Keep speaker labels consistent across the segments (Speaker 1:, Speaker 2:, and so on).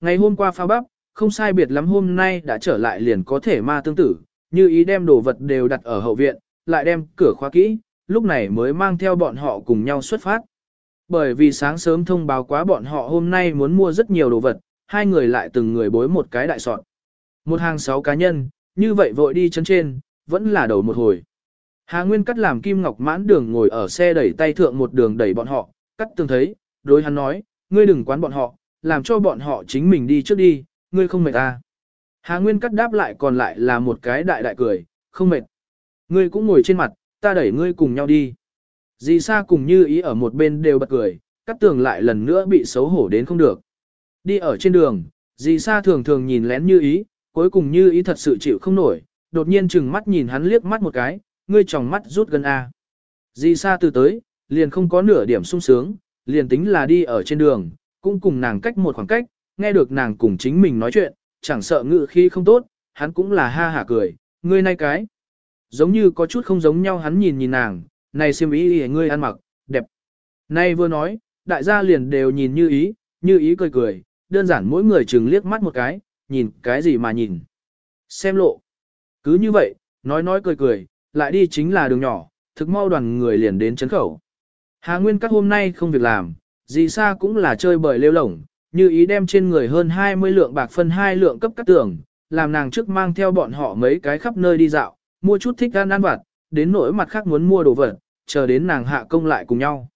Speaker 1: Ngày hôm qua pha bắp, không sai biệt lắm hôm nay đã trở lại liền có thể ma tương tử, như ý đem đồ vật đều đặt ở hậu viện, lại đem cửa khóa kỹ, lúc này mới mang theo bọn họ cùng nhau xuất phát. Bởi vì sáng sớm thông báo quá bọn họ hôm nay muốn mua rất nhiều đồ vật, hai người lại từng người bối một cái đại sọt. Một hàng sáu cá nhân, như vậy vội đi chân trên, vẫn là đầu một hồi. Hà Nguyên cắt làm Kim Ngọc mãn đường ngồi ở xe đẩy tay thượng một đường đẩy bọn họ, cắt từng thấy, đối hắn nói, ngươi đừng quán bọn họ, làm cho bọn họ chính mình đi trước đi, ngươi không mệt ta. Hà Nguyên cắt đáp lại còn lại là một cái đại đại cười, không mệt. Ngươi cũng ngồi trên mặt, ta đẩy ngươi cùng nhau đi. Dì Sa cùng như ý ở một bên đều bật cười, cắt tường lại lần nữa bị xấu hổ đến không được. Đi ở trên đường, dì Sa thường thường nhìn lén như ý, cuối cùng như ý thật sự chịu không nổi, đột nhiên chừng mắt nhìn hắn liếc mắt một cái, ngươi tròng mắt rút gần A. Dì Sa từ tới, liền không có nửa điểm sung sướng, liền tính là đi ở trên đường, cũng cùng nàng cách một khoảng cách, nghe được nàng cùng chính mình nói chuyện, chẳng sợ ngự khi không tốt, hắn cũng là ha hả cười, ngươi nay cái. Giống như có chút không giống nhau hắn nhìn nhìn nàng, này xiêm ý ý ngươi ăn mặc, đẹp. Nay vừa nói, đại gia liền đều nhìn như ý, như ý cười cười, đơn giản mỗi người chừng liếc mắt một cái, nhìn cái gì mà nhìn. Xem lộ. Cứ như vậy, nói nói cười cười, lại đi chính là đường nhỏ, thực mau đoàn người liền đến chấn khẩu. Hà Nguyên các hôm nay không việc làm, Dì xa cũng là chơi bời lêu lổng, như ý đem trên người hơn 20 lượng bạc phân hai lượng cấp cắt tường, làm nàng trước mang theo bọn họ mấy cái khắp nơi đi dạo, mua chút thích ăn ăn vặt, đến nỗi mặt khác muốn mua đồ vật, chờ đến nàng hạ công lại cùng nhau.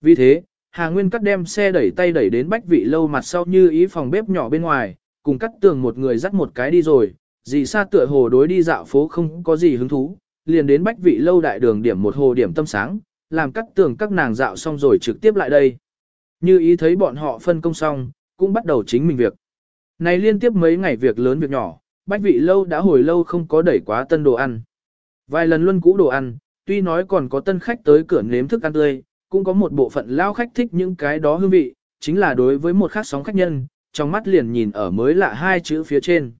Speaker 1: Vì thế, Hà Nguyên cắt đem xe đẩy tay đẩy đến bách vị lâu mặt sau như ý phòng bếp nhỏ bên ngoài, cùng cắt tường một người dắt một cái đi rồi, dì xa tựa hồ đối đi dạo phố không có gì hứng thú, liền đến bách vị lâu đại đường điểm một hồ điểm tâm sáng, làm cắt tường các nàng dạo xong rồi trực tiếp lại đây. Như ý thấy bọn họ phân công xong, cũng bắt đầu chính mình việc. Này liên tiếp mấy ngày việc lớn việc nhỏ, bách vị lâu đã hồi lâu không có đẩy quá tân đồ ăn. Vài lần luân cũ đồ ăn, tuy nói còn có tân khách tới cửa nếm thức ăn tươi, cũng có một bộ phận lao khách thích những cái đó hương vị, chính là đối với một khác sóng khách nhân, trong mắt liền nhìn ở mới lạ hai chữ phía trên.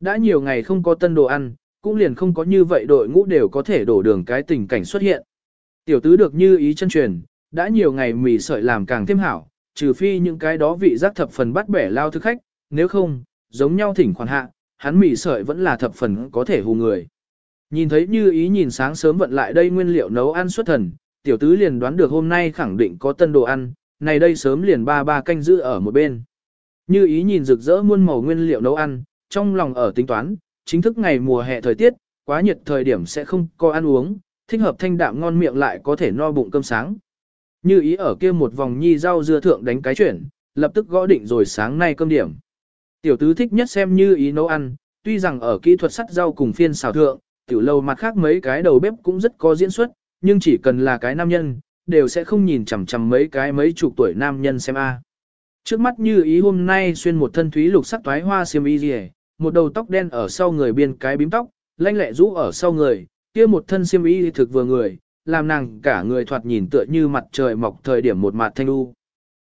Speaker 1: Đã nhiều ngày không có tân đồ ăn, cũng liền không có như vậy đội ngũ đều có thể đổ đường cái tình cảnh xuất hiện. Tiểu tứ được như ý chân truyền, đã nhiều ngày mì sợi làm càng thêm hảo, trừ phi những cái đó vị giác thập phần bắt bẻ lao thức khách, nếu không, giống nhau thỉnh khoản hạ, hắn mì sợi vẫn là thập phần có thể hù người. Nhìn thấy như ý nhìn sáng sớm vận lại đây nguyên liệu nấu ăn xuất thần, tiểu tứ liền đoán được hôm nay khẳng định có tân đồ ăn, này đây sớm liền ba ba canh giữ ở một bên. Như ý nhìn rực rỡ muôn màu nguyên liệu nấu ăn, trong lòng ở tính toán, chính thức ngày mùa hè thời tiết, quá nhiệt thời điểm sẽ không có ăn uống, thích hợp thanh đạm ngon miệng lại có thể no bụng cơm sáng. Như ý ở kia một vòng nhi rau dưa thượng đánh cái chuyển, lập tức gõ định rồi sáng nay cơm điểm. Tiểu tứ thích nhất xem như ý nấu ăn, tuy rằng ở kỹ thuật sắt rau cùng phiên xào thượng, tiểu lâu mặt khác mấy cái đầu bếp cũng rất có diễn xuất, nhưng chỉ cần là cái nam nhân, đều sẽ không nhìn chằm chằm mấy cái mấy chục tuổi nam nhân xem a. Trước mắt như ý hôm nay xuyên một thân thúy lục sắc toái hoa xiêm y rìa, một đầu tóc đen ở sau người biên cái bím tóc, lanh lẹ rũ ở sau người, kia một thân xiêm y thực vừa người, làm nàng cả người thoạt nhìn tựa như mặt trời mọc thời điểm một mặt thanh u.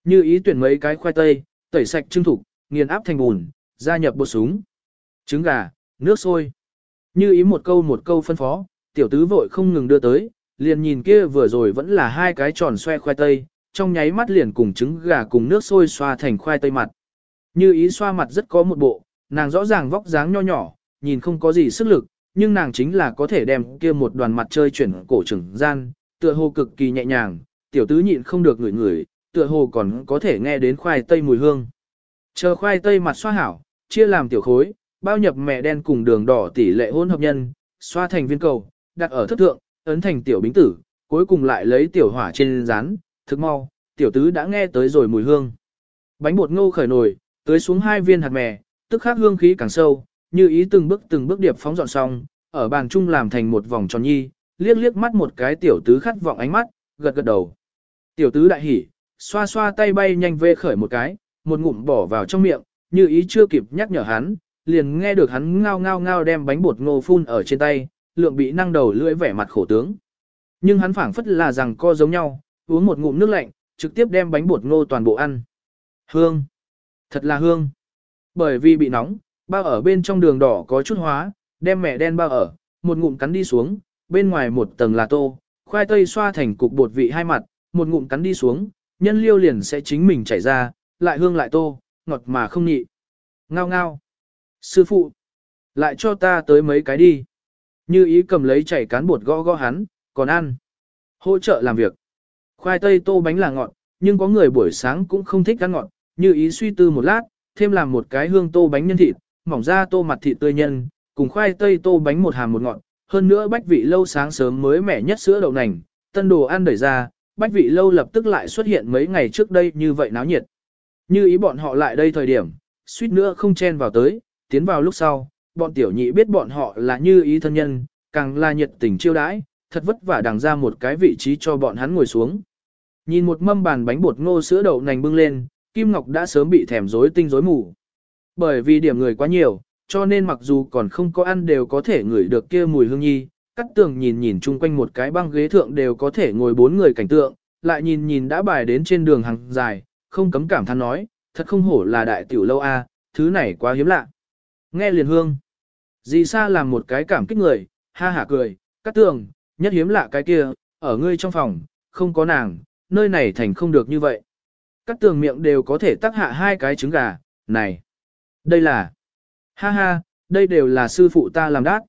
Speaker 1: Như ý tuyển mấy cái khoai tây, tẩy sạch trưng thục, nghiền áp thành bùn, gia nhập bột súng, trứng gà, nước sôi. Như ý một câu một câu phân phó, tiểu tứ vội không ngừng đưa tới, liền nhìn kia vừa rồi vẫn là hai cái tròn xoe khoai tây, trong nháy mắt liền cùng trứng gà cùng nước sôi xoa thành khoai tây mặt. Như ý xoa mặt rất có một bộ, nàng rõ ràng vóc dáng nho nhỏ, nhìn không có gì sức lực, nhưng nàng chính là có thể đem kia một đoàn mặt chơi chuyển cổ trừng gian, tựa hồ cực kỳ nhẹ nhàng, tiểu tứ nhịn không được ngửi ngửi, tựa hồ còn có thể nghe đến khoai tây mùi hương. Chờ khoai tây mặt xoa hảo, chia làm tiểu khối, bao nhập mẹ đen cùng đường đỏ tỷ lệ hỗn hợp nhân, xoa thành viên cầu, đặt ở thất thượng, ấn thành tiểu bính tử, cuối cùng lại lấy tiểu hỏa trên rán, thực mau, tiểu tứ đã nghe tới rồi mùi hương. Bánh bột ngô khởi nồi, tưới xuống hai viên hạt mè, tức khắc hương khí càng sâu, như ý từng bước từng bước điệp phóng dọn xong, ở bàn chung làm thành một vòng tròn nhi, liếc liếc mắt một cái tiểu tứ khát vọng ánh mắt, gật gật đầu. Tiểu tứ đại hỉ, xoa xoa tay bay nhanh về khởi một cái, một ngụm bỏ vào trong miệng, như ý chưa kịp nhắc nhở hắn, liền nghe được hắn ngao ngao ngao đem bánh bột ngô phun ở trên tay, lượng bị năng đầu lưỡi vẻ mặt khổ tướng. Nhưng hắn phảng phất là rằng co giống nhau, uống một ngụm nước lạnh, trực tiếp đem bánh bột ngô toàn bộ ăn. Hương! Thật là hương! Bởi vì bị nóng, bao ở bên trong đường đỏ có chút hóa, đem mẹ đen bao ở, một ngụm cắn đi xuống, bên ngoài một tầng là tô, khoai tây xoa thành cục bột vị hai mặt, một ngụm cắn đi xuống, nhân liêu liền sẽ chính mình chảy ra, lại hương lại tô, ngọt mà không nhị. Ngao ngao. Sư phụ, lại cho ta tới mấy cái đi. Như ý cầm lấy chảy cán bột gõ gõ hắn, còn ăn. Hỗ trợ làm việc. Khoai tây tô bánh là ngọt, nhưng có người buổi sáng cũng không thích ăn ngọt, như ý suy tư một lát, thêm làm một cái hương tô bánh nhân thịt, mỏng ra tô mặt thịt tươi nhân, cùng khoai tây tô bánh một hàm một ngọn hơn nữa bách vị lâu sáng sớm mới mẻ nhất sữa đậu nành, tân đồ ăn đẩy ra, bách vị lâu lập tức lại xuất hiện mấy ngày trước đây như vậy náo nhiệt. Như ý bọn họ lại đây thời điểm, suýt nữa không chen vào tới, tiến vào lúc sau, bọn tiểu nhị biết bọn họ là như ý thân nhân, càng là nhiệt tình chiêu đãi, thật vất vả đằng ra một cái vị trí cho bọn hắn ngồi xuống. Nhìn một mâm bàn bánh bột ngô sữa đậu nành bưng lên, Kim Ngọc đã sớm bị thèm rối tinh rối mù. Bởi vì điểm người quá nhiều, cho nên mặc dù còn không có ăn đều có thể ngửi được kia mùi hương nhi, cắt tường nhìn nhìn chung quanh một cái băng ghế thượng đều có thể ngồi bốn người cảnh tượng, lại nhìn nhìn đã bài đến trên đường hàng dài, không cấm cảm than nói, thật không hổ là đại tiểu lâu a, thứ này quá hiếm lạ. Nghe liền hương. Dì Sa làm một cái cảm kích người, ha hả cười, cắt tường, nhất hiếm lạ cái kia, ở ngươi trong phòng, không có nàng, nơi này thành không được như vậy. Cắt tường miệng đều có thể tắc hạ hai cái trứng gà, này. Đây là, ha ha, đây đều là sư phụ ta làm đát.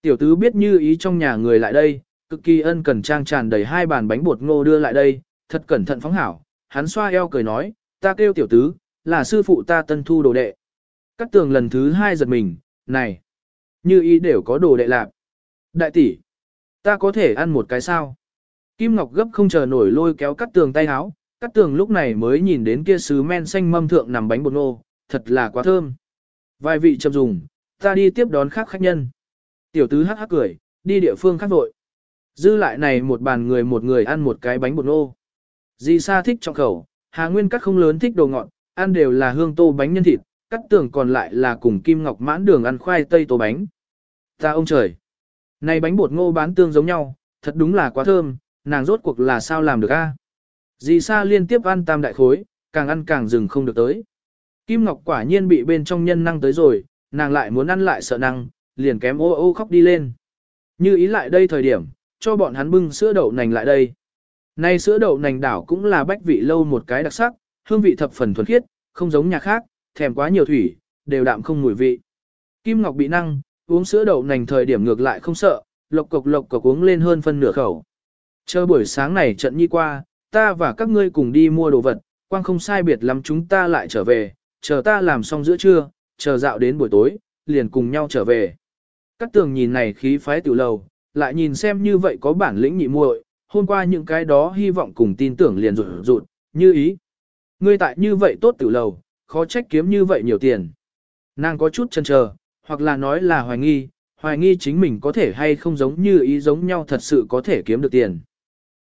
Speaker 1: Tiểu tứ biết như ý trong nhà người lại đây, cực kỳ ân cần trang tràn đầy hai bàn bánh bột ngô đưa lại đây, thật cẩn thận phóng hảo. Hắn xoa eo cười nói, ta kêu tiểu tứ, là sư phụ ta tân thu đồ đệ. Cắt tường lần thứ hai giật mình, này, như ý đều có đồ đệ lạc. Đại tỷ, ta có thể ăn một cái sao? Kim Ngọc gấp không chờ nổi lôi kéo cắt tường tay háo, cắt tường lúc này mới nhìn đến kia sứ men xanh mâm thượng nằm bánh bột ngô, thật là quá thơm. Vài vị chậm dùng, ta đi tiếp đón khác khách nhân. Tiểu tứ hắc hắc cười, đi địa phương khác vội. Dư lại này một bàn người một người ăn một cái bánh bột nô. Di Sa thích trọng khẩu, Hà Nguyên cắt không lớn thích đồ ngọt, ăn đều là hương tô bánh nhân thịt, cắt tưởng còn lại là cùng Kim Ngọc mãn đường ăn khoai tây tô bánh. Ta ông trời! Này bánh bột ngô bán tương giống nhau, thật đúng là quá thơm, nàng rốt cuộc là sao làm được a? Di Sa liên tiếp ăn tam đại khối, càng ăn càng dừng không được tới. Kim Ngọc quả nhiên bị bên trong nhân năng tới rồi, nàng lại muốn ăn lại sợ năng, liền kém ô ô khóc đi lên. Như ý lại đây thời điểm, cho bọn hắn bưng sữa đậu nành lại đây. Nay sữa đậu nành đảo cũng là bách vị lâu một cái đặc sắc, hương vị thập phần thuần khiết, không giống nhà khác, thèm quá nhiều thủy, đều đạm không mùi vị. Kim Ngọc bị năng, uống sữa đậu nành thời điểm ngược lại không sợ, lộc cộc lộc cộc uống lên hơn phân nửa khẩu. Chờ buổi sáng này trận nhi qua, ta và các ngươi cùng đi mua đồ vật, quang không sai biệt lắm chúng ta lại trở về, chờ ta làm xong giữa trưa, chờ dạo đến buổi tối, liền cùng nhau trở về. Các tường nhìn này khí phái tiểu lầu, lại nhìn xem như vậy có bản lĩnh nhị muội, hôm qua những cái đó hy vọng cùng tin tưởng liền rụt rụt, như ý. Ngươi tại như vậy tốt tiểu lầu, khó trách kiếm như vậy nhiều tiền. Nàng có chút chần chờ, hoặc là nói là hoài nghi, hoài nghi chính mình có thể hay không giống như ý giống nhau thật sự có thể kiếm được tiền.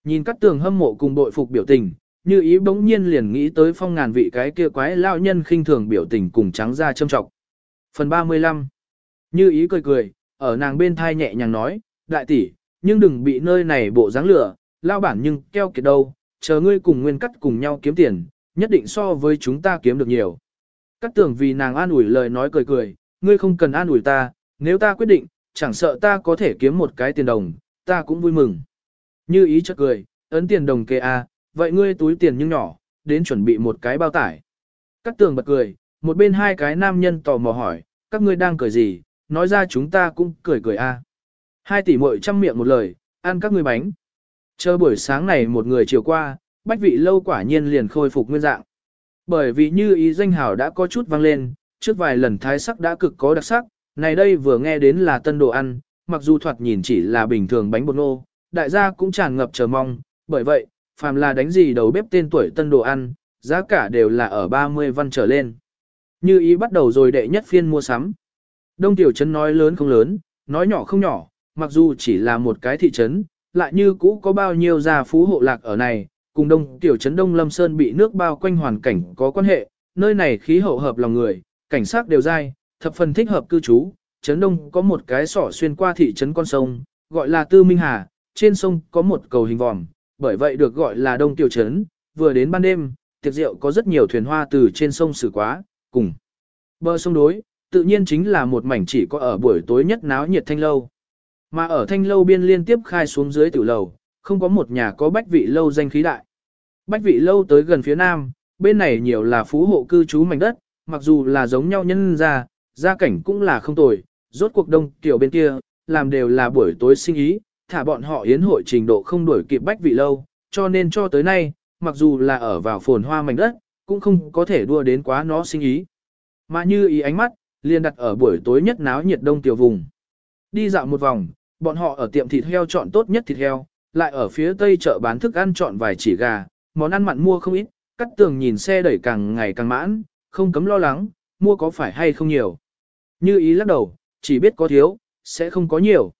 Speaker 1: Nhìn các tường hâm mộ cùng bội phục biểu tình, như ý bỗng nhiên liền nghĩ tới phong ngàn vị cái kia quái lao nhân khinh thường biểu tình cùng trắng ra châm trọng. Phần 35 Như ý cười cười, ở nàng bên thai nhẹ nhàng nói, đại tỷ, nhưng đừng bị nơi này bộ dáng lửa, lao bản nhưng keo kiệt đâu, chờ ngươi cùng nguyên cắt cùng nhau kiếm tiền, nhất định so với chúng ta kiếm được nhiều. Cắt tưởng vì nàng an ủi lời nói cười cười, ngươi không cần an ủi ta, nếu ta quyết định, chẳng sợ ta có thể kiếm một cái tiền đồng, ta cũng vui mừng. Như ý chất cười, ấn tiền đồng kê a, vậy ngươi túi tiền nhưng nhỏ, đến chuẩn bị một cái bao tải. Cắt tường bật cười, một bên hai cái nam nhân tò mò hỏi, các ngươi đang cười gì, nói ra chúng ta cũng cười cười a. Hai tỷ muội chăm miệng một lời, ăn các ngươi bánh. Chờ buổi sáng này một người chiều qua, bách vị lâu quả nhiên liền khôi phục nguyên dạng. Bởi vì như ý danh hào đã có chút vang lên, trước vài lần thái sắc đã cực có đặc sắc, này đây vừa nghe đến là tân đồ ăn, mặc dù thoạt nhìn chỉ là bình thường bánh bột nô, đại gia cũng tràn ngập chờ mong, bởi vậy, phàm là đánh gì đầu bếp tên tuổi tân đồ ăn, giá cả đều là ở 30 văn trở lên. Như ý bắt đầu rồi đệ nhất phiên mua sắm. Đông Tiểu Trấn nói lớn không lớn, nói nhỏ không nhỏ, mặc dù chỉ là một cái thị trấn, lại như cũ có bao nhiêu gia phú hộ lạc ở này, cùng Đông Tiểu Trấn Đông Lâm Sơn bị nước bao quanh hoàn cảnh có quan hệ, nơi này khí hậu hợp lòng người, cảnh sát đều dai, thập phần thích hợp cư trú. Trấn Đông có một cái sỏ xuyên qua thị trấn con sông, gọi là Tư Minh Hà, trên sông có một cầu hình vòm, bởi vậy được gọi là Đông Tiểu Trấn, vừa đến ban đêm, tiệc rượu có rất nhiều thuyền hoa từ trên sông xử quá, cùng bờ sông đối, tự nhiên chính là một mảnh chỉ có ở buổi tối nhất náo nhiệt thanh lâu. Mà ở thanh lâu biên liên tiếp khai xuống dưới tiểu lầu, không có một nhà có bách vị lâu danh khí đại. Bách vị lâu tới gần phía nam, bên này nhiều là phú hộ cư trú mảnh đất, mặc dù là giống nhau nhân ra, gia cảnh cũng là không tồi, rốt cuộc đông tiểu bên kia, làm đều là buổi tối sinh ý, thả bọn họ yến hội trình độ không đuổi kịp bách vị lâu, cho nên cho tới nay, mặc dù là ở vào phồn hoa mảnh đất, cũng không có thể đua đến quá nó sinh ý. Mà như ý ánh mắt, liền đặt ở buổi tối nhất náo nhiệt đông tiểu vùng. Đi dạo một vòng, bọn họ ở tiệm thịt heo chọn tốt nhất thịt heo, lại ở phía tây chợ bán thức ăn chọn vài chỉ gà, món ăn mặn mua không ít, cắt tường nhìn xe đẩy càng ngày càng mãn, không cấm lo lắng, mua có phải hay không nhiều. Như ý lắc đầu, chỉ biết có thiếu, sẽ không có nhiều.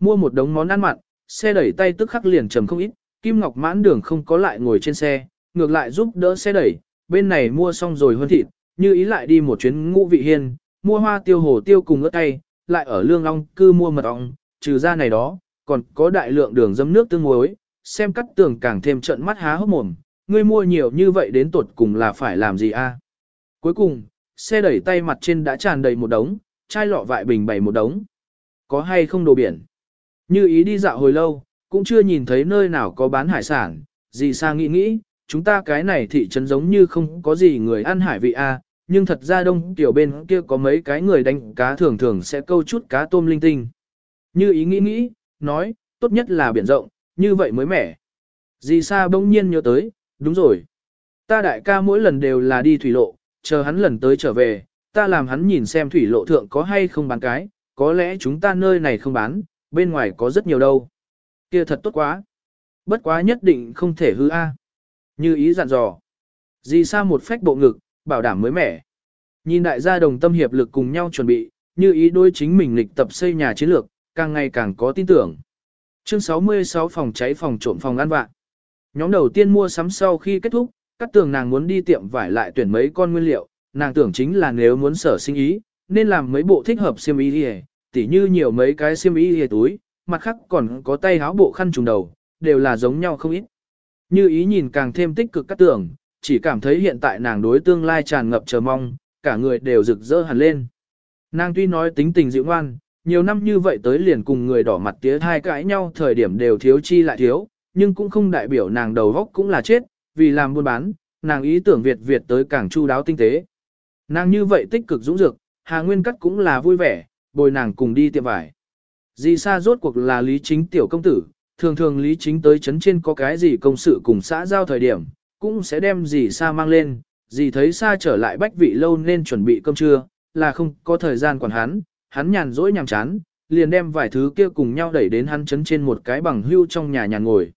Speaker 1: Mua một đống món ăn mặn, xe đẩy tay tức khắc liền trầm không ít, Kim Ngọc mãn đường không có lại ngồi trên xe, ngược lại giúp đỡ xe đẩy, bên này mua xong rồi hơn thịt, như ý lại đi một chuyến ngũ vị hiên, mua hoa tiêu hồ tiêu cùng ớt tay, lại ở lương long cư mua mật ong, trừ ra này đó, còn có đại lượng đường dâm nước tương muối, xem cắt tường càng thêm trận mắt há hốc mồm, ngươi mua nhiều như vậy đến tuột cùng là phải làm gì a? À? Cuối cùng, xe đẩy tay mặt trên đã tràn đầy một đống, chai lọ vại bình bày một đống. Có hay không đồ biển? Như ý đi dạo hồi lâu, cũng chưa nhìn thấy nơi nào có bán hải sản, gì xa nghĩ nghĩ, chúng ta cái này thị trấn giống như không có gì người ăn hải vị a, nhưng thật ra đông tiểu bên kia có mấy cái người đánh cá thường thường sẽ câu chút cá tôm linh tinh. Như ý nghĩ nghĩ, nói, tốt nhất là biển rộng, như vậy mới mẻ. Dì Sa bỗng nhiên nhớ tới, đúng rồi. Ta đại ca mỗi lần đều là đi thủy lộ, chờ hắn lần tới trở về, ta làm hắn nhìn xem thủy lộ thượng có hay không bán cái, có lẽ chúng ta nơi này không bán, bên ngoài có rất nhiều đâu. Kia thật tốt quá. Bất quá nhất định không thể hư a. Như ý dặn dò. Dì Sa một phách bộ ngực, bảo đảm mới mẻ. Nhìn đại gia đồng tâm hiệp lực cùng nhau chuẩn bị, như ý đôi chính mình lịch tập xây nhà chiến lược, càng ngày càng có tin tưởng. Chương 66 phòng cháy phòng trộm phòng ăn vạn. Nhóm đầu tiên mua sắm sau khi kết thúc, các tường nàng muốn đi tiệm vải lại tuyển mấy con nguyên liệu, nàng tưởng chính là nếu muốn sở sinh ý, nên làm mấy bộ thích hợp xiêm y đi tỉ như nhiều mấy cái xiêm y hề túi, mặt khác còn có tay háo bộ khăn trùng đầu, đều là giống nhau không ít. Như ý nhìn càng thêm tích cực các tưởng, chỉ cảm thấy hiện tại nàng đối tương lai tràn ngập chờ mong, cả người đều rực rỡ hẳn lên. Nàng tuy nói tính tình dịu ngoan, nhiều năm như vậy tới liền cùng người đỏ mặt tía hai cãi nhau thời điểm đều thiếu chi lại thiếu, nhưng cũng không đại biểu nàng đầu góc cũng là chết, vì làm buôn bán, nàng ý tưởng Việt Việt tới càng chu đáo tinh tế. Nàng như vậy tích cực dũng dược, Hà Nguyên Cắt cũng là vui vẻ, bồi nàng cùng đi tiệm vải. Dì Sa rốt cuộc là Lý Chính tiểu công tử, thường thường Lý Chính tới chấn trên có cái gì công sự cùng xã giao thời điểm, cũng sẽ đem dì Sa mang lên, dì thấy Sa trở lại bách vị lâu nên chuẩn bị cơm trưa, là không có thời gian quản hắn, hắn nhàn rỗi nhàm chán, liền đem vài thứ kia cùng nhau đẩy đến hắn chấn trên một cái bằng hưu trong nhà nhàn ngồi.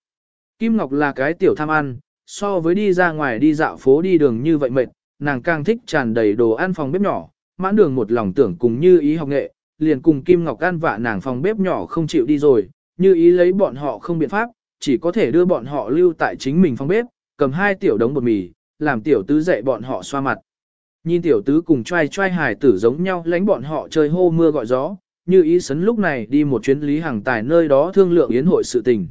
Speaker 1: Kim Ngọc là cái tiểu tham ăn, so với đi ra ngoài đi dạo phố đi đường như vậy mệt, nàng càng thích tràn đầy đồ ăn phòng bếp nhỏ, mãn đường một lòng tưởng cùng như ý học nghệ, liền cùng Kim Ngọc An vạ nàng phòng bếp nhỏ không chịu đi rồi, như ý lấy bọn họ không biện pháp, chỉ có thể đưa bọn họ lưu tại chính mình phòng bếp, cầm hai tiểu đống bột mì, làm tiểu tứ dạy bọn họ xoa mặt. Nhìn tiểu tứ cùng trai trai hài tử giống nhau lánh bọn họ chơi hô mưa gọi gió, như ý sấn lúc này đi một chuyến lý hàng tài nơi đó thương lượng yến hội sự tình.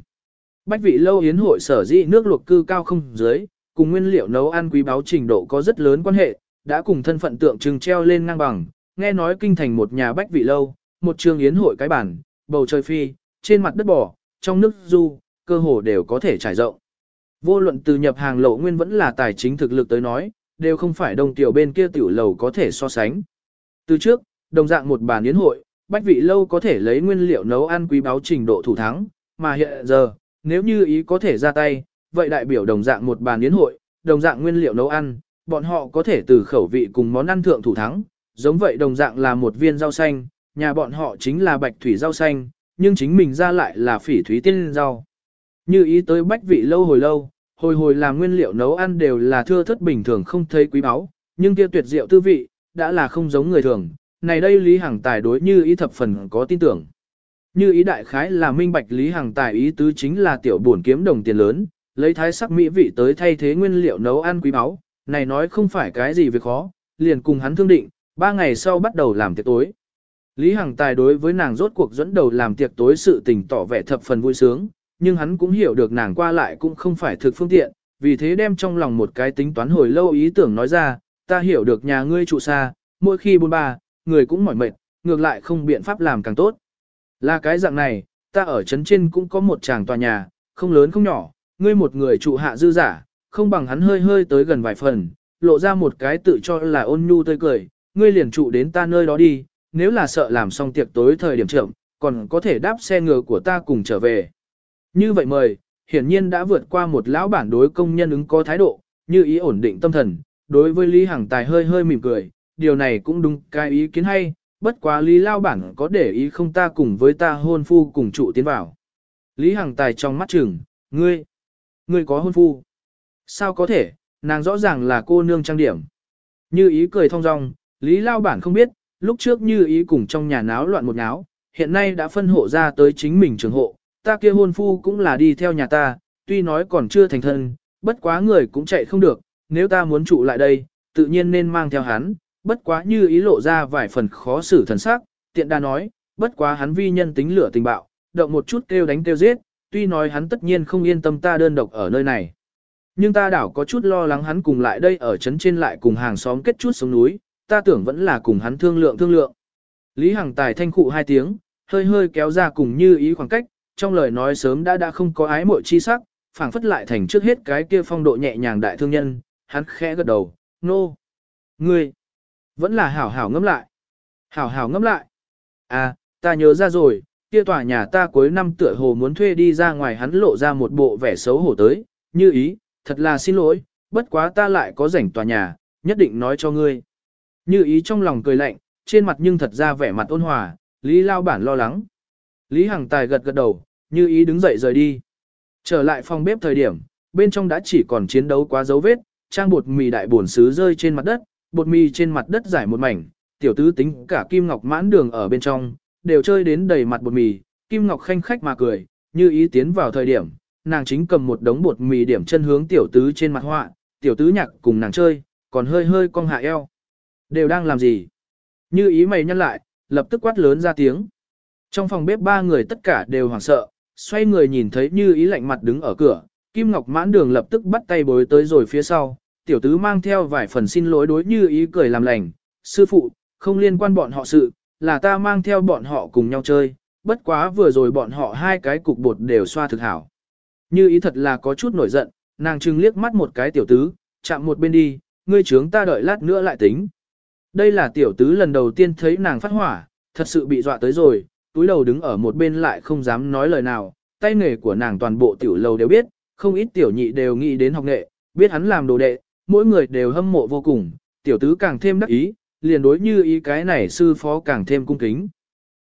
Speaker 1: Bách vị lâu yến hội sở dĩ nước luộc cư cao không dưới, cùng nguyên liệu nấu ăn quý báo trình độ có rất lớn quan hệ, đã cùng thân phận tượng trưng treo lên ngang bằng, nghe nói kinh thành một nhà bách vị lâu, một trường yến hội cái bản, bầu trời phi, trên mặt đất bò, trong nước du, cơ hồ đều có thể trải rộng. Vô luận từ nhập hàng lậu nguyên vẫn là tài chính thực lực tới nói, đều không phải đồng tiểu bên kia tiểu lầu có thể so sánh. Từ trước, đồng dạng một bàn yến hội, bách vị lâu có thể lấy nguyên liệu nấu ăn quý báo trình độ thủ thắng, mà hiện giờ, nếu như ý có thể ra tay, vậy đại biểu đồng dạng một bàn yến hội, đồng dạng nguyên liệu nấu ăn, bọn họ có thể từ khẩu vị cùng món ăn thượng thủ thắng, giống vậy đồng dạng là một viên rau xanh, nhà bọn họ chính là bạch thủy rau xanh, nhưng chính mình ra lại là phỉ thúy tiên rau. Như ý tới bách vị lâu hồi lâu, hồi hồi làm nguyên liệu nấu ăn đều là thưa thất bình thường không thấy quý báu, nhưng kia tuyệt diệu tư vị, đã là không giống người thường. Này đây Lý Hằng Tài đối như ý thập phần có tin tưởng. Như ý đại khái là minh bạch Lý Hằng Tài ý tứ chính là tiểu buồn kiếm đồng tiền lớn, lấy thái sắc mỹ vị tới thay thế nguyên liệu nấu ăn quý báu, này nói không phải cái gì việc khó, liền cùng hắn thương định, ba ngày sau bắt đầu làm tiệc tối. Lý Hằng Tài đối với nàng rốt cuộc dẫn đầu làm tiệc tối sự tình tỏ vẻ thập phần vui sướng, nhưng hắn cũng hiểu được nàng qua lại cũng không phải thực phương tiện, vì thế đem trong lòng một cái tính toán hồi lâu ý tưởng nói ra, ta hiểu được nhà ngươi trụ xa, mỗi khi buôn ba, người cũng mỏi mệt, ngược lại không biện pháp làm càng tốt. Là cái dạng này, ta ở trấn trên cũng có một chàng tòa nhà, không lớn không nhỏ, ngươi một người trụ hạ dư giả, không bằng hắn hơi hơi tới gần vài phần, lộ ra một cái tự cho là ôn nhu tươi cười, ngươi liền trụ đến ta nơi đó đi, nếu là sợ làm xong tiệc tối thời điểm chậm, còn có thể đáp xe ngựa của ta cùng trở về. Như vậy mời, hiển nhiên đã vượt qua một lão bản đối công nhân ứng có thái độ, như ý ổn định tâm thần, đối với Lý Hằng Tài hơi hơi mỉm cười, điều này cũng đúng cái ý kiến hay, bất quá Lý Lao Bản có để ý không ta cùng với ta hôn phu cùng trụ tiến vào. Lý Hằng Tài trong mắt chừng, ngươi, ngươi có hôn phu. Sao có thể, nàng rõ ràng là cô nương trang điểm. Như ý cười thong dong, Lý Lao Bản không biết, lúc trước như ý cùng trong nhà náo loạn một náo, hiện nay đã phân hộ ra tới chính mình trường hộ, ta kia hôn phu cũng là đi theo nhà ta, tuy nói còn chưa thành thân, bất quá người cũng chạy không được, nếu ta muốn trụ lại đây, tự nhiên nên mang theo hắn, bất quá như ý lộ ra vài phần khó xử thần sắc, tiện đa nói, bất quá hắn vi nhân tính lửa tình bạo, động một chút kêu đánh kêu giết, tuy nói hắn tất nhiên không yên tâm ta đơn độc ở nơi này. Nhưng ta đảo có chút lo lắng hắn cùng lại đây ở trấn trên lại cùng hàng xóm kết chút sống núi, ta tưởng vẫn là cùng hắn thương lượng thương lượng. Lý Hằng Tài thanh khụ hai tiếng, hơi hơi kéo ra cùng như ý khoảng cách, trong lời nói sớm đã đã không có ái muội chi sắc, phảng phất lại thành trước hết cái kia phong độ nhẹ nhàng đại thương nhân, hắn khẽ gật đầu, nô. No. Ngươi, vẫn là hảo hảo ngẫm lại. Hảo hảo ngẫm lại. À, ta nhớ ra rồi, kia tòa nhà ta cuối năm tựa hồ muốn thuê đi ra ngoài hắn lộ ra một bộ vẻ xấu hổ tới, như ý, thật là xin lỗi, bất quá ta lại có rảnh tòa nhà, nhất định nói cho ngươi. Như ý trong lòng cười lạnh, trên mặt nhưng thật ra vẻ mặt ôn hòa, Lý Lao Bản lo lắng. Lý Hằng Tài gật gật đầu, như ý đứng dậy rời đi. Trở lại phòng bếp thời điểm, bên trong đã chỉ còn chiến đấu quá dấu vết, trang bột mì đại bổn sứ rơi trên mặt đất, bột mì trên mặt đất giải một mảnh, tiểu tứ tính cả kim ngọc mãn đường ở bên trong, đều chơi đến đầy mặt bột mì, kim ngọc khanh khách mà cười, như ý tiến vào thời điểm, nàng chính cầm một đống bột mì điểm chân hướng tiểu tứ trên mặt họa, tiểu tứ nhạc cùng nàng chơi, còn hơi hơi cong hạ eo. Đều đang làm gì? Như ý mày nhăn lại, lập tức quát lớn ra tiếng. Trong phòng bếp ba người tất cả đều hoảng sợ, xoay người nhìn thấy như ý lạnh mặt đứng ở cửa, Kim Ngọc mãn đường lập tức bắt tay bối tới rồi phía sau, tiểu tứ mang theo vài phần xin lỗi đối như ý cười làm lành, sư phụ, không liên quan bọn họ sự, là ta mang theo bọn họ cùng nhau chơi, bất quá vừa rồi bọn họ hai cái cục bột đều xoa thực hảo. Như ý thật là có chút nổi giận, nàng trừng liếc mắt một cái tiểu tứ, chạm một bên đi, ngươi trướng ta đợi lát nữa lại tính. Đây là tiểu tứ lần đầu tiên thấy nàng phát hỏa, thật sự bị dọa tới rồi, túi đầu đứng ở một bên lại không dám nói lời nào, tay nghề của nàng toàn bộ tiểu lầu đều biết, không ít tiểu nhị đều nghĩ đến học nghệ, biết hắn làm đồ đệ, mỗi người đều hâm mộ vô cùng, tiểu tứ càng thêm đắc ý, liền đối như ý cái này sư phó càng thêm cung kính.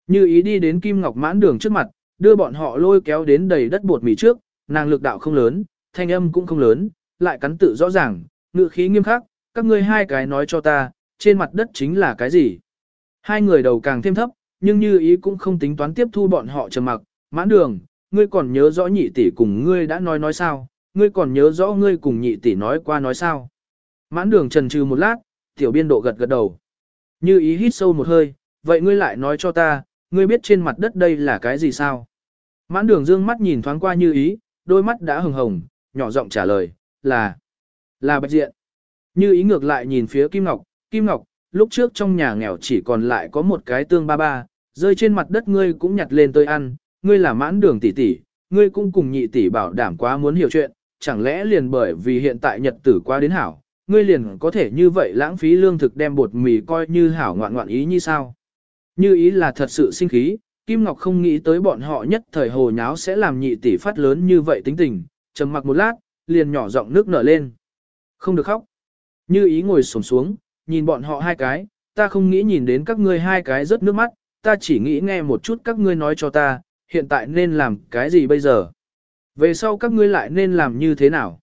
Speaker 1: Như ý đi đến Kim Ngọc mãn đường trước mặt, đưa bọn họ lôi kéo đến đầy đất bột mì trước, nàng lực đạo không lớn, thanh âm cũng không lớn, lại cắn tự rõ ràng, ngựa khí nghiêm khắc, các ngươi hai cái nói cho ta, trên mặt đất chính là cái gì. Hai người đầu càng thêm thấp, nhưng như ý cũng không tính toán tiếp thu bọn họ trầm mặc, mãn đường, ngươi còn nhớ rõ nhị tỷ cùng ngươi đã nói nói sao, ngươi còn nhớ rõ ngươi cùng nhị tỷ nói qua nói sao. Mãn đường trần trừ một lát, tiểu biên độ gật gật đầu. Như ý hít sâu một hơi, vậy ngươi lại nói cho ta, ngươi biết trên mặt đất đây là cái gì sao? Mãn đường dương mắt nhìn thoáng qua như ý, đôi mắt đã hừng hồng, nhỏ giọng trả lời, là, là bạch diện. Như ý ngược lại nhìn phía Kim Ngọc, Kim Ngọc, lúc trước trong nhà nghèo chỉ còn lại có một cái tương ba ba, rơi trên mặt đất ngươi cũng nhặt lên tôi ăn, ngươi là mãn đường tỷ tỷ, ngươi cũng cùng nhị tỷ bảo đảm quá muốn hiểu chuyện, chẳng lẽ liền bởi vì hiện tại nhật tử quá đến hảo, ngươi liền có thể như vậy lãng phí lương thực đem bột mì coi như hảo ngoạn ngoạn ý như sao? Như ý là thật sự sinh khí, Kim Ngọc không nghĩ tới bọn họ nhất thời hồ nháo sẽ làm nhị tỷ phát lớn như vậy tính tình, trầm mặc một lát, liền nhỏ giọng nước nở lên. Không được khóc. Như ý ngồi xổm xuống, nhìn bọn họ hai cái, ta không nghĩ nhìn đến các ngươi hai cái rớt nước mắt, ta chỉ nghĩ nghe một chút các ngươi nói cho ta, hiện tại nên làm cái gì bây giờ? Về sau các ngươi lại nên làm như thế nào?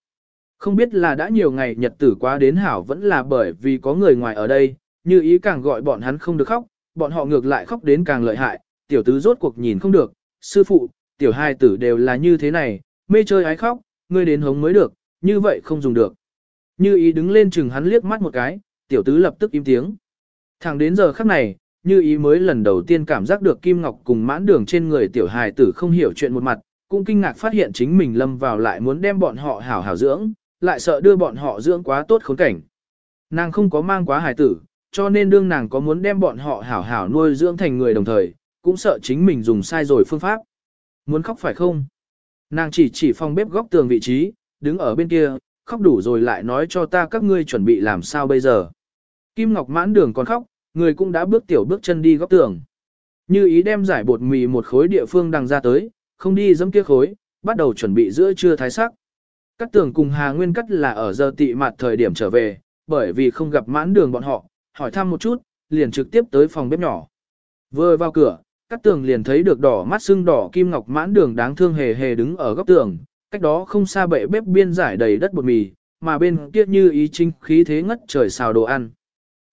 Speaker 1: Không biết là đã nhiều ngày nhật tử quá đến hảo vẫn là bởi vì có người ngoài ở đây, như ý càng gọi bọn hắn không được khóc, bọn họ ngược lại khóc đến càng lợi hại, tiểu tứ rốt cuộc nhìn không được, sư phụ, tiểu hai tử đều là như thế này, mê chơi ái khóc, ngươi đến hống mới được, như vậy không dùng được. Như ý đứng lên chừng hắn liếc mắt một cái, tiểu tứ lập tức im tiếng. Thẳng đến giờ khắc này, như ý mới lần đầu tiên cảm giác được Kim Ngọc cùng mãn đường trên người tiểu hài tử không hiểu chuyện một mặt, cũng kinh ngạc phát hiện chính mình lâm vào lại muốn đem bọn họ hảo hảo dưỡng, lại sợ đưa bọn họ dưỡng quá tốt khốn cảnh. Nàng không có mang quá hài tử, cho nên đương nàng có muốn đem bọn họ hảo hảo nuôi dưỡng thành người đồng thời, cũng sợ chính mình dùng sai rồi phương pháp. Muốn khóc phải không? Nàng chỉ chỉ phòng bếp góc tường vị trí, đứng ở bên kia, khóc đủ rồi lại nói cho ta các ngươi chuẩn bị làm sao bây giờ. Kim Ngọc mãn đường còn khóc, người cũng đã bước tiểu bước chân đi góc tường. Như ý đem giải bột mì một khối địa phương đằng ra tới, không đi dẫm kia khối, bắt đầu chuẩn bị giữa trưa thái sắc. Cắt tường cùng Hà Nguyên Cắt là ở giờ tị mặt thời điểm trở về, bởi vì không gặp mãn đường bọn họ, hỏi thăm một chút, liền trực tiếp tới phòng bếp nhỏ. Vừa vào cửa, cắt tường liền thấy được đỏ mắt xương đỏ kim ngọc mãn đường đáng thương hề hề đứng ở góc tường, cách đó không xa bệ bếp biên giải đầy đất bột mì, mà bên kia như ý chính khí thế ngất trời xào đồ ăn.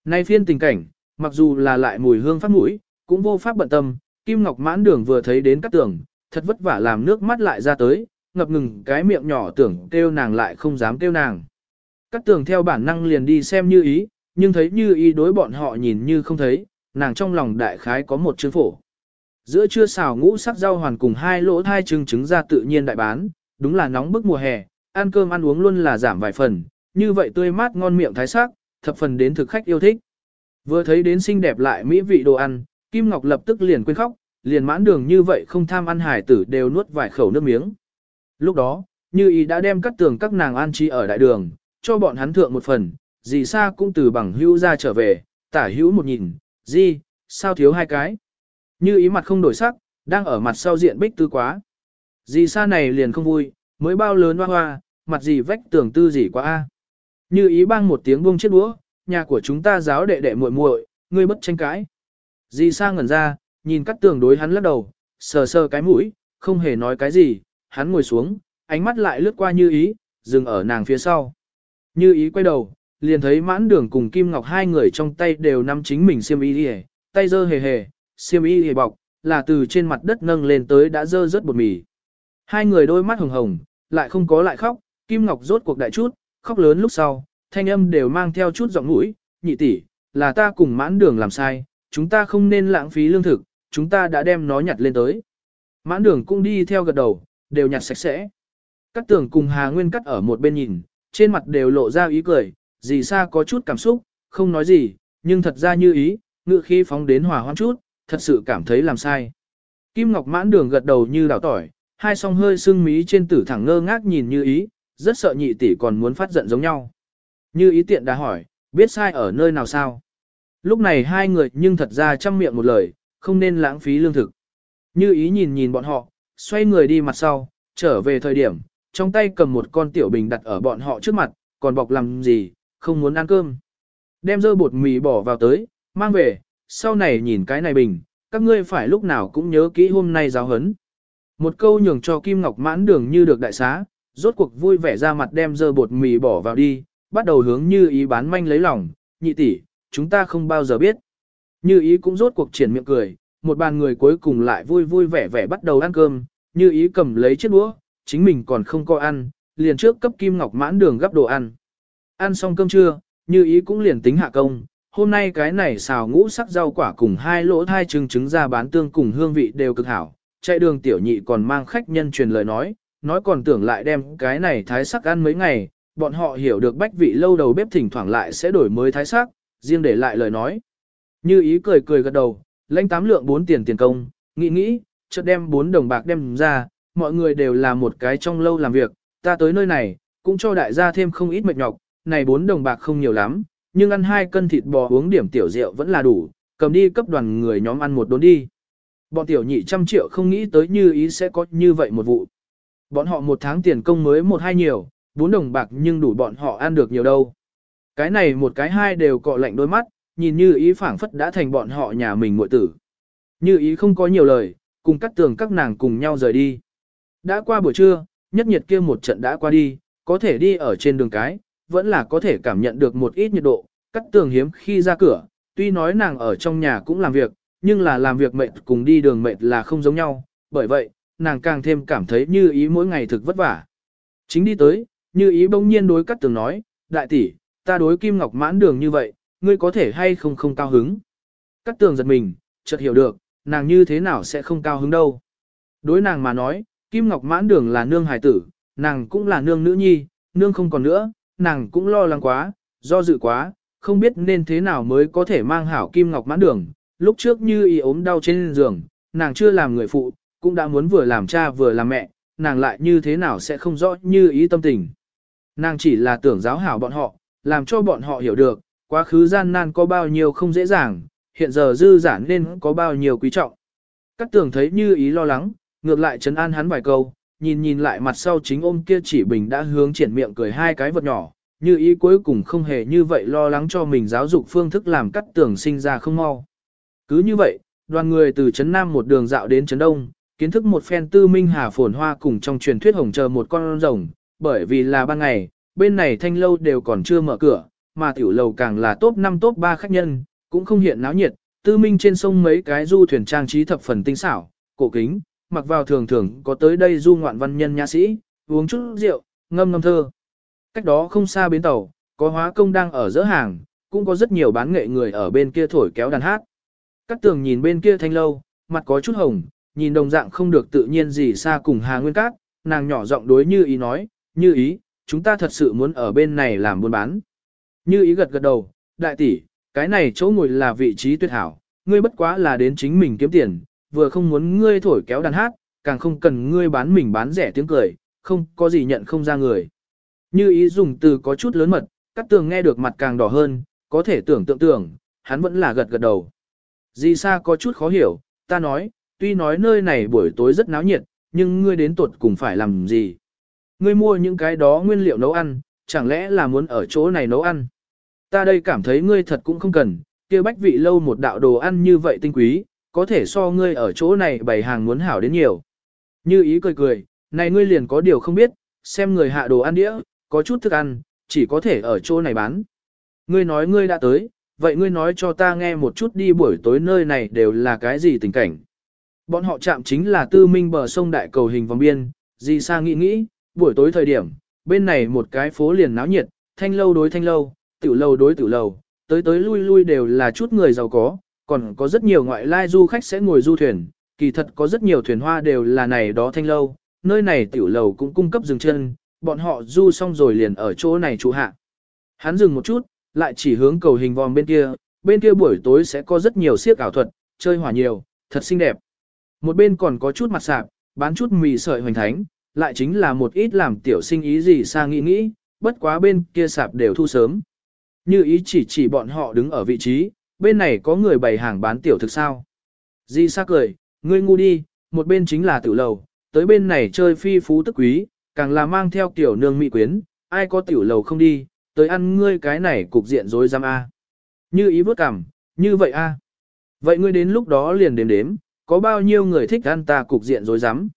Speaker 1: Nay phiên tình cảnh, mặc dù là lại mùi hương phát mũi, cũng vô pháp bận tâm, kim ngọc mãn đường vừa thấy đến các tường, thật vất vả làm nước mắt lại ra tới, ngập ngừng cái miệng nhỏ tưởng kêu nàng lại không dám kêu nàng. Các tường theo bản năng liền đi xem như ý, nhưng thấy như ý đối bọn họ nhìn như không thấy, nàng trong lòng đại khái có một chương phổ. Giữa trưa xào ngũ sắc rau hoàn cùng hai lỗ thai trứng trứng ra tự nhiên đại bán, đúng là nóng bức mùa hè, ăn cơm ăn uống luôn là giảm vài phần, như vậy tươi mát ngon miệng thái sắc, thập phần đến thực khách yêu thích. Vừa thấy đến xinh đẹp lại mỹ vị đồ ăn, Kim Ngọc lập tức liền quên khóc, liền mãn đường như vậy không tham ăn hải tử đều nuốt vài khẩu nước miếng. Lúc đó, như ý đã đem cắt tường các nàng an trí ở đại đường, cho bọn hắn thượng một phần, dì xa cũng từ bằng hữu ra trở về, tả hữu một nhìn, gì, sao thiếu hai cái. Như ý mặt không đổi sắc, đang ở mặt sau diện bích tư quá. Dì xa này liền không vui, mới bao lớn hoa hoa, mặt gì vách tường tư gì quá a. Như ý bang một tiếng buông chiếc đũa, nhà của chúng ta giáo đệ đệ muội muội, ngươi bất tranh cãi. Di sa ngẩn ra, nhìn cắt tường đối hắn lắc đầu, sờ sờ cái mũi, không hề nói cái gì, hắn ngồi xuống, ánh mắt lại lướt qua như ý, dừng ở nàng phía sau. Như ý quay đầu, liền thấy mãn đường cùng Kim Ngọc hai người trong tay đều nắm chính mình xiêm y hề, tay dơ hề hề, xiêm y hề bọc, là từ trên mặt đất nâng lên tới đã dơ rớt bột mì. Hai người đôi mắt hồng hồng, lại không có lại khóc, Kim Ngọc rốt cuộc đại chút, khóc lớn lúc sau, thanh âm đều mang theo chút giọng mũi, nhị tỷ, là ta cùng mãn đường làm sai, chúng ta không nên lãng phí lương thực, chúng ta đã đem nó nhặt lên tới. Mãn đường cũng đi theo gật đầu, đều nhặt sạch sẽ. Cắt tường cùng Hà Nguyên cắt ở một bên nhìn, trên mặt đều lộ ra ý cười, dì xa có chút cảm xúc, không nói gì, nhưng thật ra như ý, ngựa khi phóng đến hòa hoan chút, thật sự cảm thấy làm sai. Kim Ngọc mãn đường gật đầu như đảo tỏi, hai song hơi sưng mí trên tử thẳng ngơ ngác nhìn như ý, rất sợ nhị tỷ còn muốn phát giận giống nhau. Như ý tiện đã hỏi, biết sai ở nơi nào sao? Lúc này hai người nhưng thật ra chăm miệng một lời, không nên lãng phí lương thực. Như ý nhìn nhìn bọn họ, xoay người đi mặt sau, trở về thời điểm, trong tay cầm một con tiểu bình đặt ở bọn họ trước mặt, còn bọc làm gì, không muốn ăn cơm. Đem dơ bột mì bỏ vào tới, mang về, sau này nhìn cái này bình, các ngươi phải lúc nào cũng nhớ kỹ hôm nay giáo hấn. Một câu nhường cho Kim Ngọc mãn đường như được đại xá, rốt cuộc vui vẻ ra mặt đem dơ bột mì bỏ vào đi, bắt đầu hướng như ý bán manh lấy lòng, nhị tỷ, chúng ta không bao giờ biết. Như ý cũng rốt cuộc triển miệng cười, một bàn người cuối cùng lại vui vui vẻ vẻ bắt đầu ăn cơm, như ý cầm lấy chiếc đũa, chính mình còn không có ăn, liền trước cấp Kim Ngọc mãn đường gấp đồ ăn. Ăn xong cơm trưa, như ý cũng liền tính hạ công, hôm nay cái này xào ngũ sắc rau quả cùng hai lỗ thai trứng trứng ra bán tương cùng hương vị đều cực hảo, chạy đường tiểu nhị còn mang khách nhân truyền lời nói, nói còn tưởng lại đem cái này thái sắc ăn mấy ngày, bọn họ hiểu được bách vị lâu đầu bếp thỉnh thoảng lại sẽ đổi mới thái sắc, riêng để lại lời nói. Như ý cười cười gật đầu, lãnh tám lượng bốn tiền tiền công, nghĩ nghĩ, chợt đem bốn đồng bạc đem ra, mọi người đều là một cái trong lâu làm việc, ta tới nơi này, cũng cho đại gia thêm không ít mệt nhọc, này bốn đồng bạc không nhiều lắm, nhưng ăn hai cân thịt bò uống điểm tiểu rượu vẫn là đủ, cầm đi cấp đoàn người nhóm ăn một đốn đi. Bọn tiểu nhị trăm triệu không nghĩ tới như ý sẽ có như vậy một vụ. Bọn họ một tháng tiền công mới một hai nhiều, bốn đồng bạc nhưng đủ bọn họ ăn được nhiều đâu. Cái này một cái hai đều cọ lạnh đôi mắt, nhìn như ý phảng phất đã thành bọn họ nhà mình muội tử. Như ý không có nhiều lời, cùng cắt tường các nàng cùng nhau rời đi. Đã qua buổi trưa, nhất nhiệt kia một trận đã qua đi, có thể đi ở trên đường cái, vẫn là có thể cảm nhận được một ít nhiệt độ, cắt tường hiếm khi ra cửa, tuy nói nàng ở trong nhà cũng làm việc, nhưng là làm việc mệt cùng đi đường mệt là không giống nhau, bởi vậy, nàng càng thêm cảm thấy như ý mỗi ngày thực vất vả. Chính đi tới, như ý bỗng nhiên đối cắt tường nói, đại tỷ, ta đối kim ngọc mãn đường như vậy, ngươi có thể hay không không cao hứng. Cắt tường giật mình, chợt hiểu được, nàng như thế nào sẽ không cao hứng đâu. Đối nàng mà nói, kim ngọc mãn đường là nương hài tử, nàng cũng là nương nữ nhi, nương không còn nữa, nàng cũng lo lắng quá, do dự quá, không biết nên thế nào mới có thể mang hảo kim ngọc mãn đường. Lúc trước như y ốm đau trên giường, nàng chưa làm người phụ, cũng đã muốn vừa làm cha vừa làm mẹ, nàng lại như thế nào sẽ không rõ như ý tâm tình. Nàng chỉ là tưởng giáo hảo bọn họ, làm cho bọn họ hiểu được, quá khứ gian nan có bao nhiêu không dễ dàng, hiện giờ dư giản nên có bao nhiêu quý trọng. Các tưởng thấy như ý lo lắng, ngược lại trấn an hắn vài câu, nhìn nhìn lại mặt sau chính ôm kia chỉ bình đã hướng triển miệng cười hai cái vật nhỏ, như ý cuối cùng không hề như vậy lo lắng cho mình giáo dục phương thức làm cắt tưởng sinh ra không mau. Cứ như vậy, đoàn người từ Trấn Nam một đường dạo đến Trấn Đông, kiến thức một phen tư minh hà phồn hoa cùng trong truyền thuyết hồng chờ một con rồng, bởi vì là ban ngày, bên này thanh lâu đều còn chưa mở cửa, mà tiểu lầu càng là top 5 top 3 khách nhân, cũng không hiện náo nhiệt, tư minh trên sông mấy cái du thuyền trang trí thập phần tinh xảo, cổ kính, mặc vào thường thường có tới đây du ngoạn văn nhân nhã sĩ, uống chút rượu, ngâm ngâm thơ. Cách đó không xa bến tàu, có hóa công đang ở giữa hàng, cũng có rất nhiều bán nghệ người ở bên kia thổi kéo đàn hát. Các tường nhìn bên kia thanh lâu, mặt có chút hồng, nhìn đồng dạng không được tự nhiên gì xa cùng Hà Nguyên Cát, nàng nhỏ giọng đối như ý nói, như ý, chúng ta thật sự muốn ở bên này làm buôn bán. Như ý gật gật đầu, đại tỷ, cái này chỗ ngồi là vị trí tuyệt hảo, ngươi bất quá là đến chính mình kiếm tiền, vừa không muốn ngươi thổi kéo đàn hát, càng không cần ngươi bán mình bán rẻ tiếng cười, không có gì nhận không ra người. Như ý dùng từ có chút lớn mật, Cát tường nghe được mặt càng đỏ hơn, có thể tưởng tượng tưởng, hắn vẫn là gật gật đầu. Di Sa có chút khó hiểu, ta nói, tuy nói nơi này buổi tối rất náo nhiệt, nhưng ngươi đến tuột cùng phải làm gì? Ngươi mua những cái đó nguyên liệu nấu ăn, chẳng lẽ là muốn ở chỗ này nấu ăn? Ta đây cảm thấy ngươi thật cũng không cần, kia bách vị lâu một đạo đồ ăn như vậy tinh quý, có thể so ngươi ở chỗ này bày hàng muốn hảo đến nhiều. Như ý cười cười, này ngươi liền có điều không biết, xem người hạ đồ ăn đĩa, có chút thức ăn, chỉ có thể ở chỗ này bán. Ngươi nói ngươi đã tới, vậy ngươi nói cho ta nghe một chút đi buổi tối nơi này đều là cái gì tình cảnh. Bọn họ chạm chính là tư minh bờ sông đại cầu hình vòng biên, gì xa nghĩ nghĩ, buổi tối thời điểm, bên này một cái phố liền náo nhiệt, thanh lâu đối thanh lâu, tiểu lâu đối tiểu lâu, tới tới lui lui đều là chút người giàu có, còn có rất nhiều ngoại lai du khách sẽ ngồi du thuyền, kỳ thật có rất nhiều thuyền hoa đều là này đó thanh lâu, nơi này tiểu lầu cũng cung cấp dừng chân, bọn họ du xong rồi liền ở chỗ này trụ hạ. Hắn dừng một chút, lại chỉ hướng cầu hình vòm bên kia, bên kia buổi tối sẽ có rất nhiều siếc ảo thuật, chơi hỏa nhiều, thật xinh đẹp. Một bên còn có chút mặt sạp, bán chút mì sợi hoành thánh, lại chính là một ít làm tiểu sinh ý gì xa nghĩ nghĩ, bất quá bên kia sạp đều thu sớm. Như ý chỉ chỉ bọn họ đứng ở vị trí, bên này có người bày hàng bán tiểu thực sao. Di xa cười, ngươi ngu đi, một bên chính là tiểu lầu, tới bên này chơi phi phú tức quý, càng là mang theo tiểu nương mỹ quyến, ai có tiểu lầu không đi, tới ăn ngươi cái này cục diện dối giam a. Như ý vớt cằm, như vậy a. Vậy ngươi đến lúc đó liền đếm đếm, có bao nhiêu người thích ăn ta cục diện rối rắm.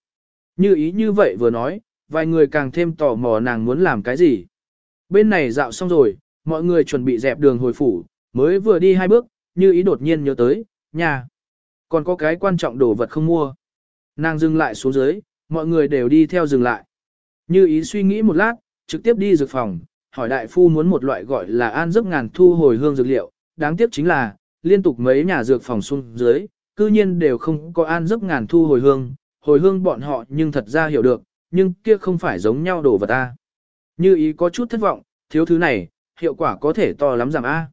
Speaker 1: Như ý như vậy vừa nói, vài người càng thêm tò mò nàng muốn làm cái gì. Bên này dạo xong rồi, mọi người chuẩn bị dẹp đường hồi phủ, mới vừa đi hai bước, như ý đột nhiên nhớ tới, nhà. Còn có cái quan trọng đồ vật không mua. Nàng dừng lại xuống dưới, mọi người đều đi theo dừng lại. Như ý suy nghĩ một lát, trực tiếp đi dược phòng, hỏi đại phu muốn một loại gọi là an giấc ngàn thu hồi hương dược liệu. Đáng tiếc chính là, liên tục mấy nhà dược phòng xuống dưới, cư nhiên đều không có an giấc ngàn thu hồi hương, hồi hương bọn họ nhưng thật ra hiểu được, nhưng kia không phải giống nhau đồ vật ta. Như ý có chút thất vọng, thiếu thứ này, hiệu quả có thể to lắm giảm A.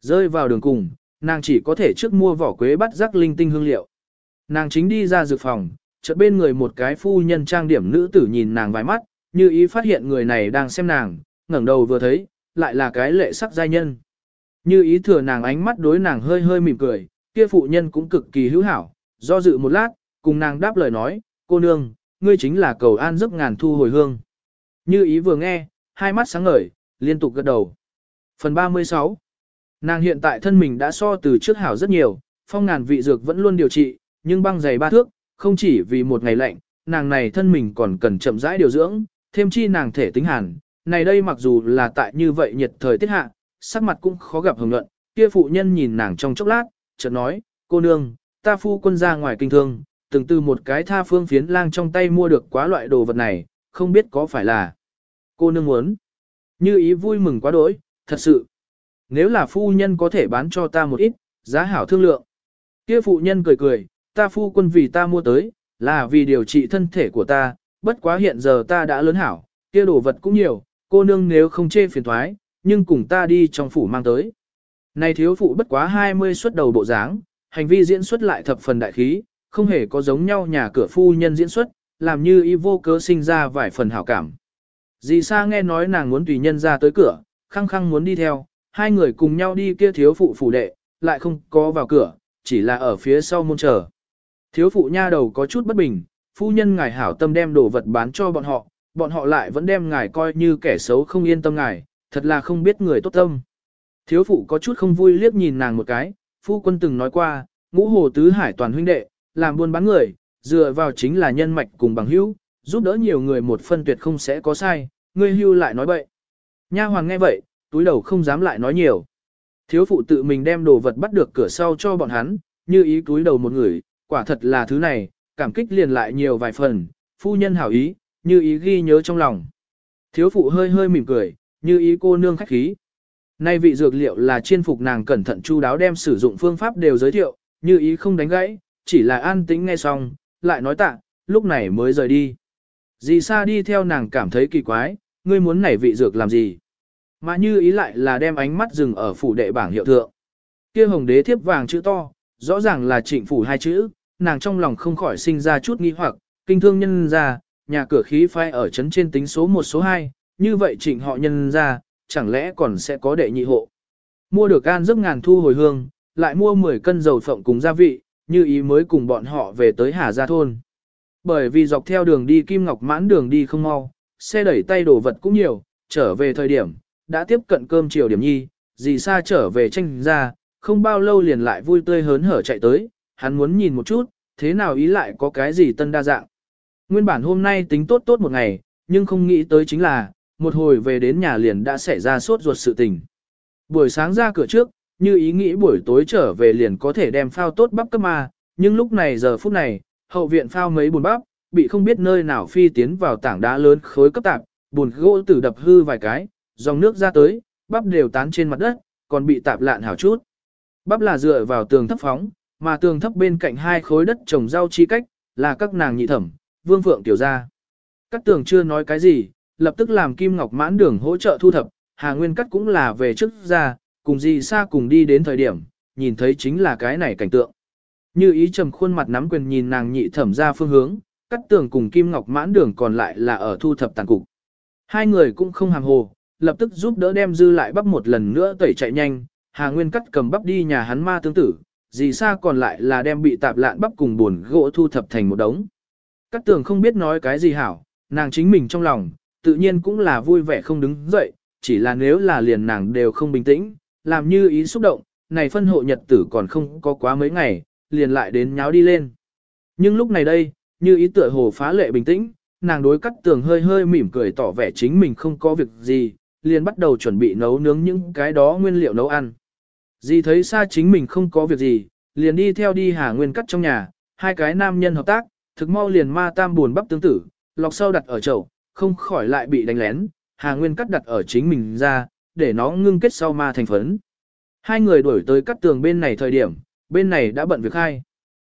Speaker 1: Rơi vào đường cùng, nàng chỉ có thể trước mua vỏ quế bắt rắc linh tinh hương liệu. Nàng chính đi ra dược phòng, chợt bên người một cái phu nhân trang điểm nữ tử nhìn nàng vài mắt, như ý phát hiện người này đang xem nàng, ngẩng đầu vừa thấy, lại là cái lệ sắc giai nhân. Như ý thừa nàng ánh mắt đối nàng hơi hơi mỉm cười, kia phụ nhân cũng cực kỳ hữu hảo, do dự một lát, cùng nàng đáp lời nói, cô nương, ngươi chính là cầu an giấc ngàn thu hồi hương. Như ý vừa nghe, hai mắt sáng ngời, liên tục gật đầu. Phần 36 Nàng hiện tại thân mình đã so từ trước hảo rất nhiều, phong ngàn vị dược vẫn luôn điều trị, nhưng băng dày ba thước, không chỉ vì một ngày lạnh, nàng này thân mình còn cần chậm rãi điều dưỡng, thêm chi nàng thể tính hàn. Này đây mặc dù là tại như vậy nhiệt thời tiết hạ, sắc mặt cũng khó gặp hồng luận, kia phụ nhân nhìn nàng trong chốc lát, chợt nói, cô nương, ta phu quân ra ngoài kinh thương, từng từ một cái tha phương phiến lang trong tay mua được quá loại đồ vật này, không biết có phải là cô nương muốn. Như ý vui mừng quá đỗi, thật sự. Nếu là phu nhân có thể bán cho ta một ít, giá hảo thương lượng. Kia phụ nhân cười cười, ta phu quân vì ta mua tới, là vì điều trị thân thể của ta, bất quá hiện giờ ta đã lớn hảo, kia đồ vật cũng nhiều, cô nương nếu không chê phiền thoái, nhưng cùng ta đi trong phủ mang tới. Này thiếu phụ bất quá 20 xuất đầu bộ dáng, hành vi diễn xuất lại thập phần đại khí, không hề có giống nhau nhà cửa phu nhân diễn xuất, làm như y vô cớ sinh ra vài phần hảo cảm. Dì Sa nghe nói nàng muốn tùy nhân ra tới cửa, khăng khăng muốn đi theo, hai người cùng nhau đi kia thiếu phụ phủ đệ, lại không có vào cửa, chỉ là ở phía sau môn chờ. Thiếu phụ nha đầu có chút bất bình, phu nhân ngài hảo tâm đem đồ vật bán cho bọn họ, bọn họ lại vẫn đem ngài coi như kẻ xấu không yên tâm ngài, thật là không biết người tốt tâm. Thiếu phụ có chút không vui liếc nhìn nàng một cái, phu quân từng nói qua, ngũ hồ tứ hải toàn huynh đệ, làm buôn bán người, dựa vào chính là nhân mạch cùng bằng hữu, giúp đỡ nhiều người một phân tuyệt không sẽ có sai, ngươi hưu lại nói bậy. Nha hoàng nghe vậy, túi đầu không dám lại nói nhiều. Thiếu phụ tự mình đem đồ vật bắt được cửa sau cho bọn hắn, như ý túi đầu một người, quả thật là thứ này, cảm kích liền lại nhiều vài phần, phu nhân hảo ý, như ý ghi nhớ trong lòng. Thiếu phụ hơi hơi mỉm cười, như ý cô nương khách khí. Nay vị dược liệu là chiên phục nàng cẩn thận chu đáo đem sử dụng phương pháp đều giới thiệu, như ý không đánh gãy, chỉ là an tĩnh nghe xong, lại nói tạ, lúc này mới rời đi. Dì Sa đi theo nàng cảm thấy kỳ quái, ngươi muốn nảy vị dược làm gì? Mà như ý lại là đem ánh mắt dừng ở phủ đệ bảng hiệu thượng. Kia hồng đế thiếp vàng chữ to, rõ ràng là trịnh phủ hai chữ, nàng trong lòng không khỏi sinh ra chút nghi hoặc, kinh thương nhân ra, nhà cửa khí phai ở chấn trên tính số 1 số 2, như vậy trịnh họ nhân ra, chẳng lẽ còn sẽ có đệ nhị hộ. Mua được an giấc ngàn thu hồi hương, lại mua 10 cân dầu phộng cùng gia vị, như ý mới cùng bọn họ về tới Hà Gia Thôn. Bởi vì dọc theo đường đi Kim Ngọc mãn đường đi không mau, xe đẩy tay đồ vật cũng nhiều, trở về thời điểm, đã tiếp cận cơm chiều điểm nhi, dì xa trở về tranh ra, không bao lâu liền lại vui tươi hớn hở chạy tới, hắn muốn nhìn một chút, thế nào ý lại có cái gì tân đa dạng. Nguyên bản hôm nay tính tốt tốt một ngày, nhưng không nghĩ tới chính là, một hồi về đến nhà liền đã xảy ra sốt ruột sự tình. Buổi sáng ra cửa trước, như ý nghĩ buổi tối trở về liền có thể đem phao tốt bắp cấp ma, nhưng lúc này giờ phút này, hậu viện phao mấy bùn bắp, bị không biết nơi nào phi tiến vào tảng đá lớn khối cấp tạp, bùn gỗ tử đập hư vài cái, dòng nước ra tới, bắp đều tán trên mặt đất, còn bị tạp lạn hảo chút. Bắp là dựa vào tường thấp phóng, mà tường thấp bên cạnh hai khối đất trồng rau chi cách, là các nàng nhị thẩm, vương phượng tiểu gia. Các tường chưa nói cái gì, lập tức làm Kim Ngọc mãn đường hỗ trợ thu thập, Hà Nguyên Cắt cũng là về trước ra, cùng gì xa cùng đi đến thời điểm, nhìn thấy chính là cái này cảnh tượng. Như ý trầm khuôn mặt nắm quyền nhìn nàng nhị thẩm ra phương hướng, cắt tường cùng Kim Ngọc mãn đường còn lại là ở thu thập tàn cục. Hai người cũng không hàng hồ, lập tức giúp đỡ đem dư lại bắp một lần nữa tẩy chạy nhanh, Hà Nguyên cắt cầm bắp đi nhà hắn ma tương tử, gì xa còn lại là đem bị tạp lạn bắp cùng buồn gỗ thu thập thành một đống. Cắt tường không biết nói cái gì hảo, nàng chính mình trong lòng, tự nhiên cũng là vui vẻ không đứng dậy, chỉ là nếu là liền nàng đều không bình tĩnh, làm như ý xúc động, này phân hộ nhật tử còn không có quá mấy ngày, liền lại đến nháo đi lên. Nhưng lúc này đây, như ý tựa hồ phá lệ bình tĩnh, nàng đối cắt tường hơi hơi mỉm cười tỏ vẻ chính mình không có việc gì, liền bắt đầu chuẩn bị nấu nướng những cái đó nguyên liệu nấu ăn. Dì thấy xa chính mình không có việc gì, liền đi theo đi hà nguyên cắt trong nhà, hai cái nam nhân hợp tác, thực mau liền ma tam buồn bắp tương tử, lọc sau đặt ở chậu, không khỏi lại bị đánh lén, hà nguyên cắt đặt ở chính mình ra, để nó ngưng kết sau ma thành phấn. Hai người đuổi tới cắt tường bên này thời điểm, bên này đã bận việc hai.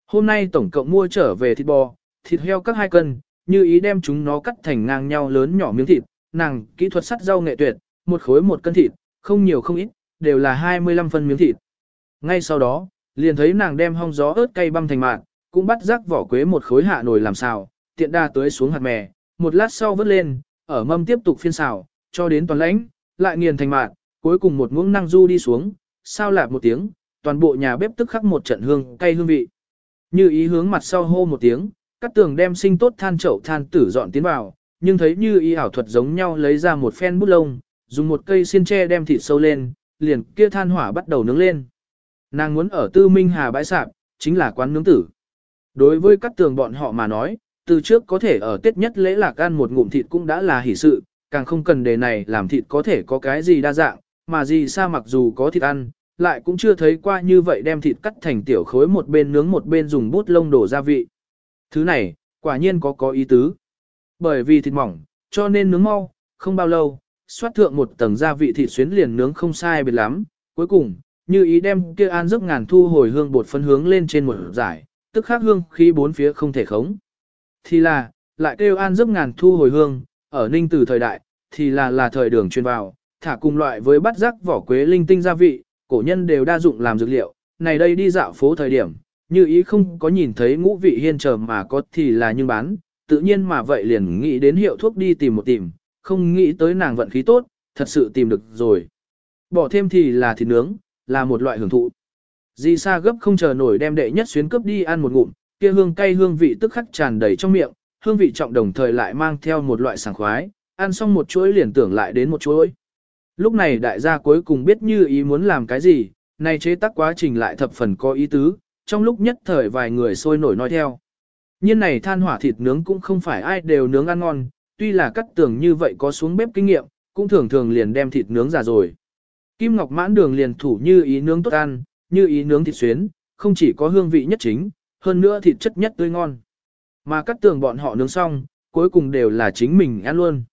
Speaker 1: Hôm nay tổng cộng mua trở về thịt bò, thịt heo các hai cân, như ý đem chúng nó cắt thành ngang nhau lớn nhỏ miếng thịt, nàng kỹ thuật sắt rau nghệ tuyệt, một khối một cân thịt, không nhiều không ít, đều là 25 phân miếng thịt. Ngay sau đó, liền thấy nàng đem hong gió ớt cay băm thành mạng, cũng bắt rắc vỏ quế một khối hạ nồi làm xào, tiện đa tới xuống hạt mè, một lát sau vớt lên, ở mâm tiếp tục phiên xào, cho đến toàn lãnh, lại nghiền thành mạt, cuối cùng một muỗng năng du đi xuống, sao lạp một tiếng, toàn bộ nhà bếp tức khắc một trận hương cay hương vị. Như ý hướng mặt sau hô một tiếng, cắt tường đem sinh tốt than chậu than tử dọn tiến vào, nhưng thấy như ý ảo thuật giống nhau lấy ra một phen bút lông, dùng một cây xiên tre đem thịt sâu lên, liền kia than hỏa bắt đầu nướng lên. Nàng muốn ở tư minh hà bãi sạp, chính là quán nướng tử. Đối với các tường bọn họ mà nói, từ trước có thể ở Tết nhất lễ lạc ăn một ngụm thịt cũng đã là hỷ sự, càng không cần đề này làm thịt có thể có cái gì đa dạng, mà gì xa mặc dù có thịt ăn, lại cũng chưa thấy qua như vậy đem thịt cắt thành tiểu khối một bên nướng một bên dùng bút lông đổ gia vị. Thứ này, quả nhiên có có ý tứ. Bởi vì thịt mỏng, cho nên nướng mau, không bao lâu, xoát thượng một tầng gia vị thịt xuyến liền nướng không sai biệt lắm. Cuối cùng, như ý đem kia an giấc ngàn thu hồi hương bột phân hướng lên trên một giải, tức khắc hương khi bốn phía không thể khống. Thì là, lại kêu an giấc ngàn thu hồi hương, ở ninh từ thời đại, thì là là thời đường truyền vào, thả cùng loại với bắt rắc vỏ quế linh tinh gia vị, cổ nhân đều đa dụng làm dược liệu, này đây đi dạo phố thời điểm, như ý không có nhìn thấy ngũ vị hiên chờ mà có thì là nhưng bán, tự nhiên mà vậy liền nghĩ đến hiệu thuốc đi tìm một tìm, không nghĩ tới nàng vận khí tốt, thật sự tìm được rồi. Bỏ thêm thì là thịt nướng, là một loại hưởng thụ. Di Sa gấp không chờ nổi đem đệ nhất xuyến cướp đi ăn một ngụm, kia hương cay hương vị tức khắc tràn đầy trong miệng, hương vị trọng đồng thời lại mang theo một loại sảng khoái, ăn xong một chuỗi liền tưởng lại đến một chuỗi. Lúc này đại gia cuối cùng biết như ý muốn làm cái gì, này chế tác quá trình lại thập phần có ý tứ, trong lúc nhất thời vài người sôi nổi nói theo. Nhiên này than hỏa thịt nướng cũng không phải ai đều nướng ăn ngon, tuy là cắt tưởng như vậy có xuống bếp kinh nghiệm, cũng thường thường liền đem thịt nướng ra rồi. Kim Ngọc mãn đường liền thủ như ý nướng tốt ăn, như ý nướng thịt xuyến, không chỉ có hương vị nhất chính, hơn nữa thịt chất nhất tươi ngon. Mà cắt tường bọn họ nướng xong, cuối cùng đều là chính mình ăn luôn.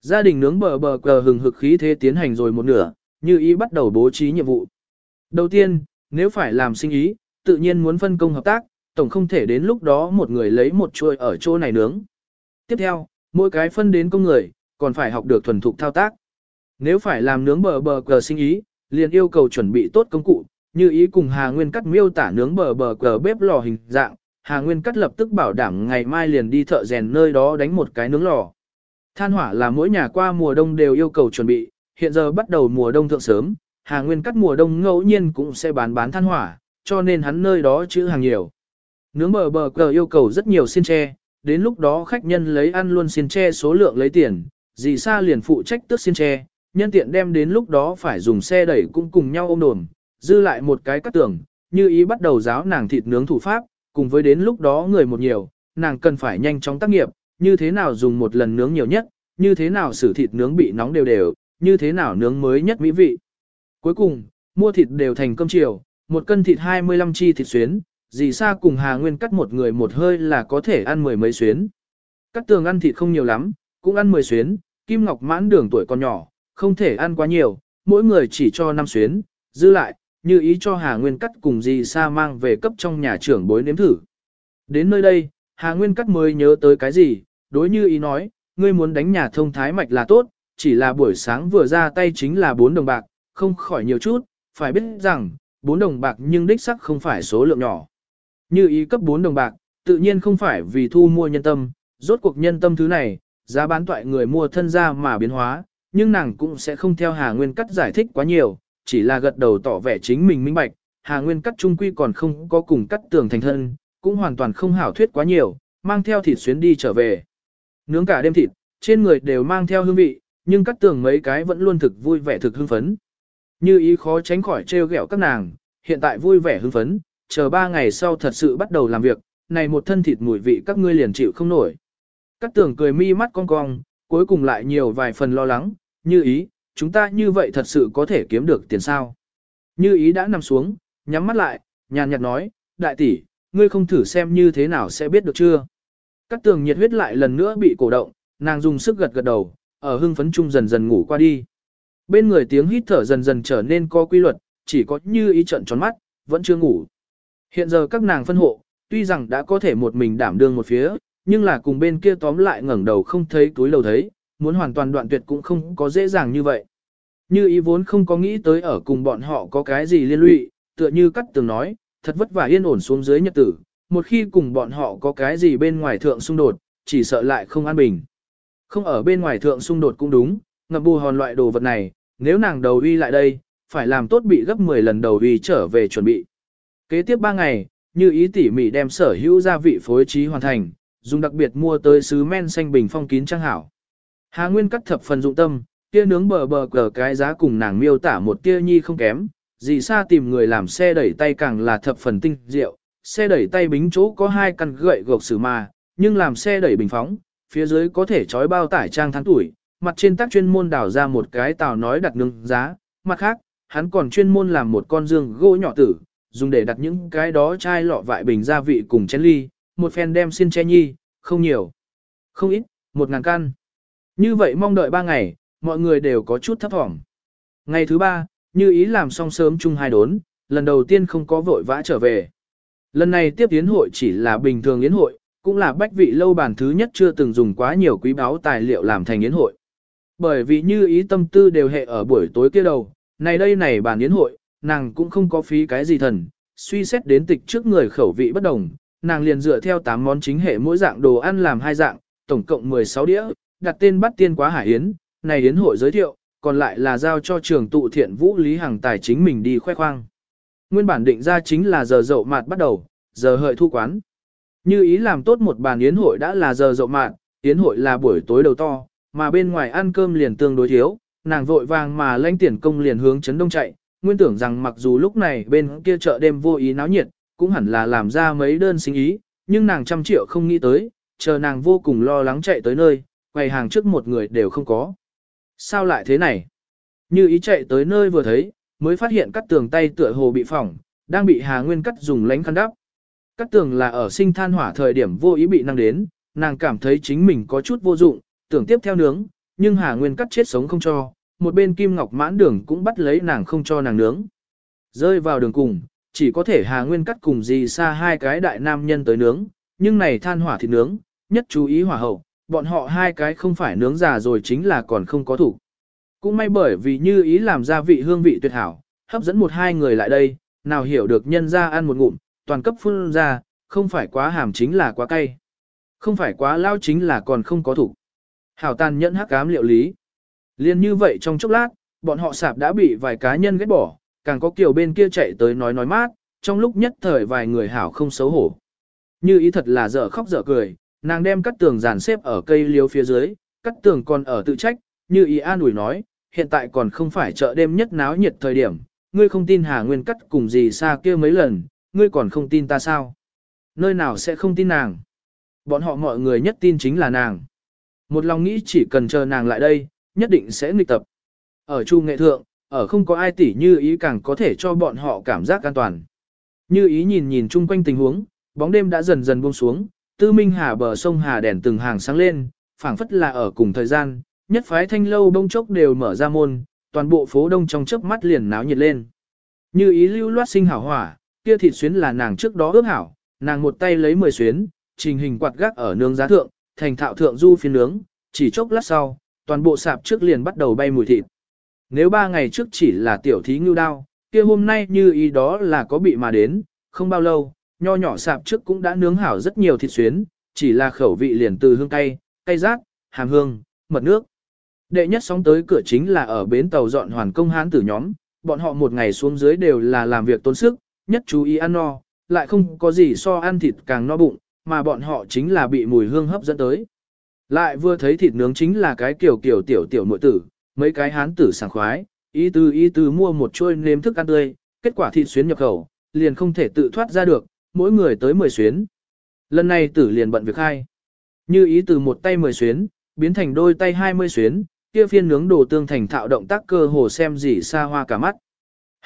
Speaker 1: Gia đình nướng bờ bờ cờ hừng hực khí thế tiến hành rồi một nửa, như ý bắt đầu bố trí nhiệm vụ. Đầu tiên, nếu phải làm sinh ý, tự nhiên muốn phân công hợp tác, tổng không thể đến lúc đó một người lấy một chuôi ở chỗ này nướng. Tiếp theo, mỗi cái phân đến công người, còn phải học được thuần thục thao tác. Nếu phải làm nướng bờ bờ cờ sinh ý, liền yêu cầu chuẩn bị tốt công cụ, như ý cùng Hà Nguyên cắt miêu tả nướng bờ bờ cờ bếp lò hình dạng, Hà Nguyên cắt lập tức bảo đảm ngày mai liền đi thợ rèn nơi đó đánh một cái nướng lò. Than hỏa là mỗi nhà qua mùa đông đều yêu cầu chuẩn bị, hiện giờ bắt đầu mùa đông thượng sớm, Hà Nguyên cắt mùa đông ngẫu nhiên cũng sẽ bán bán than hỏa, cho nên hắn nơi đó chữ hàng nhiều. Nướng bờ bờ cờ yêu cầu rất nhiều xiên tre, đến lúc đó khách nhân lấy ăn luôn xiên tre số lượng lấy tiền, dì sa liền phụ trách tước xiên tre, nhân tiện đem đến lúc đó phải dùng xe đẩy cũng cùng nhau ôm đồn, dư lại một cái cắt tưởng, như ý bắt đầu giáo nàng thịt nướng thủ pháp, cùng với đến lúc đó người một nhiều, nàng cần phải nhanh chóng tác nghiệp, như thế nào dùng một lần nướng nhiều nhất, như thế nào xử thịt nướng bị nóng đều đều, như thế nào nướng mới nhất mỹ vị. Cuối cùng, mua thịt đều thành cơm chiều, một cân thịt 25 chi thịt xuyến, dì sa cùng Hà Nguyên cắt một người một hơi là có thể ăn mười mấy xuyến. Cắt tường ăn thịt không nhiều lắm, cũng ăn 10 xuyến, Kim Ngọc mãn đường tuổi còn nhỏ, không thể ăn quá nhiều, mỗi người chỉ cho 5 xuyến, dư lại, như ý cho Hà Nguyên cắt cùng dì sa mang về cấp trong nhà trưởng bối nếm thử. Đến nơi đây, Hà Nguyên cắt mới nhớ tới cái gì, đối như ý nói, ngươi muốn đánh nhà thông thái mạch là tốt, chỉ là buổi sáng vừa ra tay chính là 4 đồng bạc, không khỏi nhiều chút, phải biết rằng, 4 đồng bạc nhưng đích sắc không phải số lượng nhỏ. Như ý cấp 4 đồng bạc, tự nhiên không phải vì thu mua nhân tâm, rốt cuộc nhân tâm thứ này, giá bán toại người mua thân ra mà biến hóa, nhưng nàng cũng sẽ không theo Hà Nguyên Cắt giải thích quá nhiều, chỉ là gật đầu tỏ vẻ chính mình minh bạch, Hà Nguyên Cắt trung quy còn không có cùng cắt tường thành thân, cũng hoàn toàn không hảo thuyết quá nhiều, mang theo thịt xuyến đi trở về. Nướng cả đêm thịt, trên người đều mang theo hương vị, nhưng cắt tường mấy cái vẫn luôn thực vui vẻ thực hưng phấn. Như ý khó tránh khỏi trêu ghẹo các nàng, hiện tại vui vẻ hưng phấn, chờ ba ngày sau thật sự bắt đầu làm việc, này một thân thịt mùi vị các ngươi liền chịu không nổi. Cắt tường cười mi mắt cong cong, cuối cùng lại nhiều vài phần lo lắng, như ý, chúng ta như vậy thật sự có thể kiếm được tiền sao. Như ý đã nằm xuống, nhắm mắt lại, nhàn nhạt nói, đại tỷ, ngươi không thử xem như thế nào sẽ biết được chưa. Cát tường nhiệt huyết lại lần nữa bị cổ động, nàng dùng sức gật gật đầu, ở hưng phấn chung dần dần ngủ qua đi. Bên người tiếng hít thở dần dần trở nên có quy luật, chỉ có như ý trận tròn mắt, vẫn chưa ngủ. Hiện giờ các nàng phân hộ, tuy rằng đã có thể một mình đảm đương một phía, nhưng là cùng bên kia tóm lại ngẩng đầu không thấy túi lầu thấy, muốn hoàn toàn đoạn tuyệt cũng không có dễ dàng như vậy. Như ý vốn không có nghĩ tới ở cùng bọn họ có cái gì liên lụy, tựa như cắt tường nói, thật vất vả yên ổn xuống dưới nhật tử, một khi cùng bọn họ có cái gì bên ngoài thượng xung đột, chỉ sợ lại không an bình. Không ở bên ngoài thượng xung đột cũng đúng, ngập bù hòn loại đồ vật này, nếu nàng đầu uy lại đây, phải làm tốt bị gấp 10 lần đầu uy trở về chuẩn bị. Kế tiếp 3 ngày, như ý tỉ mỉ đem sở hữu gia vị phối trí hoàn thành, dùng đặc biệt mua tới sứ men xanh bình phong kín trang hảo. Hà Nguyên cắt thập phần dụng tâm, kia nướng bờ bờ cờ cái giá cùng nàng miêu tả một tia nhi không kém, dì xa tìm người làm xe đẩy tay càng là thập phần tinh diệu, xe đẩy tay bính chỗ có hai căn gậy gộc sử mà, nhưng làm xe đẩy bình phóng, phía dưới có thể trói bao tải trang tháng tuổi, mặt trên tác chuyên môn đào ra một cái tàu nói đặt nướng giá, mặt khác, hắn còn chuyên môn làm một con dương gỗ nhỏ tử, dùng để đặt những cái đó chai lọ vại bình gia vị cùng chén ly, một phen đem xin che nhi, không nhiều, không ít, một ngàn căn. Như vậy mong đợi ba ngày, mọi người đều có chút thấp thỏm. Ngày thứ ba, như ý làm xong sớm chung hai đốn, lần đầu tiên không có vội vã trở về. Lần này tiếp yến hội chỉ là bình thường yến hội, cũng là bách vị lâu bàn thứ nhất chưa từng dùng quá nhiều quý báu tài liệu làm thành yến hội. Bởi vì như ý tâm tư đều hệ ở buổi tối kia đầu, này đây này bàn yến hội, nàng cũng không có phí cái gì thần, suy xét đến tịch trước người khẩu vị bất đồng, nàng liền dựa theo 8 món chính hệ mỗi dạng đồ ăn làm hai dạng, tổng cộng 16 đĩa, đặt tên bắt tiên quá hải yến, này yến hội giới thiệu, còn lại là giao cho trường tụ thiện vũ Lý Hằng tài chính mình đi khoe khoang. Nguyên bản định ra chính là giờ dậu mạt bắt đầu, giờ hợi thu quán. Như ý làm tốt một bàn yến hội đã là giờ dậu mạt, yến hội là buổi tối đầu to, mà bên ngoài ăn cơm liền tương đối thiếu, nàng vội vàng mà lanh tiền công liền hướng chấn đông chạy, nguyên tưởng rằng mặc dù lúc này bên kia chợ đêm vô ý náo nhiệt, cũng hẳn là làm ra mấy đơn sinh ý, nhưng nàng trăm triệu không nghĩ tới, chờ nàng vô cùng lo lắng chạy tới nơi, quầy hàng trước một người đều không có. Sao lại thế này? Như ý chạy tới nơi vừa thấy, mới phát hiện cắt tường tay tựa hồ bị phỏng, đang bị Hà Nguyên cắt dùng lánh khăn đắp. Cắt tường là ở sinh than hỏa thời điểm vô ý bị năng đến, nàng cảm thấy chính mình có chút vô dụng, tưởng tiếp theo nướng, nhưng Hà Nguyên cắt chết sống không cho, một bên Kim Ngọc mãn đường cũng bắt lấy nàng không cho nàng nướng. Rơi vào đường cùng, chỉ có thể Hà Nguyên cắt cùng gì xa hai cái đại nam nhân tới nướng, nhưng này than hỏa thịt nướng, nhất chú ý hỏa hậu, bọn họ hai cái không phải nướng già rồi chính là còn không có thủ. Cũng may bởi vì như ý làm gia vị hương vị tuyệt hảo, hấp dẫn một hai người lại đây, nào hiểu được nhân ra ăn một ngụm, toàn cấp phun ra, không phải quá hàm chính là quá cay. Không phải quá lao chính là còn không có thủ. Hảo tàn nhẫn hắc ám liệu lý. Liên như vậy trong chốc lát, bọn họ sạp đã bị vài cá nhân ghét bỏ, càng có kiểu bên kia chạy tới nói nói mát, trong lúc nhất thời vài người hảo không xấu hổ. Như ý thật là dở khóc dở cười, nàng đem cắt tường dàn xếp ở cây liếu phía dưới, cắt tường còn ở tự trách, như ý an ủi nói, hiện tại còn không phải chợ đêm nhất náo nhiệt thời điểm, ngươi không tin Hà Nguyên cắt cùng gì xa kia mấy lần, ngươi còn không tin ta sao? Nơi nào sẽ không tin nàng? Bọn họ mọi người nhất tin chính là nàng. Một lòng nghĩ chỉ cần chờ nàng lại đây, nhất định sẽ nghịch tập. Ở chu nghệ thượng, ở không có ai tỉ như ý càng có thể cho bọn họ cảm giác an toàn. Như ý nhìn nhìn chung quanh tình huống, bóng đêm đã dần dần buông xuống, tư minh hà bờ sông hà đèn từng hàng sáng lên, phảng phất là ở cùng thời gian, nhất phái thanh lâu bông chốc đều mở ra môn, toàn bộ phố đông trong chớp mắt liền náo nhiệt lên. Như ý lưu loát sinh hảo hỏa, kia thịt xuyến là nàng trước đó ước hảo, nàng một tay lấy 10 xuyến, trình hình quạt gác ở nương giá thượng, thành thạo thượng du phiên nướng, chỉ chốc lát sau, toàn bộ sạp trước liền bắt đầu bay mùi thịt. Nếu ba ngày trước chỉ là tiểu thí ngưu đao, kia hôm nay như ý đó là có bị mà đến, không bao lâu, nho nhỏ sạp trước cũng đã nướng hảo rất nhiều thịt xuyến, chỉ là khẩu vị liền từ hương cay, cay rát, hàm hương, mật nước. Đệ nhất sóng tới cửa chính là ở bến tàu dọn hoàn công hán tử nhóm, bọn họ một ngày xuống dưới đều là làm việc tốn sức, nhất chú ý ăn no, lại không có gì so ăn thịt càng no bụng, mà bọn họ chính là bị mùi hương hấp dẫn tới. Lại vừa thấy thịt nướng chính là cái kiểu kiểu tiểu tiểu nội tử, mấy cái hán tử sảng khoái, ý tư ý tư mua một chuôi nếm thức ăn tươi, kết quả thịt xuyến nhập khẩu, liền không thể tự thoát ra được, mỗi người tới 10 xuyến. Lần này tử liền bận việc hai. Như ý từ một tay 10 xuyến, biến thành đôi tay 20 xuyến, kia phiên nướng đồ tương thành thạo động tác cơ hồ xem gì xa hoa cả mắt.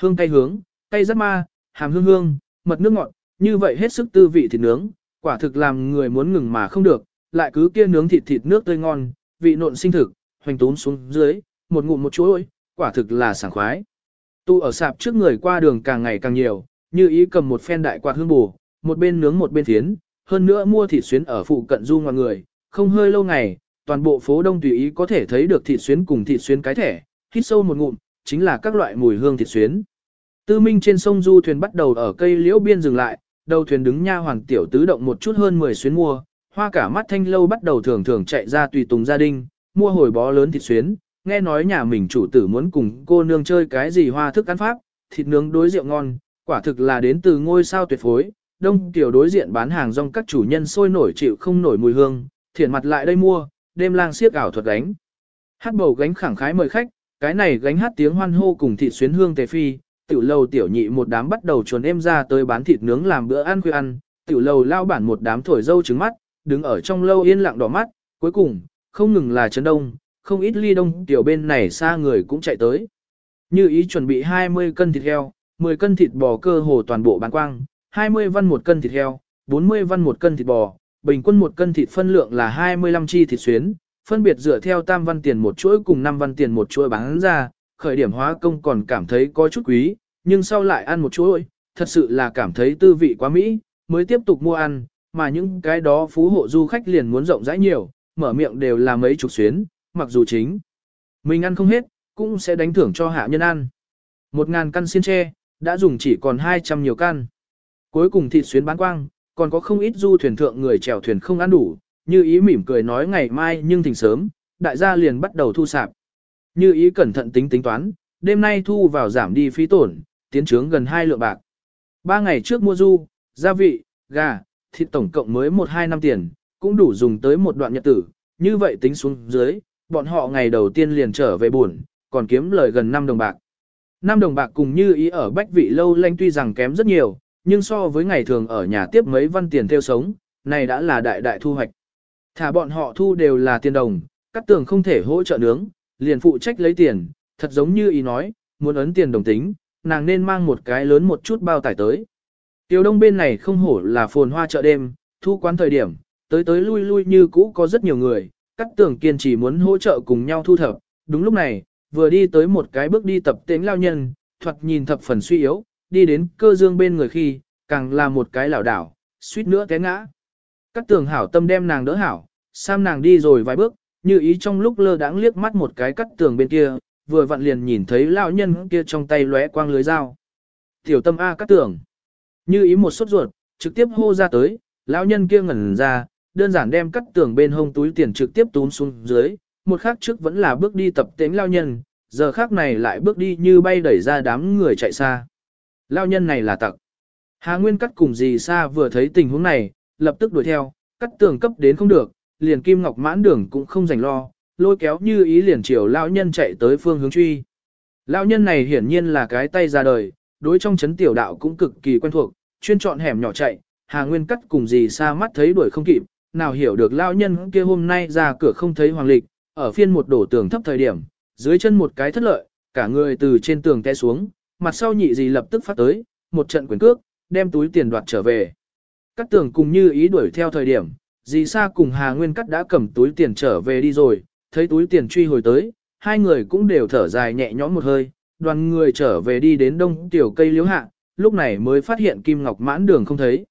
Speaker 1: Hương cay hướng, cay rất ma, hàm hương hương, mật nước ngọt, như vậy hết sức tư vị thịt nướng, quả thực làm người muốn ngừng mà không được, lại cứ kia nướng thịt thịt nước tươi ngon, vị nộn sinh thực, hoành tốn xuống dưới, một ngụm một chuỗi, quả thực là sảng khoái. Tu ở sạp trước người qua đường càng ngày càng nhiều, như ý cầm một phen đại quạt hương bù, một bên nướng một bên thiến, hơn nữa mua thịt xuyến ở phụ cận du ngoài người, không hơi lâu ngày, toàn bộ phố đông tùy ý có thể thấy được thịt xuyến cùng thịt xuyến cái thẻ, hít sâu một ngụm, chính là các loại mùi hương thịt xuyến. Tư Minh trên sông du thuyền bắt đầu ở cây liễu biên dừng lại, đầu thuyền đứng nha hoàng tiểu tứ động một chút hơn 10 xuyến mua, hoa cả mắt thanh lâu bắt đầu thường thường chạy ra tùy tùng gia đình, mua hồi bó lớn thịt xuyến, nghe nói nhà mình chủ tử muốn cùng cô nương chơi cái gì hoa thức ăn pháp, thịt nướng đối rượu ngon, quả thực là đến từ ngôi sao tuyệt phối, đông tiểu đối diện bán hàng rong các chủ nhân sôi nổi chịu không nổi mùi hương, thiện mặt lại đây mua, đêm lang siếc ảo thuật gánh. Hát bầu gánh khẳng khái mời khách, cái này gánh hát tiếng hoan hô cùng thịt xuyến hương tề phi, tiểu lầu tiểu nhị một đám bắt đầu chuồn em ra tới bán thịt nướng làm bữa ăn khuya ăn, tiểu lầu lao bản một đám thổi dâu trứng mắt, đứng ở trong lâu yên lặng đỏ mắt, cuối cùng, không ngừng là chấn đông, không ít ly đông tiểu bên này xa người cũng chạy tới. Như ý chuẩn bị 20 cân thịt heo, 10 cân thịt bò cơ hồ toàn bộ bán quang, 20 văn một cân thịt heo, 40 văn một cân thịt bò, bình quân một cân thịt phân lượng là 25 chi thịt xuyến, phân biệt dựa theo tam văn tiền một chuỗi cùng 5 văn tiền một chuỗi bán ra, khởi điểm hóa công còn cảm thấy có chút quý, nhưng sau lại ăn một chuỗi, thật sự là cảm thấy tư vị quá mỹ, mới tiếp tục mua ăn, mà những cái đó phú hộ du khách liền muốn rộng rãi nhiều, mở miệng đều là mấy chục xuyến, mặc dù chính mình ăn không hết, cũng sẽ đánh thưởng cho hạ nhân ăn. Một ngàn căn xiên tre, đã dùng chỉ còn 200 nhiều căn. Cuối cùng thịt xuyến bán quang, còn có không ít du thuyền thượng người chèo thuyền không ăn đủ, như ý mỉm cười nói ngày mai nhưng thỉnh sớm, đại gia liền bắt đầu thu sạp. Như ý cẩn thận tính tính toán, đêm nay thu vào giảm đi phí tổn, tiến trướng gần 2 lượng bạc. Ba ngày trước mua du, gia vị, gà, thịt tổng cộng mới 1-2 năm tiền, cũng đủ dùng tới một đoạn nhật tử. Như vậy tính xuống dưới, bọn họ ngày đầu tiên liền trở về buồn, còn kiếm lời gần 5 đồng bạc. Nam đồng bạc cùng như ý ở bách vị lâu lanh tuy rằng kém rất nhiều, nhưng so với ngày thường ở nhà tiếp mấy văn tiền theo sống, này đã là đại đại thu hoạch. Thả bọn họ thu đều là tiền đồng, cắt tường không thể hỗ trợ nướng, liền phụ trách lấy tiền, thật giống như ý nói, muốn ấn tiền đồng tính, nàng nên mang một cái lớn một chút bao tải tới. Tiêu đông bên này không hổ là phồn hoa chợ đêm, thu quán thời điểm, tới tới lui lui như cũ có rất nhiều người, cắt tường kiên trì muốn hỗ trợ cùng nhau thu thập. Đúng lúc này, vừa đi tới một cái bước đi tập tính lao nhân, thoạt nhìn thập phần suy yếu, đi đến cơ dương bên người khi, càng là một cái lảo đảo, suýt nữa té ngã. Cắt tường hảo tâm đem nàng đỡ hảo, sam nàng đi rồi vài bước, như ý trong lúc lơ đãng liếc mắt một cái cắt tường bên kia, vừa vặn liền nhìn thấy lão nhân kia trong tay lóe quang lưới dao. Tiểu tâm A cắt tường. Như ý một sốt ruột, trực tiếp hô ra tới, lão nhân kia ngẩn ra, đơn giản đem cắt tường bên hông túi tiền trực tiếp túm xuống dưới, một khắc trước vẫn là bước đi tập tính lao nhân, giờ khắc này lại bước đi như bay đẩy ra đám người chạy xa. Lao nhân này là tặc. Hà Nguyên cắt cùng dì xa vừa thấy tình huống này, lập tức đuổi theo, cắt tường cấp đến không được, liền kim ngọc mãn đường cũng không dành lo, lôi kéo như ý liền chiều lao nhân chạy tới phương hướng truy. Lao nhân này hiển nhiên là cái tay ra đời, đối trong chấn tiểu đạo cũng cực kỳ quen thuộc, chuyên chọn hẻm nhỏ chạy, Hà Nguyên cắt cùng dì xa mắt thấy đuổi không kịp, nào hiểu được lao nhân kia hôm nay ra cửa không thấy hoàng lịch, ở phiên một đổ tường thấp thời điểm, dưới chân một cái thất lợi, cả người từ trên tường té xuống, mặt sau nhị gì lập tức phát tới, một trận quyền cước, đem túi tiền đoạt trở về. Các tường cùng như ý đuổi theo thời điểm, dì Sa cùng Hà Nguyên Cắt đã cầm túi tiền trở về đi rồi, thấy túi tiền truy hồi tới, hai người cũng đều thở dài nhẹ nhõm một hơi, đoàn người trở về đi đến đông tiểu cây liễu hạ, lúc này mới phát hiện Kim Ngọc mãn đường không thấy.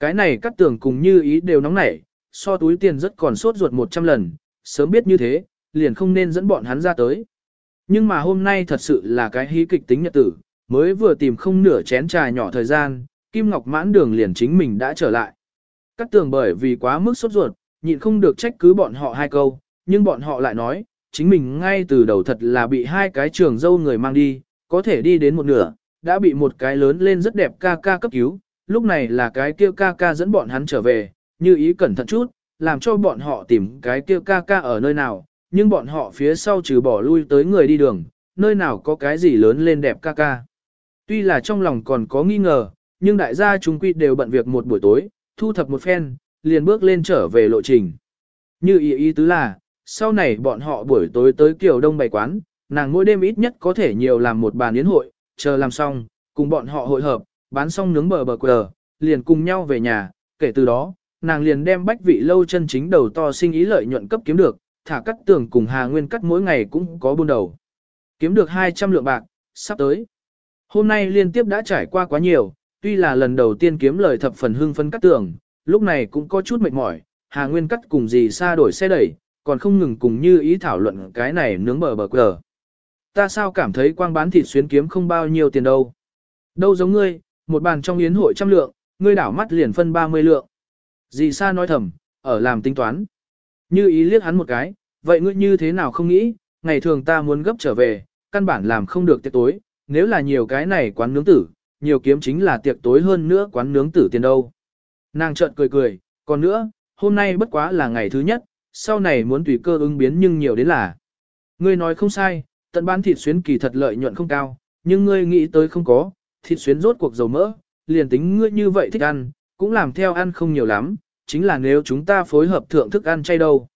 Speaker 1: Cái này cắt tường cùng như ý đều nóng nảy, so túi tiền rất còn sốt ruột 100 lần, sớm biết như thế, liền không nên dẫn bọn hắn ra tới. Nhưng mà hôm nay thật sự là cái hí kịch tính nhật tử, mới vừa tìm không nửa chén trà nhỏ thời gian, Kim Ngọc mãn đường liền chính mình đã trở lại. Các tường bởi vì quá mức sốt ruột, nhịn không được trách cứ bọn họ hai câu, nhưng bọn họ lại nói, chính mình ngay từ đầu thật là bị hai cái trường dâu người mang đi, có thể đi đến một nửa, đã bị một cái lớn lên rất đẹp ca ca cấp cứu, lúc này là cái kia ca ca dẫn bọn hắn trở về, như ý cẩn thận chút, làm cho bọn họ tìm cái kia ca ca ở nơi nào, nhưng bọn họ phía sau trừ bỏ lui tới người đi đường, nơi nào có cái gì lớn lên đẹp ca ca. Tuy là trong lòng còn có nghi ngờ, nhưng đại gia chúng quy đều bận việc một buổi tối, thu thập một phen, liền bước lên trở về lộ trình. Như ý ý tứ là, sau này bọn họ buổi tối tới kiểu đông bày quán, nàng mỗi đêm ít nhất có thể nhiều làm một bàn yến hội, chờ làm xong, cùng bọn họ hội hợp, bán xong nướng bờ bờ quờ, liền cùng nhau về nhà, kể từ đó, nàng liền đem bách vị lâu chân chính đầu to sinh ý lợi nhuận cấp kiếm được, thả cắt tường cùng Hà Nguyên cắt mỗi ngày cũng có buôn đầu. Kiếm được 200 lượng bạc, sắp tới. Hôm nay liên tiếp đã trải qua quá nhiều, tuy là lần đầu tiên kiếm lời thập phần hưng phấn cắt tường, lúc này cũng có chút mệt mỏi, Hà Nguyên cắt cùng gì xa đổi xe đẩy, còn không ngừng cùng như ý thảo luận cái này nướng bờ bờ cờ. Ta sao cảm thấy quang bán thịt xuyến kiếm không bao nhiêu tiền đâu. Đâu giống ngươi, một bàn trong yến hội trăm lượng, ngươi đảo mắt liền phân 30 lượng. Dì Sa nói thầm, ở làm tính toán. Như ý liếc hắn một cái, vậy ngươi như thế nào không nghĩ, ngày thường ta muốn gấp trở về, căn bản làm không được tiệc tối, nếu là nhiều cái này quán nướng tử, nhiều kiếm chính là tiệc tối hơn nữa quán nướng tử tiền đâu. Nàng trợn cười cười, còn nữa, hôm nay bất quá là ngày thứ nhất, sau này muốn tùy cơ ứng biến nhưng nhiều đến là. Ngươi nói không sai, tận bán thịt xuyến kỳ thật lợi nhuận không cao, nhưng ngươi nghĩ tới không có, thịt xuyến rốt cuộc dầu mỡ, liền tính ngươi như vậy thích ăn, cũng làm theo ăn không nhiều lắm, chính là nếu chúng ta phối hợp thượng thức ăn chay đâu.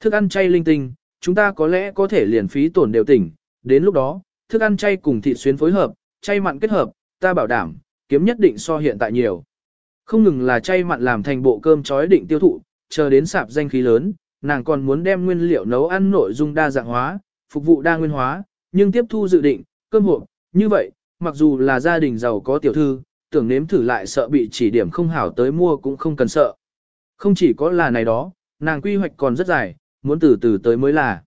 Speaker 1: Thức ăn chay linh tinh, chúng ta có lẽ có thể liền phí tổn đều tỉnh, đến lúc đó, thức ăn chay cùng thịt xuyến phối hợp, chay mặn kết hợp, ta bảo đảm, kiếm nhất định so hiện tại nhiều. Không ngừng là chay mặn làm thành bộ cơm chói định tiêu thụ, chờ đến sạp danh khí lớn, nàng còn muốn đem nguyên liệu nấu ăn nội dung đa dạng hóa, phục vụ đa nguyên hóa, nhưng tiếp thu dự định, cơm hộp, như vậy, mặc dù là gia đình giàu có tiểu thư, tưởng nếm thử lại sợ bị chỉ điểm không hảo tới mua cũng không cần sợ. Không chỉ có là này đó, nàng quy hoạch còn rất dài, muốn từ từ tới mới là.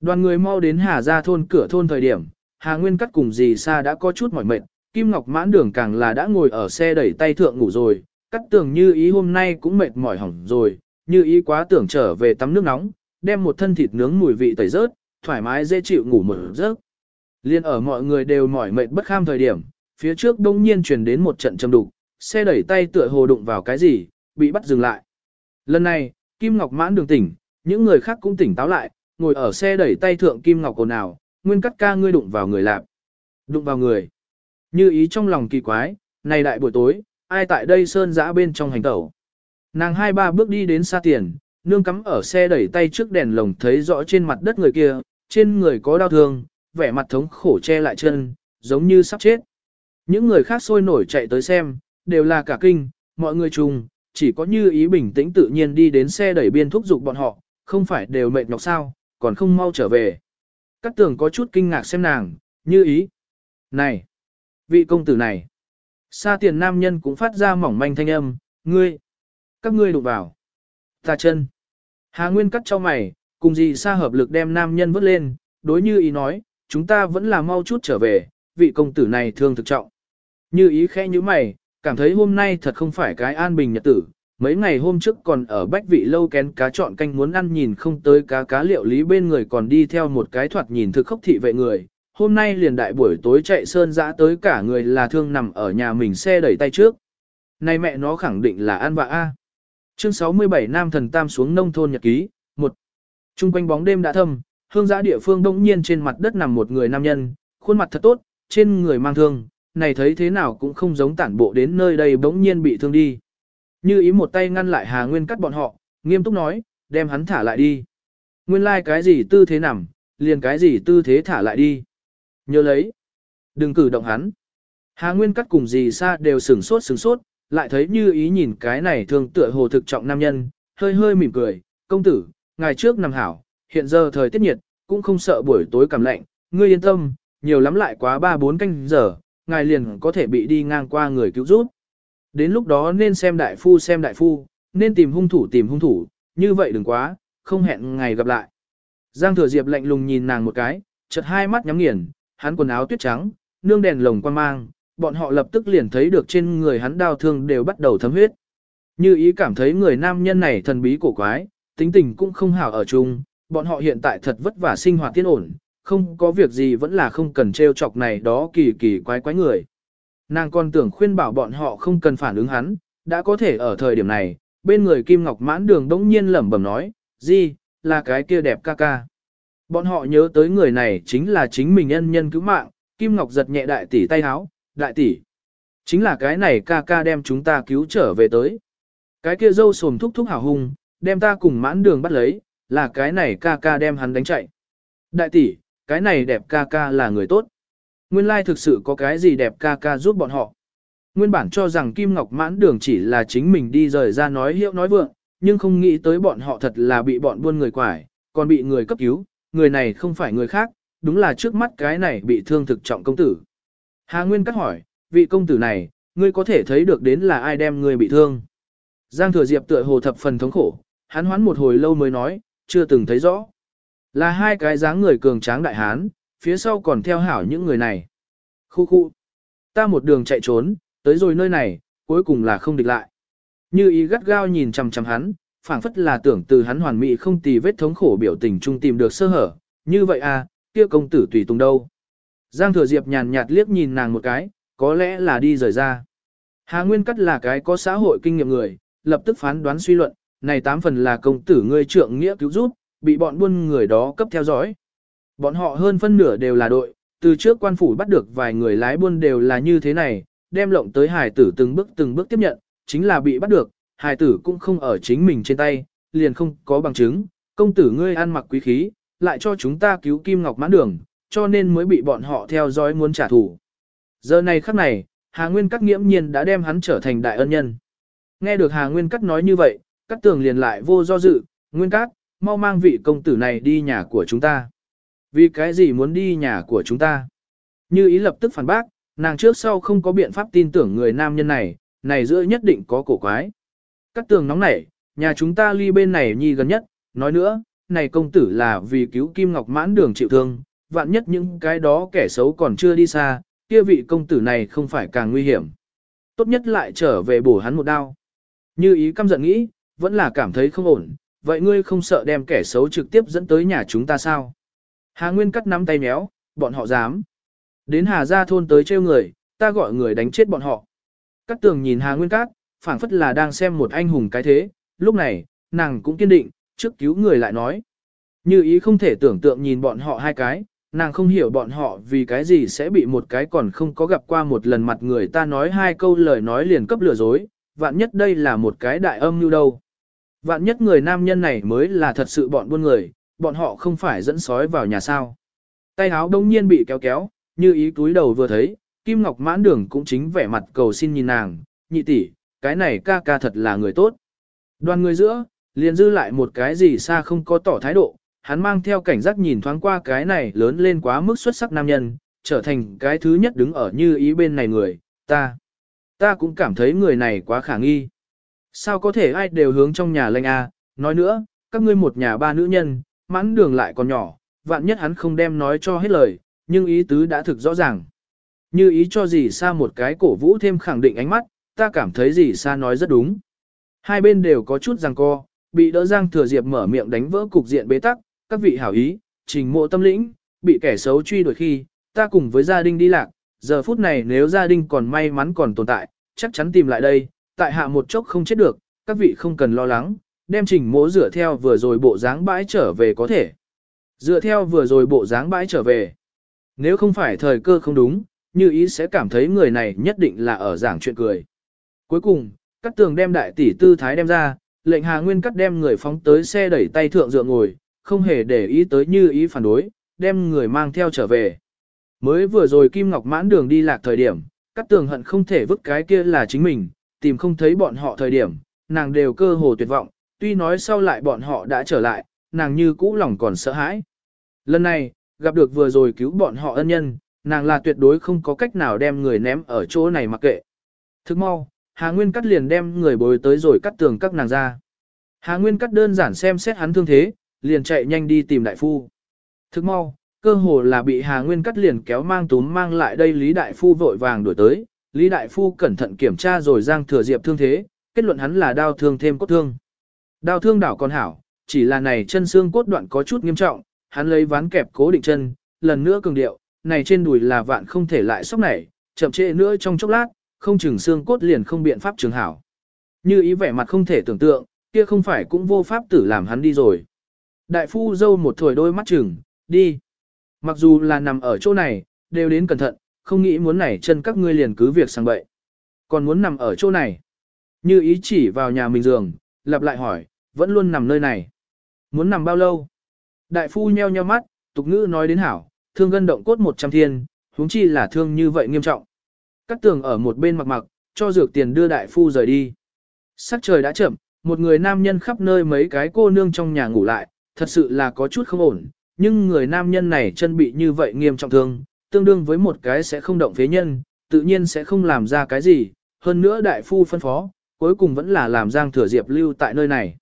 Speaker 1: Đoàn người mau đến Hà Gia thôn cửa thôn thời điểm, Hà Nguyên cắt cùng dì Sa đã có chút mỏi mệt, Kim Ngọc mãn đường càng là đã ngồi ở xe đẩy tay thượng ngủ rồi, cắt tưởng như ý hôm nay cũng mệt mỏi hỏng rồi, như ý quá tưởng trở về tắm nước nóng, đem một thân thịt nướng mùi vị tẩy rớt, thoải mái dễ chịu ngủ mở giấc. Liên ở mọi người đều mỏi mệt bất kham thời điểm, phía trước đông nhiên truyền đến một trận châm đục, xe đẩy tay tựa hồ đụng vào cái gì, bị bắt dừng lại. Lần này, Kim Ngọc mãn đường tỉnh, những người khác cũng tỉnh táo lại, ngồi ở xe đẩy tay thượng Kim Ngọc ồn ào, nguyên cắt ca ngươi đụng vào người lạp. Đụng vào người. Như ý trong lòng kỳ quái, này đại buổi tối, ai tại đây sơn dã bên trong hành tẩu. Nàng hai ba bước đi đến xa tiền, nương cắm ở xe đẩy tay trước đèn lồng thấy rõ trên mặt đất người kia, trên người có đau thương, vẻ mặt thống khổ che lại chân, giống như sắp chết. Những người khác sôi nổi chạy tới xem, đều là cả kinh, mọi người chung, chỉ có như ý bình tĩnh tự nhiên đi đến xe đẩy biên thúc giục bọn họ, không phải đều mệt nhọc sao, còn không mau trở về. Các tường có chút kinh ngạc xem nàng, như ý. Này! Vị công tử này! Sa tiền nam nhân cũng phát ra mỏng manh thanh âm, ngươi! Các ngươi đụng vào. Ta chân! Hà Nguyên cắt cho mày, cùng gì sa hợp lực đem nam nhân vứt lên, đối như ý nói, chúng ta vẫn là mau chút trở về, vị công tử này thương thực trọng. Như ý khẽ như mày, cảm thấy hôm nay thật không phải cái an bình nhật tử. Mấy ngày hôm trước còn ở bách vị lâu kén cá chọn canh muốn ăn nhìn không tới cá cá liệu lý bên người còn đi theo một cái thoạt nhìn thực khốc thị vệ người. Hôm nay liền đại buổi tối chạy sơn dã tới cả người là thương nằm ở nhà mình xe đẩy tay trước. Này mẹ nó khẳng định là ăn vạ A. Chương 67 Nam thần tam xuống nông thôn nhật ký, 1. Trung quanh bóng đêm đã thâm, hương giã địa phương đông nhiên trên mặt đất nằm một người nam nhân, khuôn mặt thật tốt, trên người mang thương, này thấy thế nào cũng không giống tản bộ đến nơi đây bỗng nhiên bị thương đi. Như ý một tay ngăn lại Hà Nguyên cắt bọn họ, nghiêm túc nói, đem hắn thả lại đi. Nguyên lai like cái gì tư thế nằm, liền cái gì tư thế thả lại đi. Nhớ lấy, đừng cử động hắn. Hà Nguyên cắt cùng gì xa đều sửng sốt sửng sốt, lại thấy như ý nhìn cái này thường tựa hồ thực trọng nam nhân, hơi hơi mỉm cười, công tử, ngày trước nằm hảo, hiện giờ thời tiết nhiệt, cũng không sợ buổi tối cảm lạnh, ngươi yên tâm, nhiều lắm lại quá 3-4 canh giờ, ngài liền có thể bị đi ngang qua người cứu giúp. Đến lúc đó nên xem đại phu xem đại phu, nên tìm hung thủ tìm hung thủ, như vậy đừng quá, không hẹn ngày gặp lại. Giang thừa diệp lạnh lùng nhìn nàng một cái, chợt hai mắt nhắm nghiền, hắn quần áo tuyết trắng, nương đèn lồng quan mang, bọn họ lập tức liền thấy được trên người hắn đau thương đều bắt đầu thấm huyết. Như ý cảm thấy người nam nhân này thần bí cổ quái, tính tình cũng không hảo ở chung, bọn họ hiện tại thật vất vả sinh hoạt tiên ổn, không có việc gì vẫn là không cần trêu chọc này đó kỳ kỳ quái quái người. Nàng còn tưởng khuyên bảo bọn họ không cần phản ứng hắn, đã có thể ở thời điểm này, bên người Kim Ngọc mãn đường đống nhiên lẩm bẩm nói, gì, là cái kia đẹp ca ca. Bọn họ nhớ tới người này chính là chính mình nhân nhân cứu mạng, Kim Ngọc giật nhẹ đại tỷ tay háo, đại tỷ. Chính là cái này ca ca đem chúng ta cứu trở về tới. Cái kia dâu sồm thúc thúc hào hung, đem ta cùng mãn đường bắt lấy, là cái này ca ca đem hắn đánh chạy. Đại tỷ, cái này đẹp ca ca là người tốt. Nguyên lai thực sự có cái gì đẹp ca ca giúp bọn họ. Nguyên bản cho rằng Kim Ngọc mãn đường chỉ là chính mình đi rời ra nói hiệu nói vượng, nhưng không nghĩ tới bọn họ thật là bị bọn buôn người quải, còn bị người cấp cứu, người này không phải người khác, đúng là trước mắt cái này bị thương thực trọng công tử. Hà Nguyên cắt hỏi, vị công tử này, ngươi có thể thấy được đến là ai đem ngươi bị thương. Giang Thừa Diệp tựa hồ thập phần thống khổ, hắn hoán một hồi lâu mới nói, chưa từng thấy rõ. Là hai cái dáng người cường tráng đại hán, phía sau còn theo hảo những người này. Khu khu. Ta một đường chạy trốn, tới rồi nơi này, cuối cùng là không địch lại. Như ý gắt gao nhìn chằm chằm hắn, phảng phất là tưởng từ hắn hoàn mỹ không tì vết thống khổ biểu tình trung tìm được sơ hở. Như vậy à, kia công tử tùy tùng đâu. Giang thừa diệp nhàn nhạt liếc nhìn nàng một cái, có lẽ là đi rời ra. Hà Nguyên Cắt là cái có xã hội kinh nghiệm người, lập tức phán đoán suy luận, này tám phần là công tử ngươi trượng nghĩa cứu giúp, bị bọn buôn người đó cấp theo dõi. Bọn họ hơn phân nửa đều là đội, từ trước quan phủ bắt được vài người lái buôn đều là như thế này, đem lộng tới hải tử từng bước từng bước tiếp nhận, chính là bị bắt được, hải tử cũng không ở chính mình trên tay, liền không có bằng chứng, công tử ngươi ăn mặc quý khí, lại cho chúng ta cứu kim ngọc mãn đường, cho nên mới bị bọn họ theo dõi muốn trả thù. Giờ này khắc này, Hà Nguyên Cắt nghiễm nhiên đã đem hắn trở thành đại ân nhân. Nghe được Hà Nguyên Cắt nói như vậy, Cắt tường liền lại vô do dự, Nguyên Cát, mau mang vị công tử này đi nhà của chúng ta. Vì cái gì muốn đi nhà của chúng ta? Như ý lập tức phản bác, nàng trước sau không có biện pháp tin tưởng người nam nhân này, này giữa nhất định có cổ quái. Cắt tường nóng nảy, nhà chúng ta ly bên này nhi gần nhất, nói nữa, này công tử là vì cứu Kim Ngọc mãn đường chịu thương, vạn nhất những cái đó kẻ xấu còn chưa đi xa, kia vị công tử này không phải càng nguy hiểm. Tốt nhất lại trở về bổ hắn một đao. Như ý căm giận nghĩ, vẫn là cảm thấy không ổn, vậy ngươi không sợ đem kẻ xấu trực tiếp dẫn tới nhà chúng ta sao? Hà Nguyên cắt nắm tay méo, bọn họ dám. Đến Hà Gia thôn tới trêu người, ta gọi người đánh chết bọn họ. Cát tường nhìn Hà Nguyên Cát, phảng phất là đang xem một anh hùng cái thế, lúc này, nàng cũng kiên định, trước cứu người lại nói. Như ý không thể tưởng tượng nhìn bọn họ hai cái, nàng không hiểu bọn họ vì cái gì sẽ bị một cái còn không có gặp qua một lần mặt người ta nói hai câu lời nói liền cấp lừa dối, vạn nhất đây là một cái đại âm như đâu. Vạn nhất người nam nhân này mới là thật sự bọn buôn người, bọn họ không phải dẫn sói vào nhà sao. Tay áo đông nhiên bị kéo kéo, như ý túi đầu vừa thấy, Kim Ngọc mãn đường cũng chính vẻ mặt cầu xin nhìn nàng, nhị tỷ, cái này ca ca thật là người tốt. Đoàn người giữa, liền dư lại một cái gì xa không có tỏ thái độ, hắn mang theo cảnh giác nhìn thoáng qua cái này lớn lên quá mức xuất sắc nam nhân, trở thành cái thứ nhất đứng ở như ý bên này người, ta. Ta cũng cảm thấy người này quá khả nghi. Sao có thể ai đều hướng trong nhà lanh a? nói nữa, các ngươi một nhà ba nữ nhân, mãn đường lại còn nhỏ, vạn nhất hắn không đem nói cho hết lời, nhưng ý tứ đã thực rõ ràng. Như ý cho gì xa một cái cổ vũ thêm khẳng định ánh mắt, ta cảm thấy gì xa nói rất đúng. Hai bên đều có chút ràng co, bị đỡ giang thừa diệp mở miệng đánh vỡ cục diện bế tắc, các vị hảo ý, trình mộ tâm lĩnh, bị kẻ xấu truy đuổi khi, ta cùng với gia đình đi lạc, giờ phút này nếu gia đình còn may mắn còn tồn tại, chắc chắn tìm lại đây, tại hạ một chốc không chết được, các vị không cần lo lắng, đem trình mỗ dựa theo vừa rồi bộ dáng bãi trở về có thể. Dựa theo vừa rồi bộ dáng bãi trở về. Nếu không phải thời cơ không đúng, như ý sẽ cảm thấy người này nhất định là ở giảng chuyện cười. Cuối cùng, các tường đem đại tỷ tư thái đem ra, lệnh Hà Nguyên cắt đem người phóng tới xe đẩy tay thượng dựa ngồi, không hề để ý tới như ý phản đối, đem người mang theo trở về. Mới vừa rồi Kim Ngọc mãn đường đi lạc thời điểm, các tường hận không thể vứt cái kia là chính mình, tìm không thấy bọn họ thời điểm, nàng đều cơ hồ tuyệt vọng, tuy nói sau lại bọn họ đã trở lại, nàng như cũ lòng còn sợ hãi. Lần này, gặp được vừa rồi cứu bọn họ ân nhân, nàng là tuyệt đối không có cách nào đem người ném ở chỗ này mặc kệ. Thức mau, Hà Nguyên cắt liền đem người bồi tới rồi cắt tường các nàng ra. Hà Nguyên cắt đơn giản xem xét hắn thương thế, liền chạy nhanh đi tìm đại phu. Thức mau, cơ hồ là bị Hà Nguyên cắt liền kéo mang túm mang lại đây Lý Đại Phu vội vàng đuổi tới. Lý Đại Phu cẩn thận kiểm tra rồi giang thừa diệp thương thế, kết luận hắn là đau thương thêm cốt thương. Đau thương đảo còn hảo, chỉ là này chân xương cốt đoạn có chút nghiêm trọng, hắn lấy ván kẹp cố định chân, lần nữa cường điệu, này trên đùi là vạn không thể lại sốc này, chậm trễ nữa trong chốc lát, không chừng xương cốt liền không biện pháp trường hảo. Như ý vẻ mặt không thể tưởng tượng, kia không phải cũng vô pháp tử làm hắn đi rồi. Đại phu dâu một thổi đôi mắt chừng, đi. Mặc dù là nằm ở chỗ này, đều đến cẩn thận, không nghĩ muốn nảy chân các ngươi liền cứ việc sang bậy. Còn muốn nằm ở chỗ này. Như ý chỉ vào nhà mình giường, lặp lại hỏi, vẫn luôn nằm nơi này. Muốn nằm bao lâu? Đại phu nheo nheo mắt, tục ngữ nói đến hảo, thương gân động cốt 100 thiên, huống chi là thương như vậy nghiêm trọng. Cắt tường ở một bên mặc mặc, cho dược tiền đưa đại phu rời đi. Sắc trời đã chậm, một người nam nhân khắp nơi mấy cái cô nương trong nhà ngủ lại, thật sự là có chút không ổn, nhưng người nam nhân này chân bị như vậy nghiêm trọng thương, tương đương với một cái sẽ không động phế nhân, tự nhiên sẽ không làm ra cái gì, hơn nữa đại phu phân phó, cuối cùng vẫn là làm Giang Thừa Diệp lưu tại nơi này.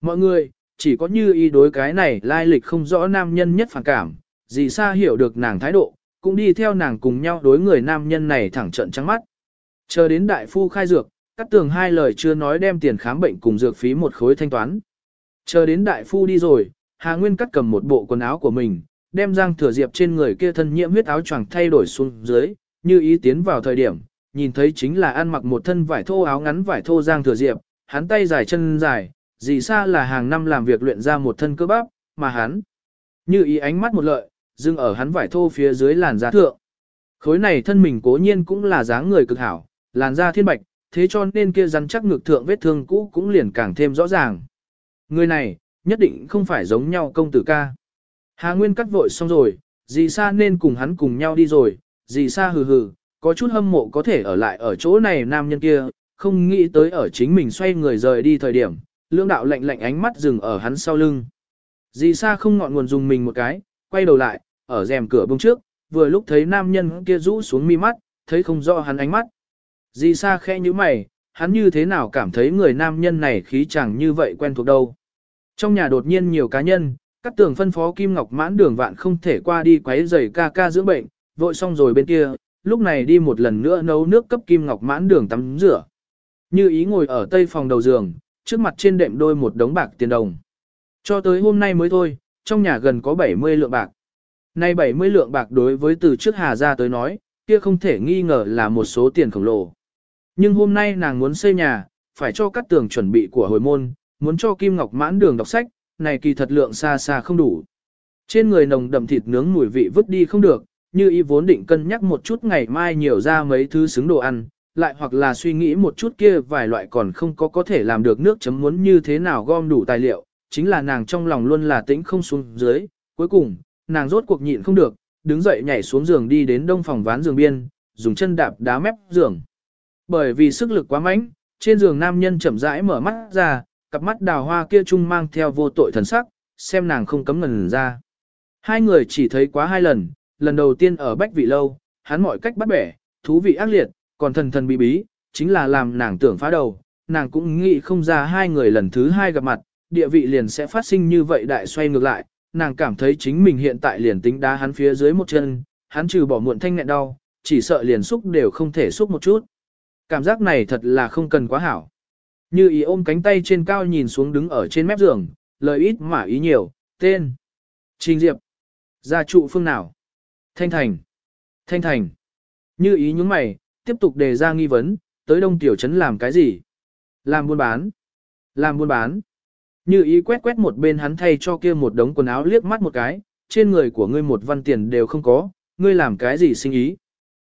Speaker 1: Mọi người, chỉ có như ý đối cái này lai lịch không rõ nam nhân nhất phản cảm, dì Sa hiểu được nàng thái độ, cũng đi theo nàng cùng nhau đối người nam nhân này thẳng trận trắng mắt. Chờ đến đại phu khai dược, cắt tường hai lời chưa nói đem tiền khám bệnh cùng dược phí một khối thanh toán. Chờ đến đại phu đi rồi, Hà Nguyên cắt cầm một bộ quần áo của mình, đem Giang Thừa Diệp trên người kia thân nhiễm huyết áo choàng thay đổi xuống dưới, như ý tiến vào thời điểm, nhìn thấy chính là ăn mặc một thân vải thô áo ngắn vải thô Giang Thừa Diệp, hắn tay dài chân dài, gì xa là hàng năm làm việc luyện ra một thân cơ bắp, mà hắn, như ý ánh mắt một lợi, dừng ở hắn vải thô phía dưới làn da thượng. Khối này thân mình cố nhiên cũng là dáng người cực hảo, làn da thiên bạch, thế cho nên kia rắn chắc ngực thượng vết thương cũ cũng liền càng thêm rõ ràng. Người này, nhất định không phải giống nhau công tử ca. Hà Nguyên cắt vội xong rồi, dì Sa nên cùng hắn cùng nhau đi rồi, dì Sa hừ hừ, có chút hâm mộ có thể ở lại ở chỗ này nam nhân kia, không nghĩ tới ở chính mình xoay người rời đi thời điểm, lưỡng đạo lạnh lạnh ánh mắt dừng ở hắn sau lưng. Dì Sa không ngọn nguồn dùng mình một cái, quay đầu lại, ở rèm cửa bông trước, vừa lúc thấy nam nhân kia rũ xuống mi mắt, thấy không rõ hắn ánh mắt. Dì Sa khẽ như mày, hắn như thế nào cảm thấy người nam nhân này khí chẳng như vậy quen thuộc đâu. Trong nhà đột nhiên nhiều cá nhân, các tường phân phó Kim Ngọc mãn đường vạn không thể qua đi quấy rầy ca ca dưỡng bệnh, vội xong rồi bên kia, lúc này đi một lần nữa nấu nước cấp Kim Ngọc mãn đường tắm rửa. Như ý ngồi ở tây phòng đầu giường, trước mặt trên đệm đôi một đống bạc tiền đồng. Cho tới hôm nay mới thôi, trong nhà gần có 70 lượng bạc. Nay 70 lượng bạc đối với từ trước Hà ra tới nói, kia không thể nghi ngờ là một số tiền khổng lồ. Nhưng hôm nay nàng muốn xây nhà, phải cho cắt tường chuẩn bị của hồi môn, muốn cho Kim Ngọc mãn đường đọc sách, này kỳ thật lượng xa xa không đủ. Trên người nồng đậm thịt nướng mùi vị vứt đi không được, như y vốn định cân nhắc một chút ngày mai nhiều ra mấy thứ xứng đồ ăn, lại hoặc là suy nghĩ một chút kia vài loại còn không có có thể làm được nước chấm muốn như thế nào gom đủ tài liệu, chính là nàng trong lòng luôn là tĩnh không xuống dưới, cuối cùng, nàng rốt cuộc nhịn không được, đứng dậy nhảy xuống giường đi đến đông phòng ván giường biên, dùng chân đạp đá mép giường. Bởi vì sức lực quá mạnh, trên giường nam nhân chậm rãi mở mắt ra, cặp mắt đào hoa kia chung mang theo vô tội thần sắc, xem nàng không cấm ngần ra. Hai người chỉ thấy quá hai lần, lần đầu tiên ở bách vị lâu, hắn mọi cách bắt bẻ, thú vị ác liệt, còn thần thần bí bí, chính là làm nàng tưởng phá đầu, nàng cũng nghĩ không ra hai người lần thứ hai gặp mặt, địa vị liền sẽ phát sinh như vậy đại xoay ngược lại, nàng cảm thấy chính mình hiện tại liền tính đá hắn phía dưới một chân, hắn trừ bỏ muộn thanh nghẹn đau, chỉ sợ liền xúc đều không thể xúc một chút. Cảm giác này thật là không cần quá hảo. Như ý ôm cánh tay trên cao nhìn xuống đứng ở trên mép giường, lời ít mà ý nhiều, tên. Trình Diệp. Gia trụ phương nào? Thanh Thành. Thanh Thành. Như ý nhúng mày, tiếp tục đề ra nghi vấn, tới đông tiểu trấn làm cái gì? Làm buôn bán. Làm buôn bán. Như ý quét quét một bên hắn thay cho kia một đống quần áo liếc mắt một cái, trên người của ngươi một văn tiền đều không có, ngươi làm cái gì sinh ý.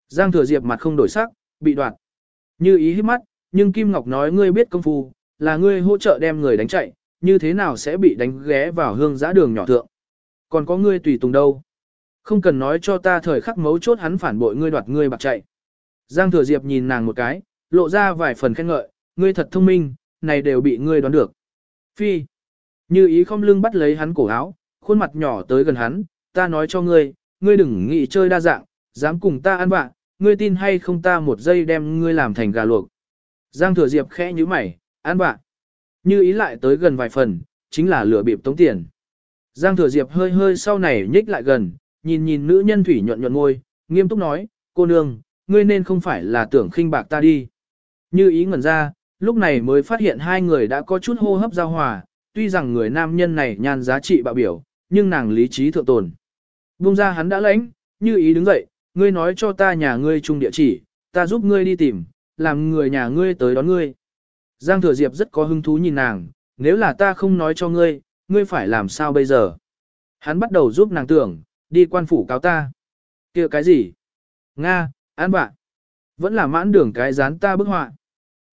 Speaker 1: Giang thừa diệp mặt không đổi sắc, bị đoạt. Như ý hít mắt, nhưng Kim Ngọc nói ngươi biết công phu, là ngươi hỗ trợ đem người đánh chạy, như thế nào sẽ bị đánh ghé vào hương giã đường nhỏ thượng. Còn có ngươi tùy tùng đâu. Không cần nói cho ta thời khắc mấu chốt hắn phản bội ngươi đoạt ngươi bạc chạy. Giang Thừa Diệp nhìn nàng một cái, lộ ra vài phần khen ngợi, ngươi thật thông minh, này đều bị ngươi đoán được. Phi. Như ý không lưng bắt lấy hắn cổ áo, khuôn mặt nhỏ tới gần hắn, ta nói cho ngươi, ngươi đừng nghĩ chơi đa dạng, dám cùng ta ăn bạn, ngươi tin hay không ta một giây đem ngươi làm thành gà luộc. Giang thừa diệp khẽ như mày, an bạn. Như ý lại tới gần vài phần, chính là lửa bịp tống tiền. Giang thừa diệp hơi hơi sau này nhích lại gần, nhìn nhìn nữ nhân thủy nhuận nhuận ngôi, nghiêm túc nói, cô nương, ngươi nên không phải là tưởng khinh bạc ta đi. Như ý ngẩn ra, lúc này mới phát hiện hai người đã có chút hô hấp giao hòa, tuy rằng người nam nhân này nhan giá trị bạo biểu, nhưng nàng lý trí thượng tồn. Bung ra hắn đã lãnh, như ý đứng dậy, ngươi nói cho ta nhà ngươi chung địa chỉ, ta giúp ngươi đi tìm, làm người nhà ngươi tới đón ngươi. Giang Thừa Diệp rất có hứng thú nhìn nàng, nếu là ta không nói cho ngươi, ngươi phải làm sao bây giờ? Hắn bắt đầu giúp nàng tưởng, đi quan phủ cáo ta. kia cái gì? Nga, an bạn. Vẫn là mãn đường cái dán ta bức họa.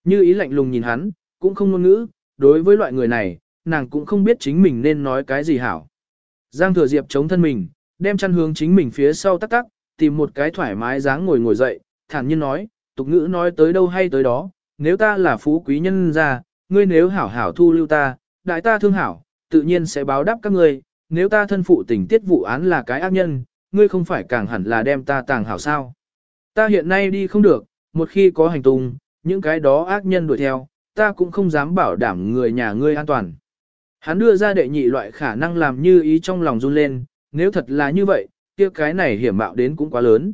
Speaker 1: Như ý lạnh lùng nhìn hắn, cũng không ngôn ngữ, đối với loại người này, nàng cũng không biết chính mình nên nói cái gì hảo. Giang thừa diệp chống thân mình, đem chăn hướng chính mình phía sau tắc tắc, tìm một cái thoải mái dáng ngồi ngồi dậy, thản nhiên nói, tục ngữ nói tới đâu hay tới đó, nếu ta là phú quý nhân gia, ngươi nếu hảo hảo thu lưu ta, đại ta thương hảo, tự nhiên sẽ báo đáp các ngươi, nếu ta thân phụ tình tiết vụ án là cái ác nhân, ngươi không phải càng hẳn là đem ta tàng hảo sao. Ta hiện nay đi không được, một khi có hành tung, những cái đó ác nhân đuổi theo, ta cũng không dám bảo đảm người nhà ngươi an toàn. Hắn đưa ra đệ nhị loại khả năng làm như ý trong lòng run lên, nếu thật là như vậy, kia cái này hiểm mạo đến cũng quá lớn.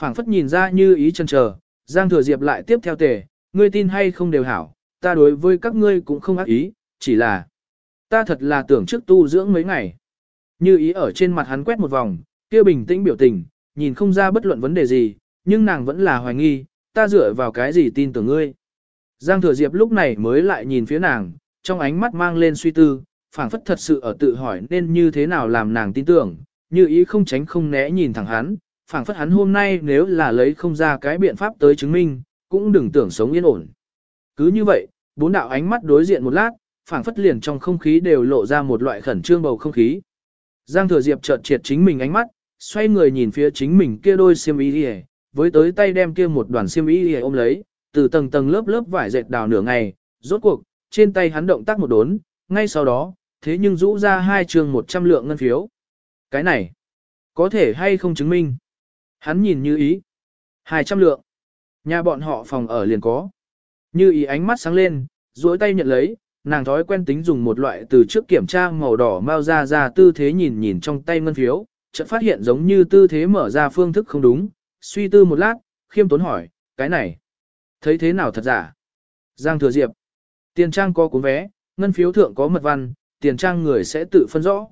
Speaker 1: phảng phất nhìn ra như ý chân chờ, Giang Thừa Diệp lại tiếp theo tề, ngươi tin hay không đều hảo, ta đối với các ngươi cũng không ác ý, chỉ là ta thật là tưởng trước tu dưỡng mấy ngày. Như ý ở trên mặt hắn quét một vòng, kia bình tĩnh biểu tình, nhìn không ra bất luận vấn đề gì, nhưng nàng vẫn là hoài nghi, ta dựa vào cái gì tin tưởng ngươi. Giang Thừa Diệp lúc này mới lại nhìn phía nàng, trong ánh mắt mang lên suy tư, phảng phất thật sự ở tự hỏi nên như thế nào làm nàng tin tưởng, như ý không tránh không né nhìn thẳng hắn, phảng phất hắn hôm nay nếu là lấy không ra cái biện pháp tới chứng minh, cũng đừng tưởng sống yên ổn. Cứ như vậy, bốn đạo ánh mắt đối diện một lát, phảng phất liền trong không khí đều lộ ra một loại khẩn trương bầu không khí. Giang Thừa Diệp chợt triệt chính mình ánh mắt, xoay người nhìn phía chính mình kia đôi xiêm y đi với tới tay đem kia một đoàn xiêm y ôm lấy, từ tầng tầng lớp lớp vải dệt đào nửa ngày, rốt cuộc, trên tay hắn động tác một đốn, ngay sau đó, thế nhưng rũ ra hai trường 100 lượng ngân phiếu. Cái này, có thể hay không chứng minh? Hắn nhìn như ý. 200 lượng. Nhà bọn họ phòng ở liền có. Như ý ánh mắt sáng lên, duỗi tay nhận lấy, nàng thói quen tính dùng một loại từ trước kiểm tra màu đỏ mau ra ra tư thế nhìn nhìn trong tay ngân phiếu, chợt phát hiện giống như tư thế mở ra phương thức không đúng, suy tư một lát, khiêm tốn hỏi, cái này, thấy thế nào thật giả? Giang Thừa Diệp, tiền trang có cuốn vé, ngân phiếu thượng có mật văn, tiền trang người sẽ tự phân rõ.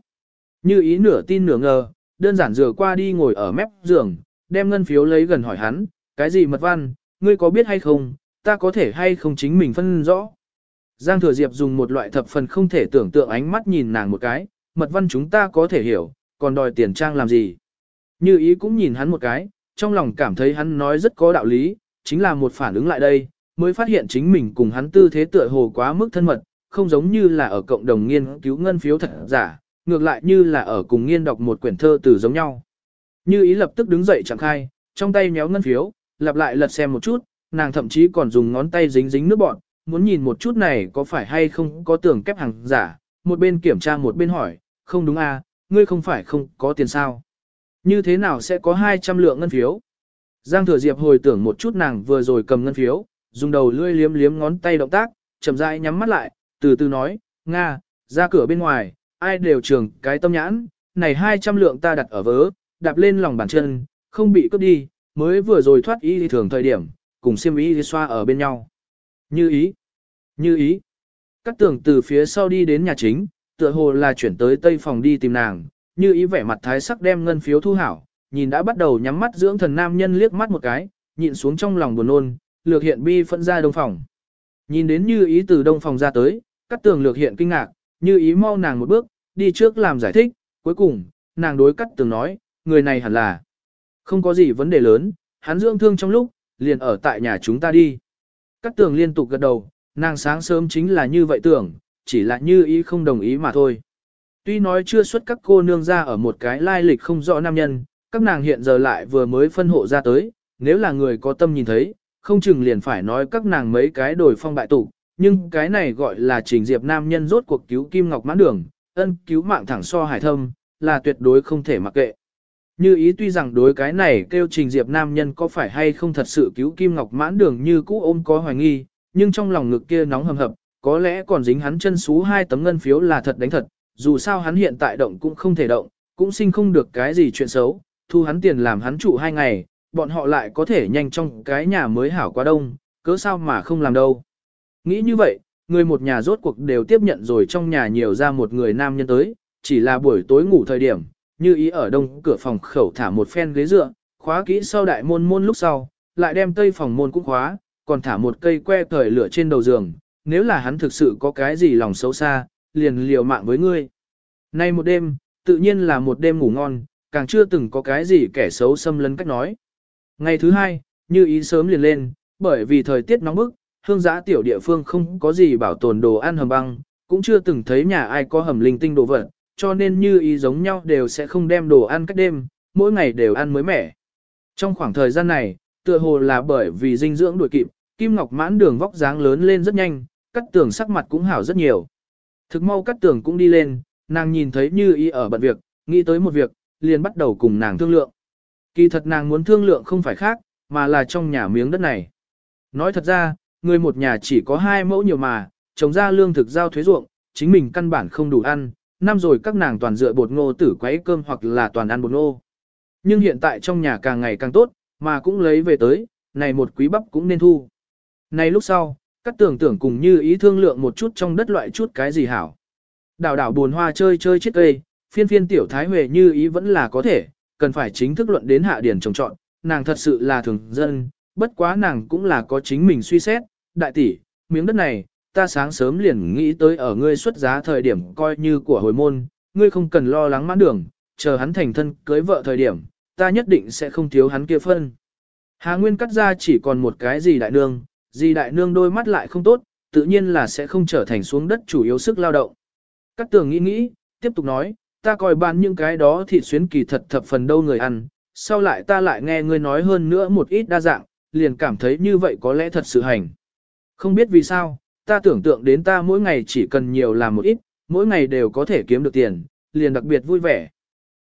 Speaker 1: Như ý nửa tin nửa ngờ, đơn giản rửa qua đi ngồi ở mép giường, đem ngân phiếu lấy gần hỏi hắn, cái gì mật văn, ngươi có biết hay không, ta có thể hay không chính mình phân rõ. Giang Thừa Diệp dùng một loại thập phần không thể tưởng tượng ánh mắt nhìn nàng một cái, mật văn chúng ta có thể hiểu, còn đòi tiền trang làm gì. Như ý cũng nhìn hắn một cái, trong lòng cảm thấy hắn nói rất có đạo lý, chính là một phản ứng lại đây, mới phát hiện chính mình cùng hắn tư thế tựa hồ quá mức thân mật, không giống như là ở cộng đồng nghiên cứu ngân phiếu thật giả, ngược lại như là ở cùng nghiên đọc một quyển thơ từ giống nhau. Như ý lập tức đứng dậy chẳng khai, trong tay méo ngân phiếu, lặp lại lật xem một chút, nàng thậm chí còn dùng ngón tay dính dính nước bọn, muốn nhìn một chút này có phải hay không có tưởng kép hàng giả, một bên kiểm tra một bên hỏi, không đúng à, ngươi không phải không có tiền sao. Như thế nào sẽ có 200 lượng ngân phiếu? Giang Thừa Diệp hồi tưởng một chút nàng vừa rồi cầm ngân phiếu, dùng đầu lươi liếm liếm ngón tay động tác, chậm rãi nhắm mắt lại, từ từ nói, Nga, ra cửa bên ngoài, ai đều trường cái tâm nhãn, này 200 lượng ta đặt ở vớ, đạp lên lòng bàn chân, không bị cướp đi, mới vừa rồi thoát y thường thời điểm, cùng xiêm y đi xoa ở bên nhau. Như ý, như ý. Các tường từ phía sau đi đến nhà chính, tựa hồ là chuyển tới tây phòng đi tìm nàng, như ý vẻ mặt thái sắc đem ngân phiếu thu hảo, nhìn đã bắt đầu nhắm mắt dưỡng thần nam nhân liếc mắt một cái, nhịn xuống trong lòng buồn nôn, lược hiện bi phân ra đông phòng. Nhìn đến như ý từ đông phòng ra tới, các tường lược hiện kinh ngạc, như ý mau nàng một bước, đi trước làm giải thích, cuối cùng, nàng đối cắt tường nói, người này hẳn là không có gì vấn đề lớn, hắn dưỡng thương trong lúc, liền ở tại nhà chúng ta đi. Cát tường liên tục gật đầu, nàng sáng sớm chính là như vậy tưởng, chỉ là như ý không đồng ý mà thôi. Tuy nói chưa xuất các cô nương ra ở một cái lai lịch không rõ nam nhân, các nàng hiện giờ lại vừa mới phân hộ ra tới, nếu là người có tâm nhìn thấy, không chừng liền phải nói các nàng mấy cái đổi phong bại tụ, nhưng cái này gọi là trình diệp nam nhân rốt cuộc cứu Kim Ngọc mãn đường, ân cứu mạng thẳng so hải thâm, là tuyệt đối không thể mặc kệ. Như ý tuy rằng đối cái này kêu trình diệp nam nhân có phải hay không thật sự cứu Kim Ngọc mãn đường như cũ ôm có hoài nghi, nhưng trong lòng ngực kia nóng hầm hập, có lẽ còn dính hắn chân xú hai tấm ngân phiếu là thật đánh thật, dù sao hắn hiện tại động cũng không thể động, cũng sinh không được cái gì chuyện xấu, thu hắn tiền làm hắn trụ hai ngày, bọn họ lại có thể nhanh trong cái nhà mới hảo quá đông, cớ sao mà không làm đâu. Nghĩ như vậy, người một nhà rốt cuộc đều tiếp nhận rồi trong nhà nhiều ra một người nam nhân tới, chỉ là buổi tối ngủ thời điểm, như ý ở đông cửa phòng khẩu thả một phen ghế dựa, khóa kỹ sau đại môn môn lúc sau, lại đem tây phòng môn cũng khóa, còn thả một cây que cởi lửa trên đầu giường, nếu là hắn thực sự có cái gì lòng xấu xa, liền liều mạng với ngươi. Nay một đêm, tự nhiên là một đêm ngủ ngon, càng chưa từng có cái gì kẻ xấu xâm lấn cách nói. Ngày thứ hai, như ý sớm liền lên, bởi vì thời tiết nóng bức, hương giã tiểu địa phương không có gì bảo tồn đồ ăn hầm băng, cũng chưa từng thấy nhà ai có hầm linh tinh đồ vật, cho nên như ý giống nhau đều sẽ không đem đồ ăn cách đêm, mỗi ngày đều ăn mới mẻ. Trong khoảng thời gian này, tựa hồ là bởi vì dinh dưỡng đuổi kịp, Kim Ngọc mãn đường vóc dáng lớn lên rất nhanh, cắt tường sắc mặt cũng hảo rất nhiều. Thực mau cắt tường cũng đi lên, nàng nhìn thấy như ý ở bận việc, nghĩ tới một việc, liền bắt đầu cùng nàng thương lượng. Kỳ thật nàng muốn thương lượng không phải khác, mà là trong nhà miếng đất này. Nói thật ra, người một nhà chỉ có hai mẫu nhiều mà, trồng ra lương thực giao thuế ruộng, chính mình căn bản không đủ ăn, năm rồi các nàng toàn dựa bột ngô tử quấy cơm hoặc là toàn ăn bột ngô. Nhưng hiện tại trong nhà càng ngày càng tốt, mà cũng lấy về tới, này một quý bắp cũng nên thu. Này lúc sau, các tưởng tưởng cùng như ý thương lượng một chút trong đất loại chút cái gì hảo. Đảo đảo buồn hoa chơi chơi chết cây, phiên phiên tiểu thái huệ như ý vẫn là có thể, cần phải chính thức luận đến hạ điển trồng trọn, nàng thật sự là thường dân, bất quá nàng cũng là có chính mình suy xét, đại tỷ, miếng đất này, ta sáng sớm liền nghĩ tới ở ngươi xuất giá thời điểm coi như của hồi môn, ngươi không cần lo lắng mãn đường, chờ hắn thành thân cưới vợ thời điểm, ta nhất định sẽ không thiếu hắn kia phân. Hà Nguyên cắt ra chỉ còn một cái gì đại nương, gì đại nương đôi mắt lại không tốt, tự nhiên là sẽ không trở thành xuống đất chủ yếu sức lao động. Cắt tường nghĩ nghĩ, tiếp tục nói, ta coi bán những cái đó thịt xuyến kỳ thật thập phần đâu người ăn, sau lại ta lại nghe ngươi nói hơn nữa một ít đa dạng, liền cảm thấy như vậy có lẽ thật sự hành. Không biết vì sao, ta tưởng tượng đến ta mỗi ngày chỉ cần nhiều làm một ít, mỗi ngày đều có thể kiếm được tiền, liền đặc biệt vui vẻ.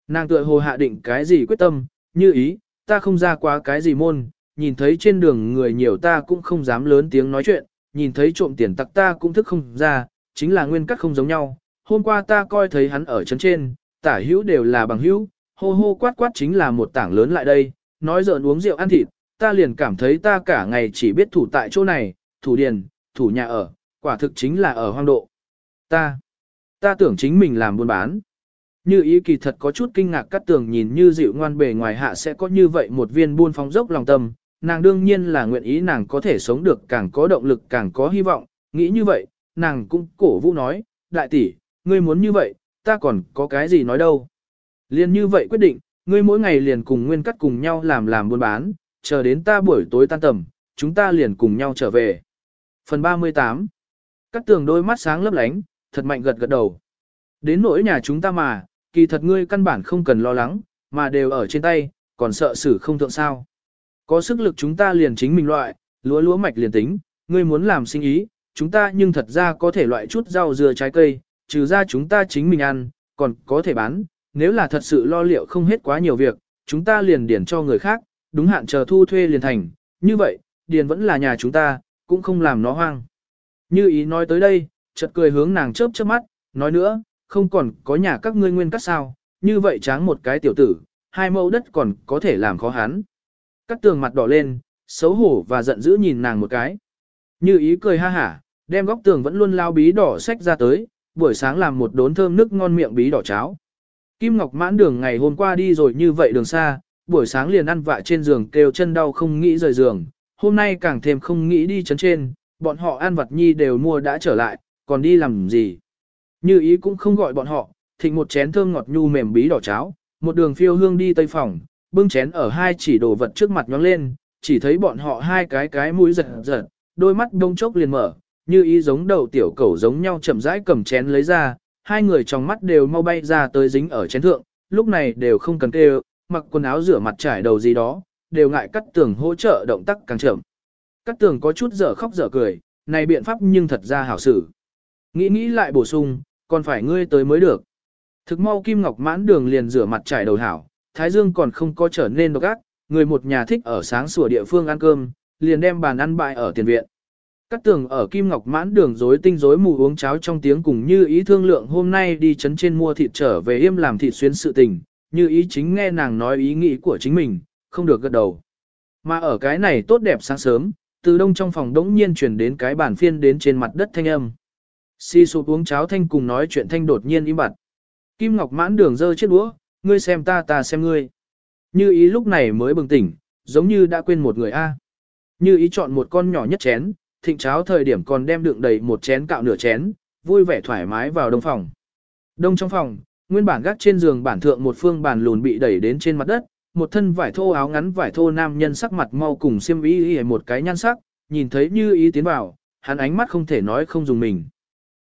Speaker 1: Nàng tựa hồ hạ định cái gì quyết tâm, như ý, ta không ra quá cái gì môn, nhìn thấy trên đường người nhiều ta cũng không dám lớn tiếng nói chuyện, nhìn thấy trộm tiền tặc ta cũng thức không ra, chính là nguyên cắt không giống nhau. Hôm qua ta coi thấy hắn ở chân trên, tả hữu đều là bằng hữu, hô hô quát quát chính là một tảng lớn lại đây, nói giỡn uống rượu ăn thịt, ta liền cảm thấy ta cả ngày chỉ biết thủ tại chỗ này, thủ điền, thủ nhà ở, quả thực chính là ở hoang độ. Ta, ta tưởng chính mình làm buôn bán. Như ý kỳ thật có chút kinh ngạc cắt tường nhìn như dịu ngoan bề ngoài hạ sẽ có như vậy một viên buôn phóng dốc lòng tâm, nàng đương nhiên là nguyện ý nàng có thể sống được càng có động lực càng có hy vọng, nghĩ như vậy, nàng cũng cổ vũ nói, đại tỷ, ngươi muốn như vậy, ta còn có cái gì nói đâu. Liên như vậy quyết định, ngươi mỗi ngày liền cùng nguyên cắt cùng nhau làm làm buôn bán, chờ đến ta buổi tối tan tầm, chúng ta liền cùng nhau trở về. Phần 38 Cắt tường đôi mắt sáng lấp lánh, thật mạnh gật gật đầu. Đến nỗi nhà chúng ta mà, kỳ thật ngươi căn bản không cần lo lắng, mà đều ở trên tay, còn sợ xử không thượng sao. Có sức lực chúng ta liền chính mình loại, lúa lúa mạch liền tính, ngươi muốn làm sinh ý, chúng ta nhưng thật ra có thể loại chút rau dừa trái cây, trừ ra chúng ta chính mình ăn, còn có thể bán, nếu là thật sự lo liệu không hết quá nhiều việc, chúng ta liền điền cho người khác, đúng hạn chờ thu thuê liền thành, như vậy, điền vẫn là nhà chúng ta, cũng không làm nó hoang. Như ý nói tới đây, chợt cười hướng nàng chớp chớp mắt, nói nữa, không còn có nhà các ngươi nguyên cắt sao, như vậy tráng một cái tiểu tử, hai mẫu đất còn có thể làm khó hắn. Cắt tường mặt đỏ lên, xấu hổ và giận dữ nhìn nàng một cái. Như ý cười ha hả, đem góc tường vẫn luôn lao bí đỏ sách ra tới, buổi sáng làm một đốn thơm nước ngon miệng bí đỏ cháo. Kim Ngọc mãn đường ngày hôm qua đi rồi như vậy đường xa, buổi sáng liền ăn vạ trên giường kêu chân đau không nghĩ rời giường, hôm nay càng thêm không nghĩ đi chấn trên, bọn họ ăn vật nhi đều mua đã trở lại, còn đi làm gì. Như ý cũng không gọi bọn họ, thịnh một chén thơm ngọt nhu mềm bí đỏ cháo, một đường phiêu hương đi tây phòng, bưng chén ở hai chỉ đồ vật trước mặt nhóng lên, chỉ thấy bọn họ hai cái cái mũi giật giật, đôi mắt đông chốc liền mở, như ý giống đầu tiểu cẩu giống nhau chậm rãi cầm chén lấy ra, hai người trong mắt đều mau bay ra tới dính ở chén thượng, lúc này đều không cần kêu, mặc quần áo rửa mặt trải đầu gì đó, đều ngại cắt tường hỗ trợ động tác càng chậm. Cắt tường có chút dở khóc dở cười, này biện pháp nhưng thật ra hảo xử. Nghĩ nghĩ lại bổ sung, còn phải ngươi tới mới được. Thực mau Kim Ngọc mãn đường liền rửa mặt trải đầu hảo, Thái Dương còn không có trở nên độc ác, người một nhà thích ở sáng sủa địa phương ăn cơm, liền đem bàn ăn bại ở tiền viện. Cắt tường ở Kim Ngọc mãn đường rối tinh rối mù uống cháo trong tiếng cùng như ý thương lượng hôm nay đi chấn trên mua thịt trở về im làm thịt xuyến sự tình, như ý chính nghe nàng nói ý nghĩ của chính mình, không được gật đầu. Mà ở cái này tốt đẹp sáng sớm, từ đông trong phòng đống nhiên chuyển đến cái bàn phiên đến trên mặt đất thanh âm. Si sụp uống cháo thanh cùng nói chuyện thanh đột nhiên im bặt. Kim Ngọc mãn đường dơ chiếc đũa, ngươi xem ta ta xem ngươi. Như ý lúc này mới bừng tỉnh, giống như đã quên một người A. Như ý chọn một con nhỏ nhất chén, thịnh cháo thời điểm còn đem đựng đầy một chén cạo nửa chén, vui vẻ thoải mái vào đông phòng. Đông trong phòng, nguyên bản gác trên giường bản thượng một phương bàn lùn bị đẩy đến trên mặt đất, một thân vải thô áo ngắn vải thô nam nhân sắc mặt mau cùng xiêm y một cái nhan sắc, nhìn thấy như ý tiến vào, hắn ánh mắt không thể nói không dùng mình.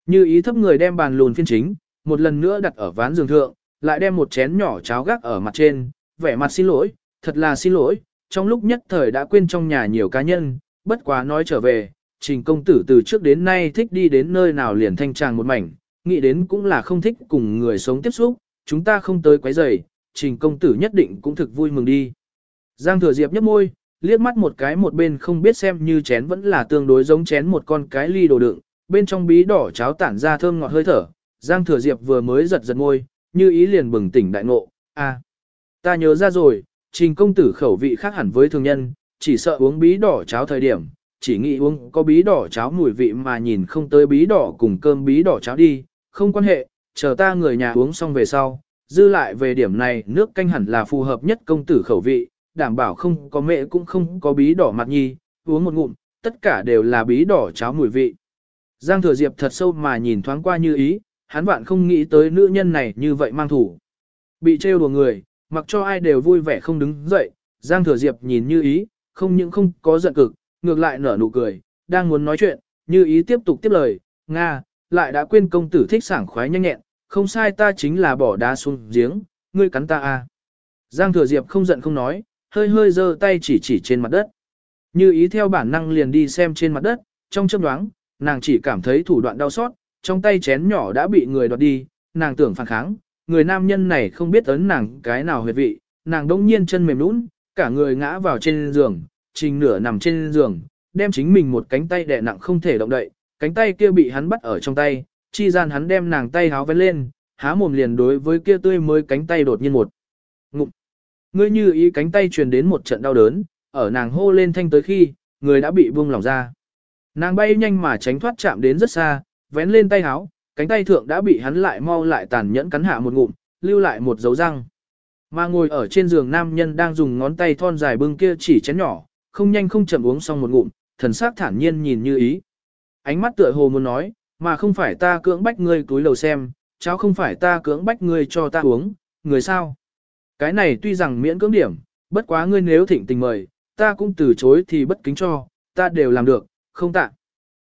Speaker 1: Như ý thấp người đem bàn lùn phiên chính, một lần nữa đặt ở ván giường thượng, lại đem một chén nhỏ cháo gác ở mặt trên, vẻ mặt xin lỗi, thật là xin lỗi, trong lúc nhất thời đã quên trong nhà nhiều cá nhân, bất quá nói trở về, trình công tử từ trước đến nay thích đi đến nơi nào liền thanh tràng một mảnh, nghĩ đến cũng là không thích cùng người sống tiếp xúc, chúng ta không tới quấy rầy, trình công tử nhất định cũng thực vui mừng đi. Giang thừa diệp nhấp môi, liếc mắt một cái một bên không biết xem như chén vẫn là tương đối giống chén một con cái ly đồ đựng, bên trong bí đỏ cháo tản ra thơm ngọt hơi thở, Giang thừa diệp vừa mới giật giật môi, như ý liền bừng tỉnh đại ngộ, a, ta nhớ ra rồi, trình công tử khẩu vị khác hẳn với thường nhân, chỉ sợ uống bí đỏ cháo thời điểm, chỉ nghĩ uống có bí đỏ cháo mùi vị mà nhìn không tới bí đỏ cùng cơm bí đỏ cháo đi, không quan hệ, chờ ta người nhà uống xong về sau, dư lại về điểm này nước canh hẳn là phù hợp nhất công tử khẩu vị, đảm bảo không có mẹ cũng không có bí đỏ mặt nhi, uống một ngụm, tất cả đều là bí đỏ cháo mùi vị. Giang thừa diệp thật sâu mà nhìn thoáng qua như ý, hắn vạn không nghĩ tới nữ nhân này như vậy mang thủ. Bị trêu đùa người, mặc cho ai đều vui vẻ không đứng dậy, Giang thừa diệp nhìn như ý, không những không có giận cực, ngược lại nở nụ cười, đang muốn nói chuyện, như ý tiếp tục tiếp lời, Nga, lại đã quên công tử thích sảng khoái nhanh nhẹn, không sai ta chính là bỏ đá xuống giếng, ngươi cắn ta à. Giang thừa diệp không giận không nói, hơi hơi giơ tay chỉ chỉ trên mặt đất. Như ý theo bản năng liền đi xem trên mặt đất, trong chớp đoáng, nàng chỉ cảm thấy thủ đoạn đau xót, trong tay chén nhỏ đã bị người đoạt đi, nàng tưởng phản kháng, người nam nhân này không biết ấn nàng cái nào huyệt vị, nàng đông nhiên chân mềm nũng, cả người ngã vào trên giường, trình nửa nằm trên giường, đem chính mình một cánh tay đè nặng không thể động đậy, cánh tay kia bị hắn bắt ở trong tay, chi gian hắn đem nàng tay háo vén lên, há mồm liền đối với kia tươi mới cánh tay đột nhiên một ngụm. Ngươi như ý cánh tay truyền đến một trận đau đớn, ở nàng hô lên thanh tới khi, người đã bị buông lỏng ra. Nàng bay nhanh mà tránh thoát chạm đến rất xa, vén lên tay háo, cánh tay thượng đã bị hắn lại mau lại tàn nhẫn cắn hạ một ngụm, lưu lại một dấu răng. Mà ngồi ở trên giường nam nhân đang dùng ngón tay thon dài bưng kia chỉ chén nhỏ, không nhanh không chậm uống xong một ngụm, thần sắc thản nhiên nhìn như ý. Ánh mắt tựa hồ muốn nói, mà không phải ta cưỡng bách ngươi túi lầu xem, cháu không phải ta cưỡng bách ngươi cho ta uống, người sao? Cái này tuy rằng miễn cưỡng điểm, bất quá ngươi nếu thịnh tình mời, ta cũng từ chối thì bất kính cho, ta đều làm được, không tạ.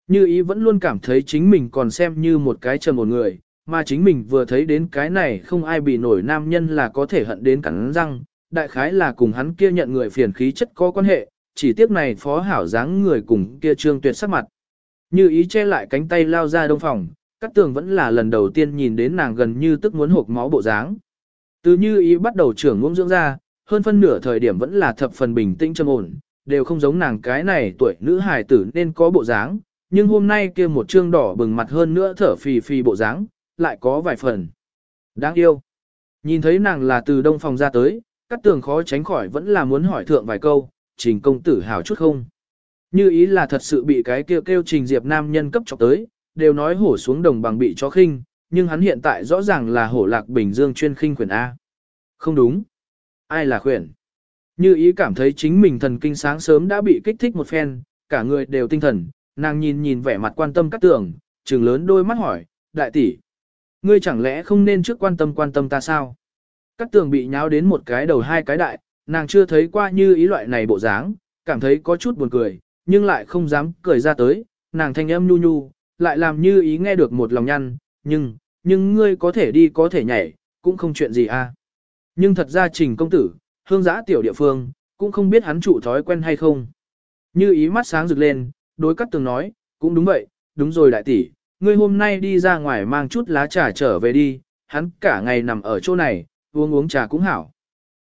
Speaker 1: Như ý vẫn luôn cảm thấy chính mình còn xem như một cái trầm một người, mà chính mình vừa thấy đến cái này không ai bị nổi nam nhân là có thể hận đến cắn răng, đại khái là cùng hắn kia nhận người phiền khí chất có quan hệ, chỉ tiếc này phó hảo dáng người cùng kia trương tuyệt sắc mặt. Như ý che lại cánh tay lao ra đông phòng, Cát tường vẫn là lần đầu tiên nhìn đến nàng gần như tức muốn hộp máu bộ dáng. Từ như ý bắt đầu trưởng ngưỡng dưỡng ra, hơn phân nửa thời điểm vẫn là thập phần bình tĩnh trầm ổn, đều không giống nàng cái này tuổi nữ hài tử nên có bộ dáng, nhưng hôm nay kia một trương đỏ bừng mặt hơn nữa thở phì phì bộ dáng, lại có vài phần. Đáng yêu. Nhìn thấy nàng là từ đông phòng ra tới, Cát tường khó tránh khỏi vẫn là muốn hỏi thượng vài câu, trình công tử hào chút không. Như ý là thật sự bị cái kêu kêu trình diệp nam nhân cấp chọc tới, đều nói hổ xuống đồng bằng bị chó khinh, nhưng hắn hiện tại rõ ràng là hổ lạc bình dương chuyên khinh Quyển A. Không đúng. Ai là Quyển? Như ý cảm thấy chính mình thần kinh sáng sớm đã bị kích thích một phen, cả người đều tinh thần, nàng nhìn nhìn vẻ mặt quan tâm các tường, trừng lớn đôi mắt hỏi, đại tỷ, ngươi chẳng lẽ không nên trước quan tâm quan tâm ta sao? Các tường bị nháo đến một cái đầu hai cái đại, nàng chưa thấy qua như ý loại này bộ dáng, cảm thấy có chút buồn cười, nhưng lại không dám cười ra tới, nàng thanh âm nhu nhu, lại làm như ý nghe được một lòng nhăn, nhưng, nhưng ngươi có thể đi có thể nhảy, cũng không chuyện gì à. Nhưng thật ra trình công tử, hương giã tiểu địa phương, cũng không biết hắn trụ thói quen hay không. Như ý mắt sáng rực lên, đối cắt tường nói, cũng đúng vậy, đúng rồi đại tỷ, ngươi hôm nay đi ra ngoài mang chút lá trà trở về đi, hắn cả ngày nằm ở chỗ này, uống uống trà cũng hảo.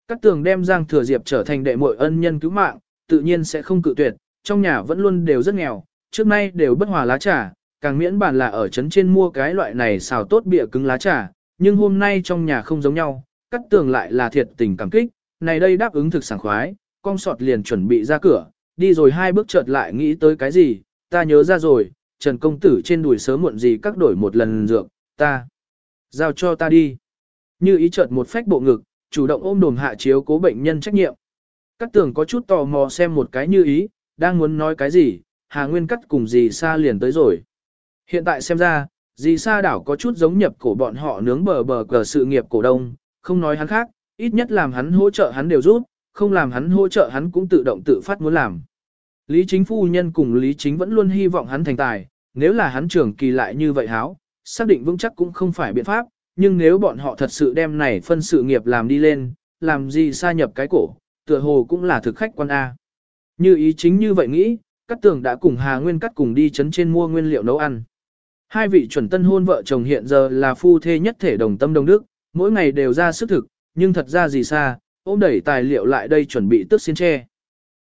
Speaker 1: Cắt tường đem Giang Thừa Diệp trở thành đệ muội ân nhân cứu mạng, tự nhiên sẽ không cự tuyệt, trong nhà vẫn luôn đều rất nghèo, trước nay đều bất hòa lá trà, càng miễn bản là ở trấn trên mua cái loại này xào tốt bịa cứng lá trà, nhưng hôm nay trong nhà không giống nhau, cắt tường lại là thiệt tình cảm kích, này đây đáp ứng thực sảng khoái, con sọt liền chuẩn bị ra cửa, đi rồi hai bước chợt lại nghĩ tới cái gì, ta nhớ ra rồi, Trần Công Tử trên đùi sớm muộn gì các đổi một lần dược, ta, giao cho ta đi. Như ý chợt một phách bộ ngực, chủ động ôm đồm hạ chiếu cố bệnh nhân trách nhiệm. Cắt tường có chút tò mò xem một cái như ý, đang muốn nói cái gì, Hà Nguyên cắt cùng dì Sa liền tới rồi. Hiện tại xem ra, dì Sa đảo có chút giống nhập cổ bọn họ nướng bờ bờ cờ sự nghiệp cổ đông, không nói hắn khác, ít nhất làm hắn hỗ trợ hắn đều giúp, không làm hắn hỗ trợ hắn cũng tự động tự phát muốn làm. Lý chính phu nhân cùng Lý chính vẫn luôn hy vọng hắn thành tài, nếu là hắn trưởng kỳ lại như vậy háo, xác định vững chắc cũng không phải biện pháp, nhưng nếu bọn họ thật sự đem này phân sự nghiệp làm đi lên, làm gì xa nhập cái cổ, tựa hồ cũng là thực khách quan A. Như ý chính như vậy nghĩ, Cát Tường đã cùng Hà Nguyên Cắt cùng đi chấn trên mua nguyên liệu nấu ăn. Hai vị chuẩn tân hôn vợ chồng hiện giờ là phu thê nhất thể đồng tâm đồng đức, mỗi ngày đều ra sức thực, nhưng thật ra gì xa, ôm đẩy tài liệu lại đây chuẩn bị tước xin tre.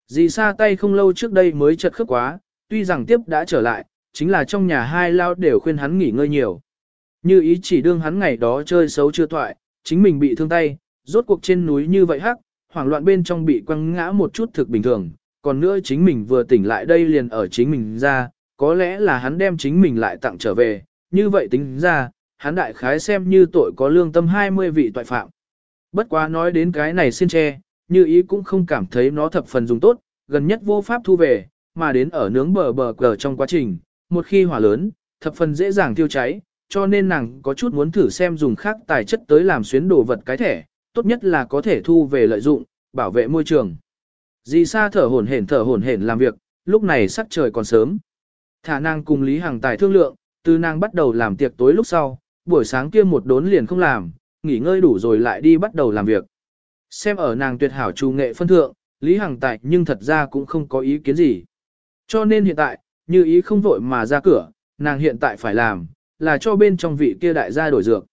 Speaker 1: Dì xa tay không lâu trước đây mới chật khớp quá, tuy rằng tiếp đã trở lại, chính là trong nhà hai lao đều khuyên hắn nghỉ ngơi nhiều. Như ý chỉ đương hắn ngày đó chơi xấu chưa thoại, chính mình bị thương tay, rốt cuộc trên núi như vậy hắc, hoảng loạn bên trong bị quăng ngã một chút thực bình thường, còn nữa chính mình vừa tỉnh lại đây liền ở chính mình ra, có lẽ là hắn đem chính mình lại tặng trở về, như vậy tính ra, hắn đại khái xem như tội có lương tâm 20 vị tội phạm. Bất quá nói đến cái này xin che, như ý cũng không cảm thấy nó thập phần dùng tốt, gần nhất vô pháp thu về, mà đến ở nướng bờ bờ cờ trong quá trình, một khi hỏa lớn, thập phần dễ dàng tiêu cháy, cho nên nàng có chút muốn thử xem dùng khác tài chất tới làm xuyến đồ vật cái thẻ, tốt nhất là có thể thu về lợi dụng, bảo vệ môi trường. Dì Sa thở hổn hển thở hổn hển làm việc, lúc này sắc trời còn sớm. Thả nàng cùng Lý Hằng Tài thương lượng, từ nàng bắt đầu làm tiệc tối lúc sau, buổi sáng kia một đốn liền không làm, nghỉ ngơi đủ rồi lại đi bắt đầu làm việc. Xem ở nàng tuyệt hảo trù nghệ phân thượng, Lý Hằng Tài nhưng thật ra cũng không có ý kiến gì. Cho nên hiện tại, như ý không vội mà ra cửa, nàng hiện tại phải làm, là cho bên trong vị kia đại gia đổi dược.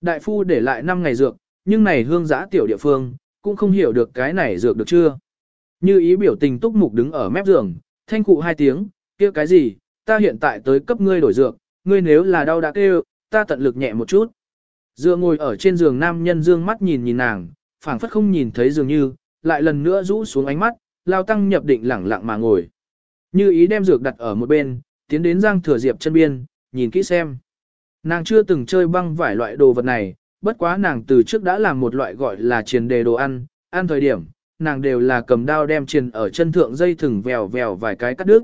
Speaker 1: Đại phu để lại 5 ngày dược, nhưng này hương giã tiểu địa phương, cũng không hiểu được cái này dược được chưa. Như ý biểu tình túc mục đứng ở mép giường, thanh cụ hai tiếng, kia cái gì, ta hiện tại tới cấp ngươi đổi dược, ngươi nếu là đau đã kêu, ta tận lực nhẹ một chút. Dựa ngồi ở trên giường nam nhân dương mắt nhìn nhìn nàng, phảng phất không nhìn thấy dường như, lại lần nữa rũ xuống ánh mắt, lao tăng nhập định lẳng lặng mà ngồi. Như ý đem dược đặt ở một bên, tiến đến Giang Thừa Diệp chân biên, nhìn kỹ xem. Nàng chưa từng chơi băng vải loại đồ vật này, bất quá nàng từ trước đã làm một loại gọi là triền đề đồ ăn, ăn thời điểm, nàng đều là cầm dao đem triền ở chân thượng dây thừng vèo vèo vài cái cắt đứt.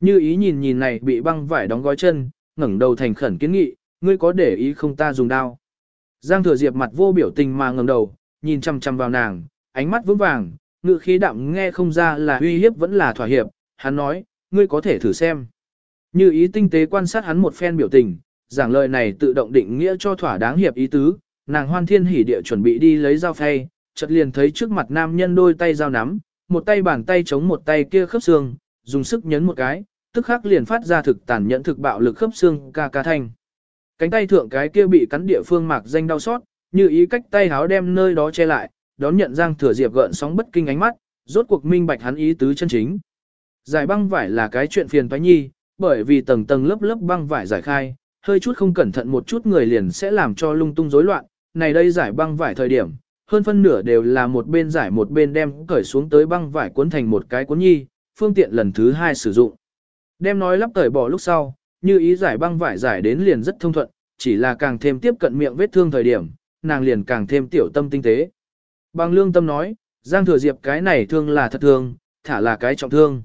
Speaker 1: Như ý nhìn nhìn này bị băng vải đóng gói chân, ngẩng đầu thành khẩn kiến nghị, ngươi có để ý không ta dùng dao. Giang thừa diệp mặt vô biểu tình mà ngẩng đầu, nhìn chăm chăm vào nàng, ánh mắt vững vàng, ngự khí đạm nghe không ra là uy hiếp vẫn là thỏa hiệp, hắn nói, ngươi có thể thử xem. Như ý tinh tế quan sát hắn một phen biểu tình, giảng lời này tự động định nghĩa cho thỏa đáng hiệp ý tứ, nàng hoan thiên hỉ địa chuẩn bị đi lấy dao phay, chợt liền thấy trước mặt nam nhân đôi tay dao nắm, một tay bàn tay chống một tay kia khớp xương, dùng sức nhấn một cái, tức khắc liền phát ra thực tàn nhẫn thực bạo lực khớp xương ca ca thanh. Cánh tay thượng cái kia bị cắn địa phương mạc danh đau xót, như ý cách tay háo đem nơi đó che lại, đón nhận Giang Thừa Diệp gợn sóng bất kinh ánh mắt, rốt cuộc minh bạch hắn ý tứ chân chính. Giải băng vải là cái chuyện phiền toái nhi, bởi vì tầng tầng lớp lớp băng vải giải khai, hơi chút không cẩn thận một chút người liền sẽ làm cho lung tung rối loạn. Này đây giải băng vải thời điểm, hơn phân nửa đều là một bên giải một bên đem cởi xuống tới băng vải cuốn thành một cái cuốn nhi, phương tiện lần thứ hai sử dụng. Đem nói lắp cởi bỏ lúc sau, như ý giải băng vải giải đến liền rất thông thuận, chỉ là càng thêm tiếp cận miệng vết thương thời điểm, nàng liền càng thêm tiểu tâm tinh tế. Bằng lương tâm nói, Giang Thừa Diệp cái này thương là thật thương, thả là cái trọng thương.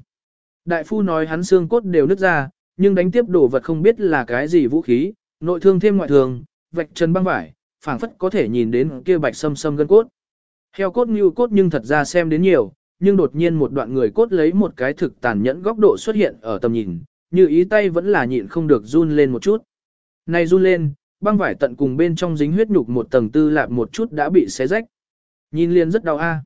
Speaker 1: Đại phu nói hắn xương cốt đều nứt ra, nhưng đánh tiếp đồ vật không biết là cái gì vũ khí, nội thương thêm ngoại thương, vạch chân băng vải, phảng phất có thể nhìn đến kia bạch sâm sâm gân cốt. Heo cốt như cốt nhưng thật ra xem đến nhiều, nhưng đột nhiên một đoạn người cốt lấy một cái thực tàn nhẫn góc độ xuất hiện ở tầm nhìn, như ý tay vẫn là nhịn không được run lên một chút. Này run lên, băng vải tận cùng bên trong dính huyết nhục một tầng tư lạp một chút đã bị xé rách. Nhìn liền rất đau a.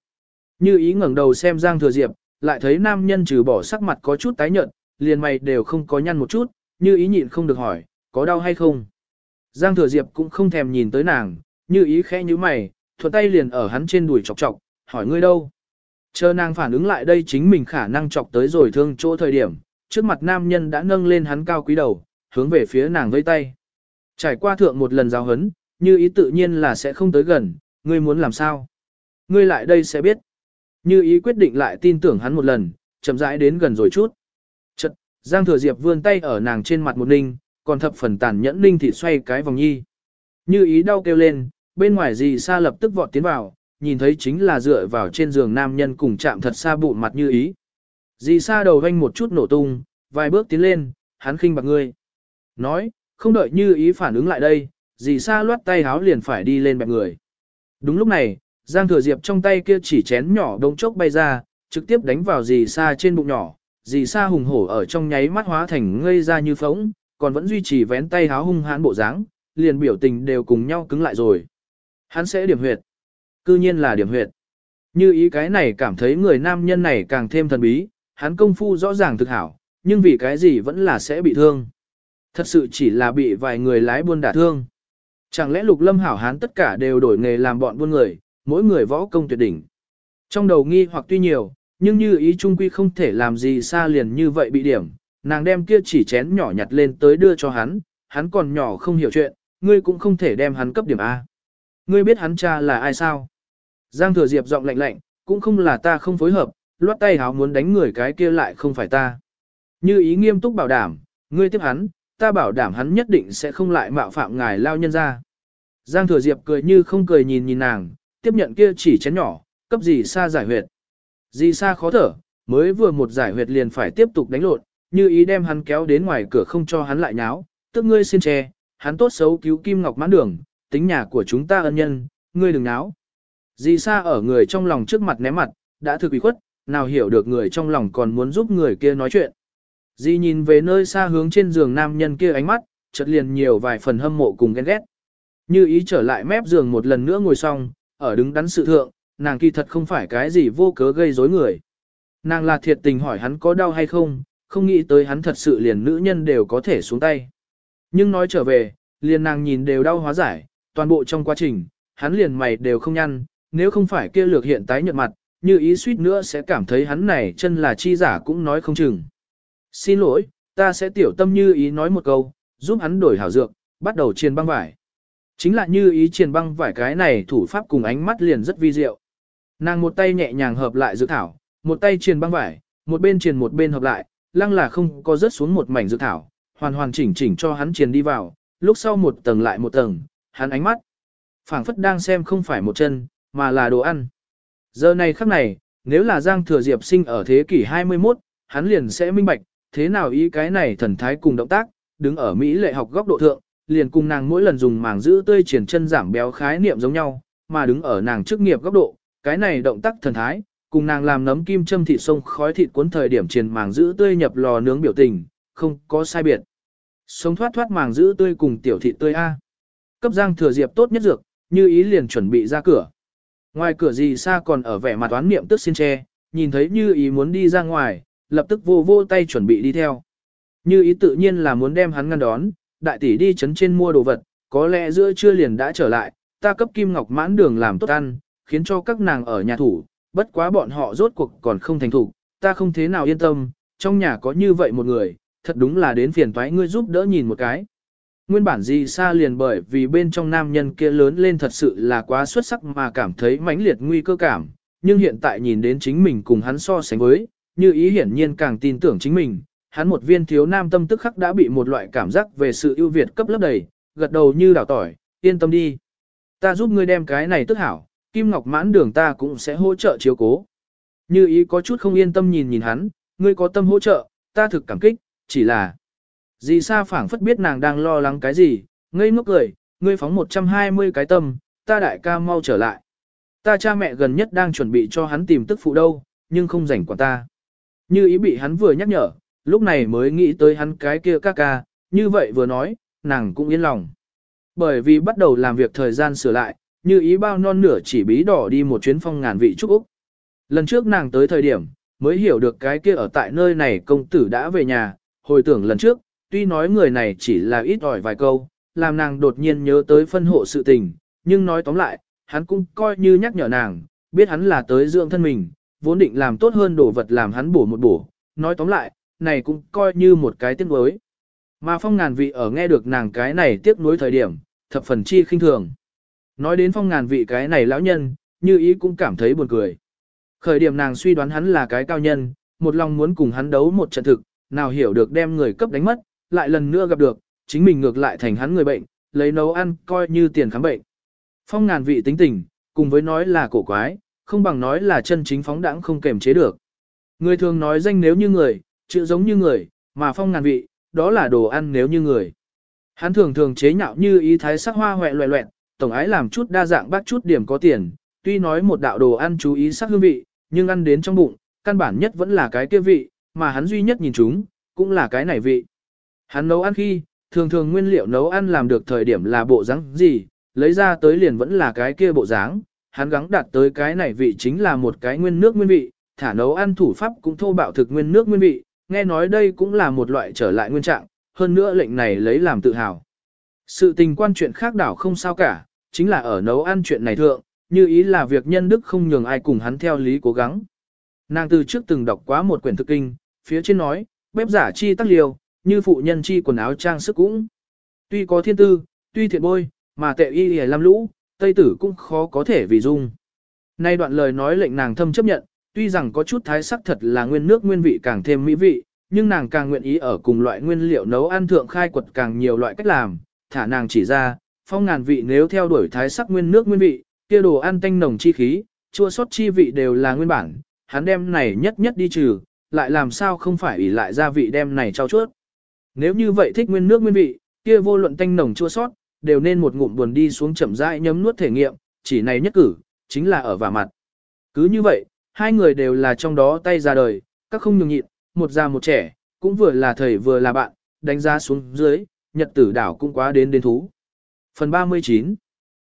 Speaker 1: Như ý ngẩng đầu xem Giang Thừa Diệp, lại thấy nam nhân trừ bỏ sắc mặt có chút tái nhợt, liền mày đều không có nhăn một chút, như ý nhịn không được hỏi, có đau hay không. Giang Thừa Diệp cũng không thèm nhìn tới nàng, như ý khẽ như mày, thuận tay liền ở hắn trên đùi chọc chọc, hỏi ngươi đâu. Chờ nàng phản ứng lại đây chính mình khả năng chọc tới rồi thương chỗ thời điểm, trước mặt nam nhân đã nâng lên hắn cao quý đầu, hướng về phía nàng vây tay. Trải qua thượng một lần giao hấn, như ý tự nhiên là sẽ không tới gần, ngươi muốn làm sao? Ngươi lại đây sẽ biết. Như ý quyết định lại tin tưởng hắn một lần, chậm rãi đến gần rồi chút. Chật, Giang Thừa Diệp vươn tay ở nàng trên mặt một ninh, còn thập phần tàn nhẫn ninh thì xoay cái vòng nhi. Như ý đau kêu lên, bên ngoài gì xa lập tức vọt tiến vào, nhìn thấy chính là dựa vào trên giường nam nhân cùng chạm thật xa bụng mặt như ý. Dì xa đầu vanh một chút nổ tung, vài bước tiến lên, hắn khinh bạc ngươi. Nói, không đợi như ý phản ứng lại đây, dì xa loát tay háo liền phải đi lên bẹp người. Đúng lúc này, Giang Thừa Diệp trong tay kia chỉ chén nhỏ đống chốc bay ra, trực tiếp đánh vào dì xa trên bụng nhỏ, dì xa hùng hổ ở trong nháy mắt hóa thành ngây ra như phóng, còn vẫn duy trì vén tay háo hung hãn bộ dáng, liền biểu tình đều cùng nhau cứng lại rồi. Hắn sẽ điểm huyệt. Cư nhiên là điểm huyệt. Như ý cái này cảm thấy người nam nhân này càng thêm thần bí, hắn công phu rõ ràng thực hảo, nhưng vì cái gì vẫn là sẽ bị thương. Thật sự chỉ là bị vài người lái buôn đả thương. Chẳng lẽ lục lâm hảo hán tất cả đều đổi nghề làm bọn buôn người, mỗi người võ công tuyệt đỉnh. Trong đầu nghi hoặc tuy nhiều, nhưng như ý trung quy không thể làm gì xa liền như vậy bị điểm, nàng đem kia chỉ chén nhỏ nhặt lên tới đưa cho hắn, hắn còn nhỏ không hiểu chuyện, ngươi cũng không thể đem hắn cấp điểm A. Ngươi biết hắn cha là ai sao? Giang thừa diệp giọng lạnh lạnh, cũng không là ta không phối hợp, loát tay háo muốn đánh người cái kia lại không phải ta. Như ý nghiêm túc bảo đảm, ngươi tiếp hắn, ta bảo đảm hắn nhất định sẽ không lại mạo phạm ngài lao nhân ra. Giang thừa diệp cười như không cười nhìn nhìn nàng, tiếp nhận kia chỉ chén nhỏ, cấp gì xa giải huyệt. gì xa khó thở, mới vừa một giải huyệt liền phải tiếp tục đánh lộn, như ý đem hắn kéo đến ngoài cửa không cho hắn lại nháo, tức ngươi xin che, hắn tốt xấu cứu Kim Ngọc mãn đường, tính nhà của chúng ta ân nhân, ngươi đừng náo. Dì xa ở người trong lòng trước mặt ném mặt, đã thực bị khuất, nào hiểu được người trong lòng còn muốn giúp người kia nói chuyện. Dì nhìn về nơi xa hướng trên giường nam nhân kia ánh mắt, chợt liền nhiều vài phần hâm mộ cùng ghen ghét. Như ý trở lại mép giường một lần nữa ngồi xong, ở đứng đắn sự thượng, nàng kỳ thật không phải cái gì vô cớ gây rối người. Nàng là thiệt tình hỏi hắn có đau hay không, không nghĩ tới hắn thật sự liền nữ nhân đều có thể xuống tay. Nhưng nói trở về, liền nàng nhìn đều đau hóa giải, toàn bộ trong quá trình, hắn liền mày đều không nhăn, nếu không phải kia lược hiện tái nhợt mặt, như ý suýt nữa sẽ cảm thấy hắn này chân là chi giả cũng nói không chừng. Xin lỗi, ta sẽ tiểu tâm như ý nói một câu, giúp hắn đổi hảo dược, bắt đầu chiên băng vải. Chính là như ý chiên băng vải cái này thủ pháp cùng ánh mắt liền rất vi diệu. Nàng một tay nhẹ nhàng hợp lại dược thảo, một tay chiên băng vải, một bên chiên một bên hợp lại, lăng là không có rớt xuống một mảnh dược thảo, hoàn hoàn chỉnh chỉnh cho hắn truyền đi vào, lúc sau một tầng lại một tầng, hắn ánh mắt. phảng phất đang xem không phải một chân, mà là đồ ăn. Giờ này khắc này, nếu là Giang Thừa Diệp sinh ở thế kỷ 21, hắn liền sẽ minh bạch, thế nào ý cái này thần thái cùng động tác, đứng ở Mỹ lệ học góc độ thượng, liền cùng nàng mỗi lần dùng màng giữ tươi triển chân giảm béo khái niệm giống nhau, mà đứng ở nàng chức nghiệp góc độ, cái này động tác thần thái, cùng nàng làm nấm kim châm thịt sông khói thịt cuốn thời điểm triền màng giữ tươi nhập lò nướng biểu tình, không có sai biệt. Sống thoát thoát màng giữ tươi cùng tiểu thịt tươi A. Cấp Giang Thừa Diệp tốt nhất dược, như ý liền chuẩn bị ra cửa. Ngoài cửa gì xa còn ở vẻ mặt toán niệm tức xin che, nhìn thấy như ý muốn đi ra ngoài, lập tức vô vô tay chuẩn bị đi theo. Như ý tự nhiên là muốn đem hắn ngăn đón, đại tỷ đi chấn trên mua đồ vật, có lẽ giữa trưa liền đã trở lại, ta cấp kim ngọc mãn đường làm tốt ăn, khiến cho các nàng ở nhà thủ, bất quá bọn họ rốt cuộc còn không thành thủ, ta không thế nào yên tâm, trong nhà có như vậy một người, thật đúng là đến phiền toái ngươi giúp đỡ nhìn một cái. Nguyên bản gì xa liền bởi vì bên trong nam nhân kia lớn lên thật sự là quá xuất sắc mà cảm thấy mãnh liệt nguy cơ cảm, nhưng hiện tại nhìn đến chính mình cùng hắn so sánh với, như ý hiển nhiên càng tin tưởng chính mình, hắn một viên thiếu nam tâm tức khắc đã bị một loại cảm giác về sự ưu việt cấp lớp đầy, gật đầu như đảo tỏi, yên tâm đi. Ta giúp ngươi đem cái này tức hảo, Kim Ngọc mãn đường ta cũng sẽ hỗ trợ chiếu cố. Như ý có chút không yên tâm nhìn nhìn hắn, ngươi có tâm hỗ trợ, ta thực cảm kích, chỉ là... Dì Sa phảng phất biết nàng đang lo lắng cái gì, ngây ngốc cười, ngươi phóng 120 cái tâm, ta đại ca mau trở lại. Ta cha mẹ gần nhất đang chuẩn bị cho hắn tìm tức phụ đâu, nhưng không rảnh quản ta. Như ý bị hắn vừa nhắc nhở, lúc này mới nghĩ tới hắn cái kia ca ca, như vậy vừa nói, nàng cũng yên lòng. Bởi vì bắt đầu làm việc thời gian sửa lại, như ý bao non nửa chỉ bí đỏ đi một chuyến phong ngàn vị trúc Úc. Lần trước nàng tới thời điểm, mới hiểu được cái kia ở tại nơi này công tử đã về nhà, hồi tưởng lần trước, tuy nói người này chỉ là ít ỏi vài câu, làm nàng đột nhiên nhớ tới phân hộ sự tình, nhưng nói tóm lại, hắn cũng coi như nhắc nhở nàng, biết hắn là tới dưỡng thân mình, vốn định làm tốt hơn đồ vật làm hắn bổ một bổ, nói tóm lại, này cũng coi như một cái tiếc nuối. Mà phong ngàn vị ở nghe được nàng cái này tiếc nuối thời điểm, thập phần chi khinh thường. Nói đến phong ngàn vị cái này lão nhân, như ý cũng cảm thấy buồn cười. Khởi điểm nàng suy đoán hắn là cái cao nhân, một lòng muốn cùng hắn đấu một trận thực, nào hiểu được đem người cấp đánh mất, lại lần nữa gặp được, chính mình ngược lại thành hắn người bệnh, lấy nấu ăn coi như tiền khám bệnh. Phong ngàn vị tính tình, cùng với nói là cổ quái, không bằng nói là chân chính phóng đãng không kềm chế được. Người thường nói danh nếu như người, chữ giống như người, mà phong ngàn vị, đó là đồ ăn nếu như người. Hắn thường thường chế nhạo như ý thái sắc hoa hoẹ loẹ loẹt tổng ái làm chút đa dạng bác chút điểm có tiền, tuy nói một đạo đồ ăn chú ý sắc hương vị, nhưng ăn đến trong bụng, căn bản nhất vẫn là cái kia vị, mà hắn duy nhất nhìn chúng, cũng là cái này vị. Hắn nấu ăn khi, thường thường nguyên liệu nấu ăn làm được thời điểm là bộ dáng gì, lấy ra tới liền vẫn là cái kia bộ dáng, hắn gắng đạt tới cái này vị chính là một cái nguyên nước nguyên vị, thả nấu ăn thủ pháp cũng thô bạo thực nguyên nước nguyên vị, nghe nói đây cũng là một loại trở lại nguyên trạng, hơn nữa lệnh này lấy làm tự hào. Sự tình quan chuyện khác đảo không sao cả, chính là ở nấu ăn chuyện này thượng, như ý là việc nhân đức không nhường ai cùng hắn theo lý cố gắng. Nàng từ trước từng đọc quá một quyển thực kinh, phía trên nói, bếp giả chi tắc liều, như phụ nhân chi quần áo trang sức cũng. Tuy có thiên tư, tuy thiện bôi, mà tệ y hề làm lũ, tây tử cũng khó có thể vì dung. Nay đoạn lời nói lệnh nàng thâm chấp nhận, tuy rằng có chút thái sắc thật là nguyên nước nguyên vị càng thêm mỹ vị, nhưng nàng càng nguyện ý ở cùng loại nguyên liệu nấu ăn thượng khai quật càng nhiều loại cách làm, thả nàng chỉ ra, phong ngàn vị nếu theo đuổi thái sắc nguyên nước nguyên vị, kia đồ ăn tanh nồng chi khí, chua sót chi vị đều là nguyên bản, hắn đem này nhất nhất đi trừ, lại làm sao không phải ỷ lại gia vị đem này trao chuốt. Nếu như vậy thích nguyên nước nguyên vị, kia vô luận tanh nồng chua sót, đều nên một ngụm buồn đi xuống chậm rãi nhấm nuốt thể nghiệm, chỉ này nhất cử, chính là ở vả mặt. Cứ như vậy, hai người đều là trong đó tay ra đời, các không nhường nhịn, một già một trẻ, cũng vừa là thầy vừa là bạn, đánh giá xuống dưới, nhật tử đảo cũng quá đến đến thú. Phần 39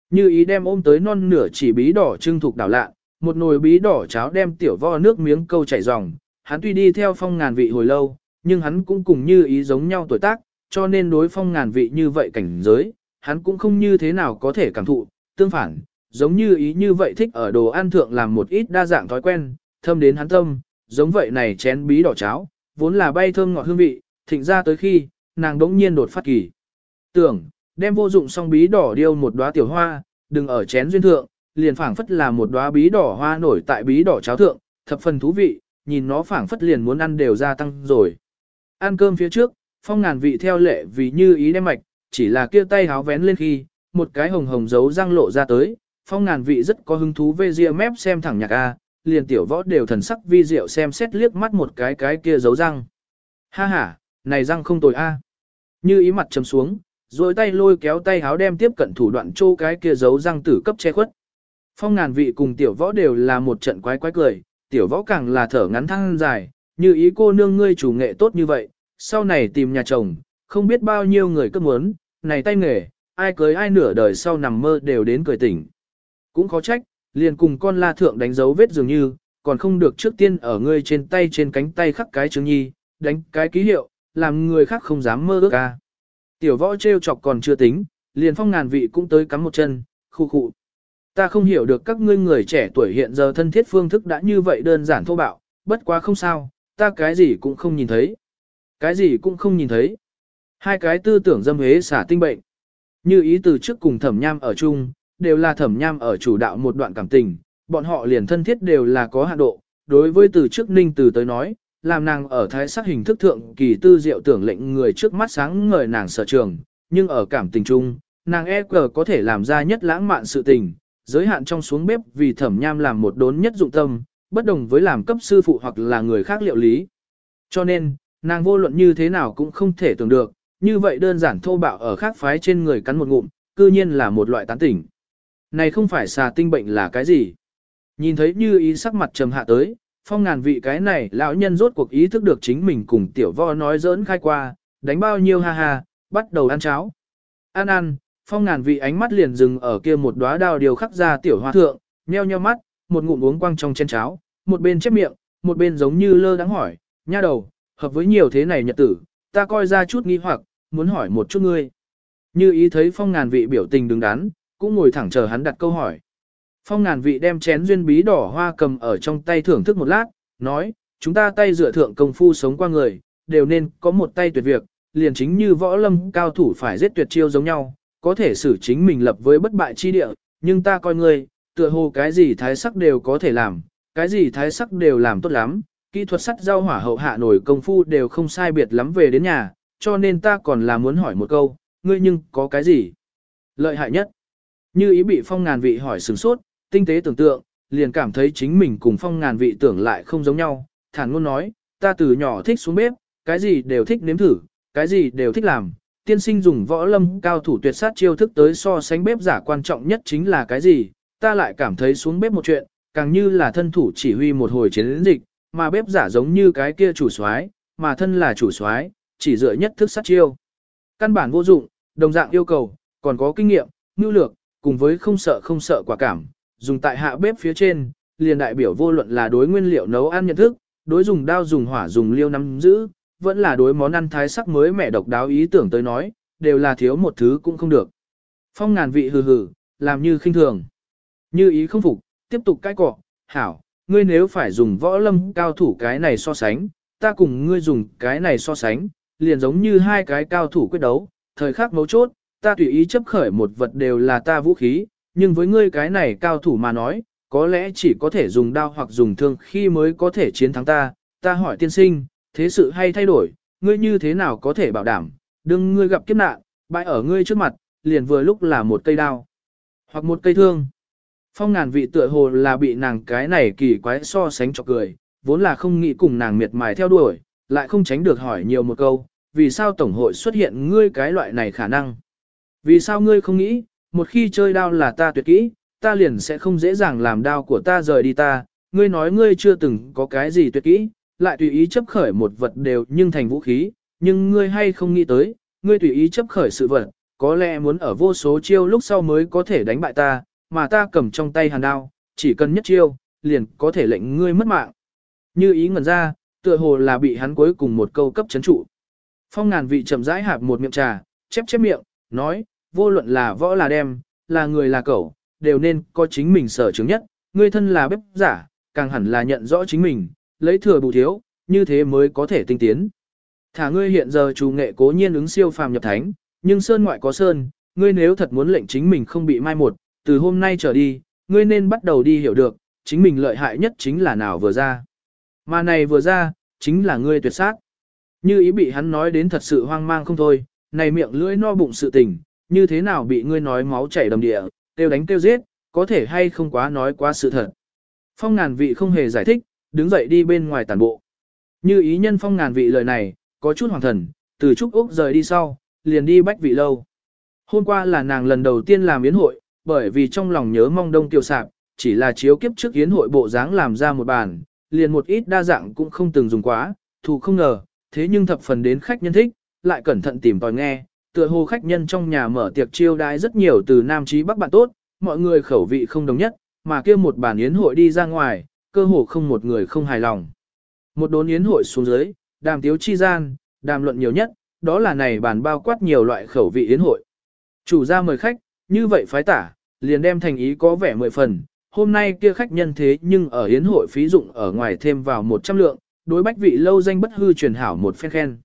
Speaker 1: Như ý đem ôm tới non nửa chỉ bí đỏ trưng thuộc đảo lạ, một nồi bí đỏ cháo đem tiểu vo nước miếng câu chảy ròng, hắn tuy đi theo phong ngàn vị hồi lâu, nhưng hắn cũng cùng như ý giống nhau tuổi tác, cho nên đối phong ngàn vị như vậy cảnh giới, hắn cũng không như thế nào có thể cảm thụ, tương phản, giống như ý như vậy thích ở đồ ăn thượng làm một ít đa dạng thói quen, thâm đến hắn tâm, giống vậy này chén bí đỏ cháo, vốn là bay thơm ngọt hương vị, thịnh ra tới khi, nàng đống nhiên đột phát kỳ. Tưởng, đem vô dụng xong bí đỏ điêu một đóa tiểu hoa, đừng ở chén duyên thượng, liền phảng phất là một đóa bí đỏ hoa nổi tại bí đỏ cháo thượng, thập phần thú vị, nhìn nó phảng phất liền muốn ăn đều gia tăng rồi. Ăn cơm phía trước, phong ngàn vị theo lệ vì như ý đem mạch, chỉ là kia tay háo vén lên khi, một cái hồng hồng dấu răng lộ ra tới, phong ngàn vị rất có hứng thú về ria mép xem thẳng nhạc A, liền tiểu võ đều thần sắc vi diệu xem xét liếc mắt một cái cái kia dấu răng. Ha ha, này răng không tồi A. Như ý mặt chấm xuống, rồi tay lôi kéo tay háo đem tiếp cận thủ đoạn trô cái kia giấu răng tử cấp che khuất. Phong ngàn vị cùng tiểu võ đều là một trận quái quái cười, tiểu võ càng là thở ngắn thăng dài, như ý cô nương ngươi chủ nghệ tốt như vậy, sau này tìm nhà chồng, không biết bao nhiêu người cấp muốn, này tay nghề, ai cưới ai nửa đời sau nằm mơ đều đến cười tỉnh. Cũng khó trách, liền cùng con la thượng đánh dấu vết dường như, còn không được trước tiên ở ngươi trên tay trên cánh tay khắc cái chứng nhi, đánh cái ký hiệu, làm người khác không dám mơ ước ca. Tiểu võ treo chọc còn chưa tính, liền phong ngàn vị cũng tới cắm một chân, khu khu. Ta không hiểu được các ngươi người trẻ tuổi hiện giờ thân thiết phương thức đã như vậy đơn giản thô bạo, bất quá không sao, ta cái gì cũng không nhìn thấy. Cái gì cũng không nhìn thấy. Hai cái tư tưởng dâm hế xả tinh bệnh. Như ý từ trước cùng thẩm nham ở chung, đều là thẩm nham ở chủ đạo một đoạn cảm tình, bọn họ liền thân thiết đều là có hạn độ. Đối với từ trước ninh từ tới nói, làm nàng ở thái sắc hình thức thượng kỳ tư diệu tưởng lệnh người trước mắt sáng ngời nàng sở trường, nhưng ở cảm tình chung, nàng e cờ có thể làm ra nhất lãng mạn sự tình, giới hạn trong xuống bếp vì thẩm nham làm một đốn nhất dụng tâm, bất đồng với làm cấp sư phụ hoặc là người khác liệu lý. Cho nên, nàng vô luận như thế nào cũng không thể tưởng được, như vậy đơn giản thô bạo ở khác phái trên người cắn một ngụm, cư nhiên là một loại tán tỉnh. Này không phải xà tinh bệnh là cái gì? Nhìn thấy như ý sắc mặt trầm hạ tới, phong ngàn vị cái này lão nhân rốt cuộc ý thức được chính mình cùng tiểu vo nói giỡn khai qua, đánh bao nhiêu ha ha, bắt đầu ăn cháo. Ăn ăn, phong ngàn vị ánh mắt liền dừng ở kia một đóa đào điều khắc ra tiểu hoa thượng, nheo nheo mắt, một ngụm uống quăng trong chén cháo, một bên chép miệng, một bên giống như lơ đáng hỏi, nha đầu, hợp với nhiều thế này nhật tử, ta coi ra chút nghi hoặc, muốn hỏi một chút ngươi. Như ý thấy phong ngàn vị biểu tình đứng đắn, cũng ngồi thẳng chờ hắn đặt câu hỏi. Phong ngàn vị đem chén duyên bí đỏ hoa cầm ở trong tay thưởng thức một lát, nói, chúng ta tay dựa thượng công phu sống qua người, đều nên có một tay tuyệt việc, liền chính như võ lâm cao thủ phải giết tuyệt chiêu giống nhau, có thể xử chính mình lập với bất bại chi địa, nhưng ta coi ngươi, tựa hồ cái gì thái sắc đều có thể làm, cái gì thái sắc đều làm tốt lắm, kỹ thuật sắt giao hỏa hậu hạ nổi công phu đều không sai biệt lắm về đến nhà, cho nên ta còn là muốn hỏi một câu, ngươi nhưng có cái gì lợi hại nhất? Như ý bị phong ngàn vị hỏi sừng sốt, tinh tế tưởng tượng, liền cảm thấy chính mình cùng phong ngàn vị tưởng lại không giống nhau, thản ngôn nói, ta từ nhỏ thích xuống bếp, cái gì đều thích nếm thử, cái gì đều thích làm. Tiên sinh dùng võ lâm cao thủ tuyệt sát chiêu thức tới so sánh bếp giả quan trọng nhất chính là cái gì, ta lại cảm thấy xuống bếp một chuyện, càng như là thân thủ chỉ huy một hồi chiến dịch, mà bếp giả giống như cái kia chủ soái, mà thân là chủ soái, chỉ dựa nhất thức sát chiêu. Căn bản vô dụng, đồng dạng yêu cầu, còn có kinh nghiệm, nhu lược, cùng với không sợ không sợ quả cảm, dùng tại hạ bếp phía trên, liền đại biểu vô luận là đối nguyên liệu nấu ăn nhận thức, đối dùng đao dùng hỏa dùng liêu nắm giữ, vẫn là đối món ăn thái sắc mới mẹ độc đáo ý tưởng tới nói, đều là thiếu một thứ cũng không được. Phong ngàn vị hừ hừ, làm như khinh thường. Như ý không phục, tiếp tục cãi cọ, hảo, ngươi nếu phải dùng võ lâm cao thủ cái này so sánh, ta cùng ngươi dùng cái này so sánh, liền giống như hai cái cao thủ quyết đấu, thời khắc mấu chốt, ta tùy ý chấp khởi một vật đều là ta vũ khí, nhưng với ngươi cái này cao thủ mà nói, có lẽ chỉ có thể dùng đao hoặc dùng thương khi mới có thể chiến thắng ta, ta hỏi tiên sinh, thế sự hay thay đổi, ngươi như thế nào có thể bảo đảm, đừng ngươi gặp kiếp nạn, bại ở ngươi trước mặt, liền vừa lúc là một cây đao, hoặc một cây thương. Phong ngàn vị tựa hồ là bị nàng cái này kỳ quái so sánh cho cười, vốn là không nghĩ cùng nàng miệt mài theo đuổi, lại không tránh được hỏi nhiều một câu, vì sao Tổng hội xuất hiện ngươi cái loại này khả năng? Vì sao ngươi không nghĩ, một khi chơi đao là ta tuyệt kỹ, ta liền sẽ không dễ dàng làm đao của ta rời đi ta, ngươi nói ngươi chưa từng có cái gì tuyệt kỹ, lại tùy ý chấp khởi một vật đều nhưng thành vũ khí, nhưng ngươi hay không nghĩ tới, ngươi tùy ý chấp khởi sự vật, có lẽ muốn ở vô số chiêu lúc sau mới có thể đánh bại ta, mà ta cầm trong tay hàn đao, chỉ cần nhất chiêu, liền có thể lệnh ngươi mất mạng. Như ý ngẩn ra, tựa hồ là bị hắn cuối cùng một câu cấp chấn trụ. Phong ngàn vị chậm rãi hạp một miệng trà, chép chép miệng, nói, vô luận là võ là đem, là người là cẩu, đều nên có chính mình sở chứng nhất, ngươi thân là bếp giả, càng hẳn là nhận rõ chính mình, lấy thừa bù thiếu, như thế mới có thể tinh tiến. Thả ngươi hiện giờ chủ nghệ cố nhiên ứng siêu phàm nhập thánh, nhưng sơn ngoại có sơn, ngươi nếu thật muốn lệnh chính mình không bị mai một, từ hôm nay trở đi, ngươi nên bắt đầu đi hiểu được, chính mình lợi hại nhất chính là nào vừa ra. Mà này vừa ra, chính là ngươi tuyệt sát. Như ý bị hắn nói đến thật sự hoang mang không thôi, này miệng lưỡi no bụng sự tình, như thế nào bị ngươi nói máu chảy đầm địa, tiêu đánh tiêu giết, có thể hay không quá nói quá sự thật. Phong ngàn vị không hề giải thích, đứng dậy đi bên ngoài tàn bộ. Như ý nhân phong ngàn vị lời này, có chút hoàng thần, từ Trúc Úc rời đi sau, liền đi bách vị lâu. Hôm qua là nàng lần đầu tiên làm yến hội, bởi vì trong lòng nhớ mong đông tiêu sạp, chỉ là chiếu kiếp trước yến hội bộ dáng làm ra một bàn, liền một ít đa dạng cũng không từng dùng quá, thù không ngờ, thế nhưng thập phần đến khách nhân thích, lại cẩn thận tìm tòi nghe, tựa hồ khách nhân trong nhà mở tiệc chiêu đãi rất nhiều từ Nam Chí Bắc bạn tốt, mọi người khẩu vị không đồng nhất, mà kia một bàn yến hội đi ra ngoài, cơ hồ không một người không hài lòng. Một đốn yến hội xuống dưới, đàm tiếu chi gian, đàm luận nhiều nhất, đó là này bàn bao quát nhiều loại khẩu vị yến hội. Chủ gia mời khách, như vậy phái tả, liền đem thành ý có vẻ mười phần, hôm nay kia khách nhân thế nhưng ở yến hội phí dụng ở ngoài thêm vào 100 lượng, đối bách vị lâu danh bất hư truyền hảo một phen khen.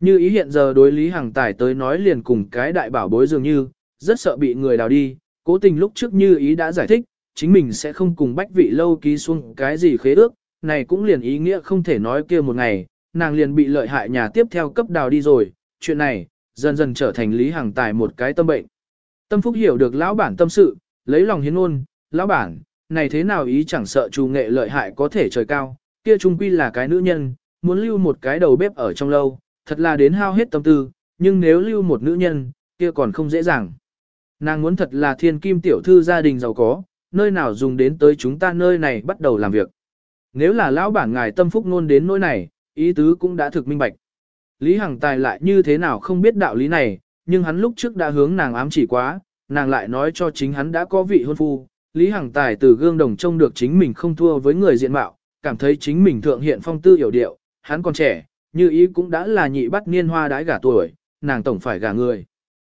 Speaker 1: Như ý hiện giờ đối Lý Hằng Tài tới nói liền cùng cái đại bảo bối dường như, rất sợ bị người đào đi, cố tình lúc trước như ý đã giải thích, chính mình sẽ không cùng bách vị lâu ký xuống cái gì khế ước, này cũng liền ý nghĩa không thể nói kia một ngày, nàng liền bị lợi hại nhà tiếp theo cấp đào đi rồi, chuyện này, dần dần trở thành Lý Hằng Tài một cái tâm bệnh. Tâm Phúc hiểu được lão bản tâm sự, lấy lòng hiến ôn, lão bản, này thế nào ý chẳng sợ trù nghệ lợi hại có thể trời cao, kia trung quy là cái nữ nhân, muốn lưu một cái đầu bếp ở trong lâu, thật là đến hao hết tâm tư, nhưng nếu lưu một nữ nhân, kia còn không dễ dàng. Nàng muốn thật là thiên kim tiểu thư gia đình giàu có, nơi nào dùng đến tới chúng ta nơi này bắt đầu làm việc. Nếu là lão bản ngài tâm phúc nôn đến nỗi này, ý tứ cũng đã thực minh bạch. Lý Hằng Tài lại như thế nào không biết đạo lý này, nhưng hắn lúc trước đã hướng nàng ám chỉ quá, nàng lại nói cho chính hắn đã có vị hôn phu. Lý Hằng Tài từ gương đồng trông được chính mình không thua với người diện mạo, cảm thấy chính mình thượng hiện phong tư hiểu điệu, hắn còn trẻ, như ý cũng đã là nhị bắt niên hoa đãi gả tuổi, nàng tổng phải gả người.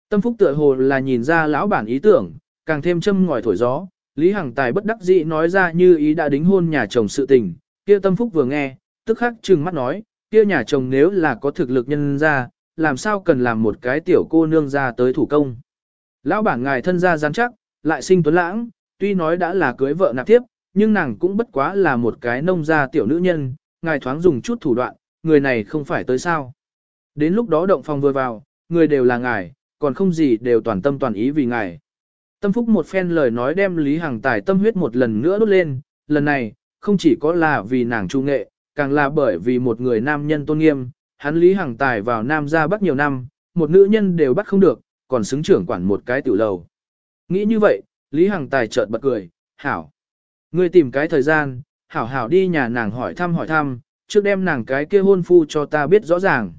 Speaker 1: Tâm phúc tựa hồ là nhìn ra lão bản ý tưởng, càng thêm châm ngòi thổi gió, Lý Hằng Tài bất đắc dĩ nói ra như ý đã đính hôn nhà chồng sự tình, kia tâm phúc vừa nghe, tức khắc trừng mắt nói, kia nhà chồng nếu là có thực lực nhân ra, làm sao cần làm một cái tiểu cô nương ra tới thủ công. Lão bản ngài thân gia rắn chắc, lại sinh tuấn lãng, tuy nói đã là cưới vợ nạp tiếp, nhưng nàng cũng bất quá là một cái nông gia tiểu nữ nhân, ngài thoáng dùng chút thủ đoạn, người này không phải tới sao. Đến lúc đó động phòng vừa vào, người đều là ngài, còn không gì đều toàn tâm toàn ý vì ngài. Tâm phúc một phen lời nói đem Lý Hằng Tài tâm huyết một lần nữa đốt lên, lần này, không chỉ có là vì nàng trung nghệ, càng là bởi vì một người nam nhân tôn nghiêm, hắn Lý Hằng Tài vào nam ra bắt nhiều năm, một nữ nhân đều bắt không được, còn xứng trưởng quản một cái tiểu lầu. Nghĩ như vậy, Lý Hằng Tài chợt bật cười, hảo. Ngươi tìm cái thời gian, hảo hảo đi nhà nàng hỏi thăm hỏi thăm, trước đem nàng cái kia hôn phu cho ta biết rõ ràng.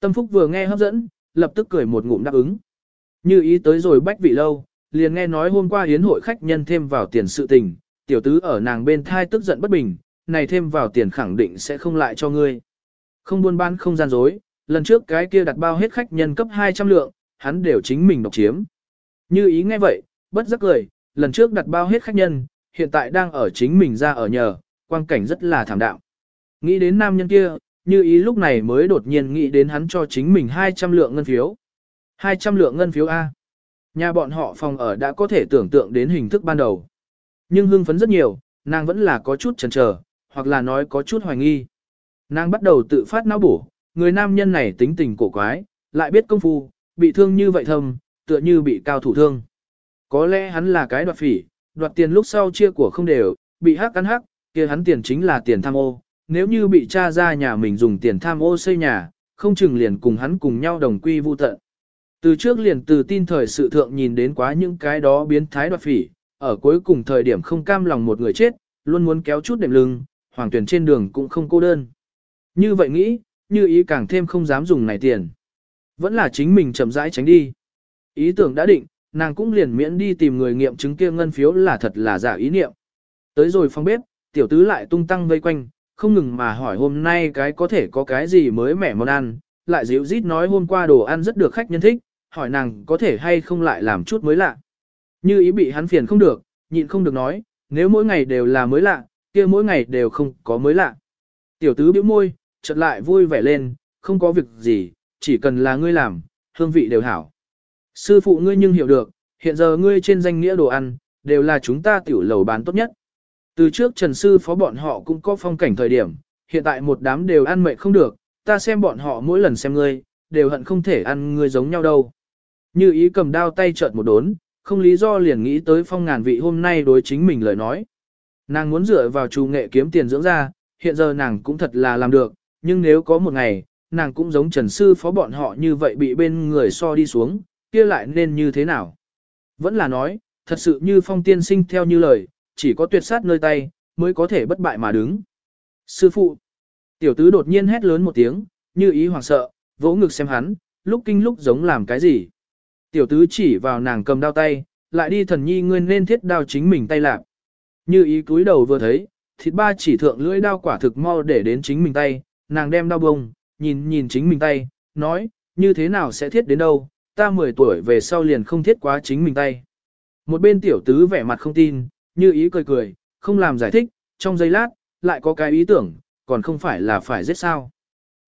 Speaker 1: Tâm Phúc vừa nghe hấp dẫn, lập tức cười một ngụm đáp ứng. Như ý tới rồi bách vị lâu, liền nghe nói hôm qua hiến hội khách nhân thêm vào tiền sự tình, tiểu tứ ở nàng bên thai tức giận bất bình, này thêm vào tiền khẳng định sẽ không lại cho ngươi. Không buôn bán không gian dối, lần trước cái kia đặt bao hết khách nhân cấp 200 lượng, hắn đều chính mình độc chiếm. Như ý nghe vậy, bất giác cười, lần trước đặt bao hết khách nhân, hiện tại đang ở chính mình ra ở nhờ, quang cảnh rất là thảm đạo. Nghĩ đến nam nhân kia, như ý lúc này mới đột nhiên nghĩ đến hắn cho chính mình 200 lượng ngân phiếu. 200 lượng ngân phiếu A. Nhà bọn họ phòng ở đã có thể tưởng tượng đến hình thức ban đầu. Nhưng hưng phấn rất nhiều, nàng vẫn là có chút chần chờ, hoặc là nói có chút hoài nghi. Nàng bắt đầu tự phát não bổ, người nam nhân này tính tình cổ quái, lại biết công phu, bị thương như vậy thầm, tựa như bị cao thủ thương. Có lẽ hắn là cái đoạt phỉ, đoạt tiền lúc sau chia của không đều, bị hắc cắn hắc, kia hắn tiền chính là tiền tham ô. Nếu như bị cha ra nhà mình dùng tiền tham ô xây nhà, không chừng liền cùng hắn cùng nhau đồng quy vu tận. Từ trước liền từ tin thời sự thượng nhìn đến quá những cái đó biến thái đoạt phỉ, ở cuối cùng thời điểm không cam lòng một người chết, luôn muốn kéo chút đệm lưng, hoàng tuyển trên đường cũng không cô đơn. Như vậy nghĩ, như ý càng thêm không dám dùng này tiền. Vẫn là chính mình chậm rãi tránh đi. Ý tưởng đã định, nàng cũng liền miễn đi tìm người nghiệm chứng kia ngân phiếu là thật là giả ý niệm. Tới rồi phòng bếp, tiểu tứ lại tung tăng vây quanh, không ngừng mà hỏi hôm nay cái có thể có cái gì mới mẻ món ăn, lại dịu rít nói hôm qua đồ ăn rất được khách nhân thích, hỏi nàng có thể hay không lại làm chút mới lạ. Như ý bị hắn phiền không được, nhịn không được nói, nếu mỗi ngày đều là mới lạ, kia mỗi ngày đều không có mới lạ. Tiểu tứ bĩu môi, chợt lại vui vẻ lên, không có việc gì, chỉ cần là ngươi làm, hương vị đều hảo. Sư phụ ngươi nhưng hiểu được, hiện giờ ngươi trên danh nghĩa đồ ăn, đều là chúng ta tiểu lầu bán tốt nhất. Từ trước trần sư phó bọn họ cũng có phong cảnh thời điểm, hiện tại một đám đều ăn mệt không được, ta xem bọn họ mỗi lần xem ngươi, đều hận không thể ăn ngươi giống nhau đâu. Như ý cầm đao tay chợt một đốn, không lý do liền nghĩ tới phong ngàn vị hôm nay đối chính mình lời nói. Nàng muốn dựa vào chủ nghệ kiếm tiền dưỡng ra, hiện giờ nàng cũng thật là làm được, nhưng nếu có một ngày, nàng cũng giống trần sư phó bọn họ như vậy bị bên người so đi xuống, kia lại nên như thế nào? Vẫn là nói, thật sự như phong tiên sinh theo như lời, chỉ có tuyệt sát nơi tay, mới có thể bất bại mà đứng. Sư phụ, tiểu tứ đột nhiên hét lớn một tiếng, như ý hoàng sợ, vỗ ngực xem hắn, lúc kinh lúc giống làm cái gì. Tiểu tứ chỉ vào nàng cầm đao tay, lại đi thần nhi ngươi nên thiết đao chính mình tay lạc. Như ý cúi đầu vừa thấy, thịt ba chỉ thượng lưỡi đao quả thực mau để đến chính mình tay, nàng đem đao bông, nhìn nhìn chính mình tay, nói, như thế nào sẽ thiết đến đâu, ta 10 tuổi về sau liền không thiết quá chính mình tay. Một bên tiểu tứ vẻ mặt không tin, như ý cười cười, không làm giải thích, trong giây lát, lại có cái ý tưởng, còn không phải là phải giết sao.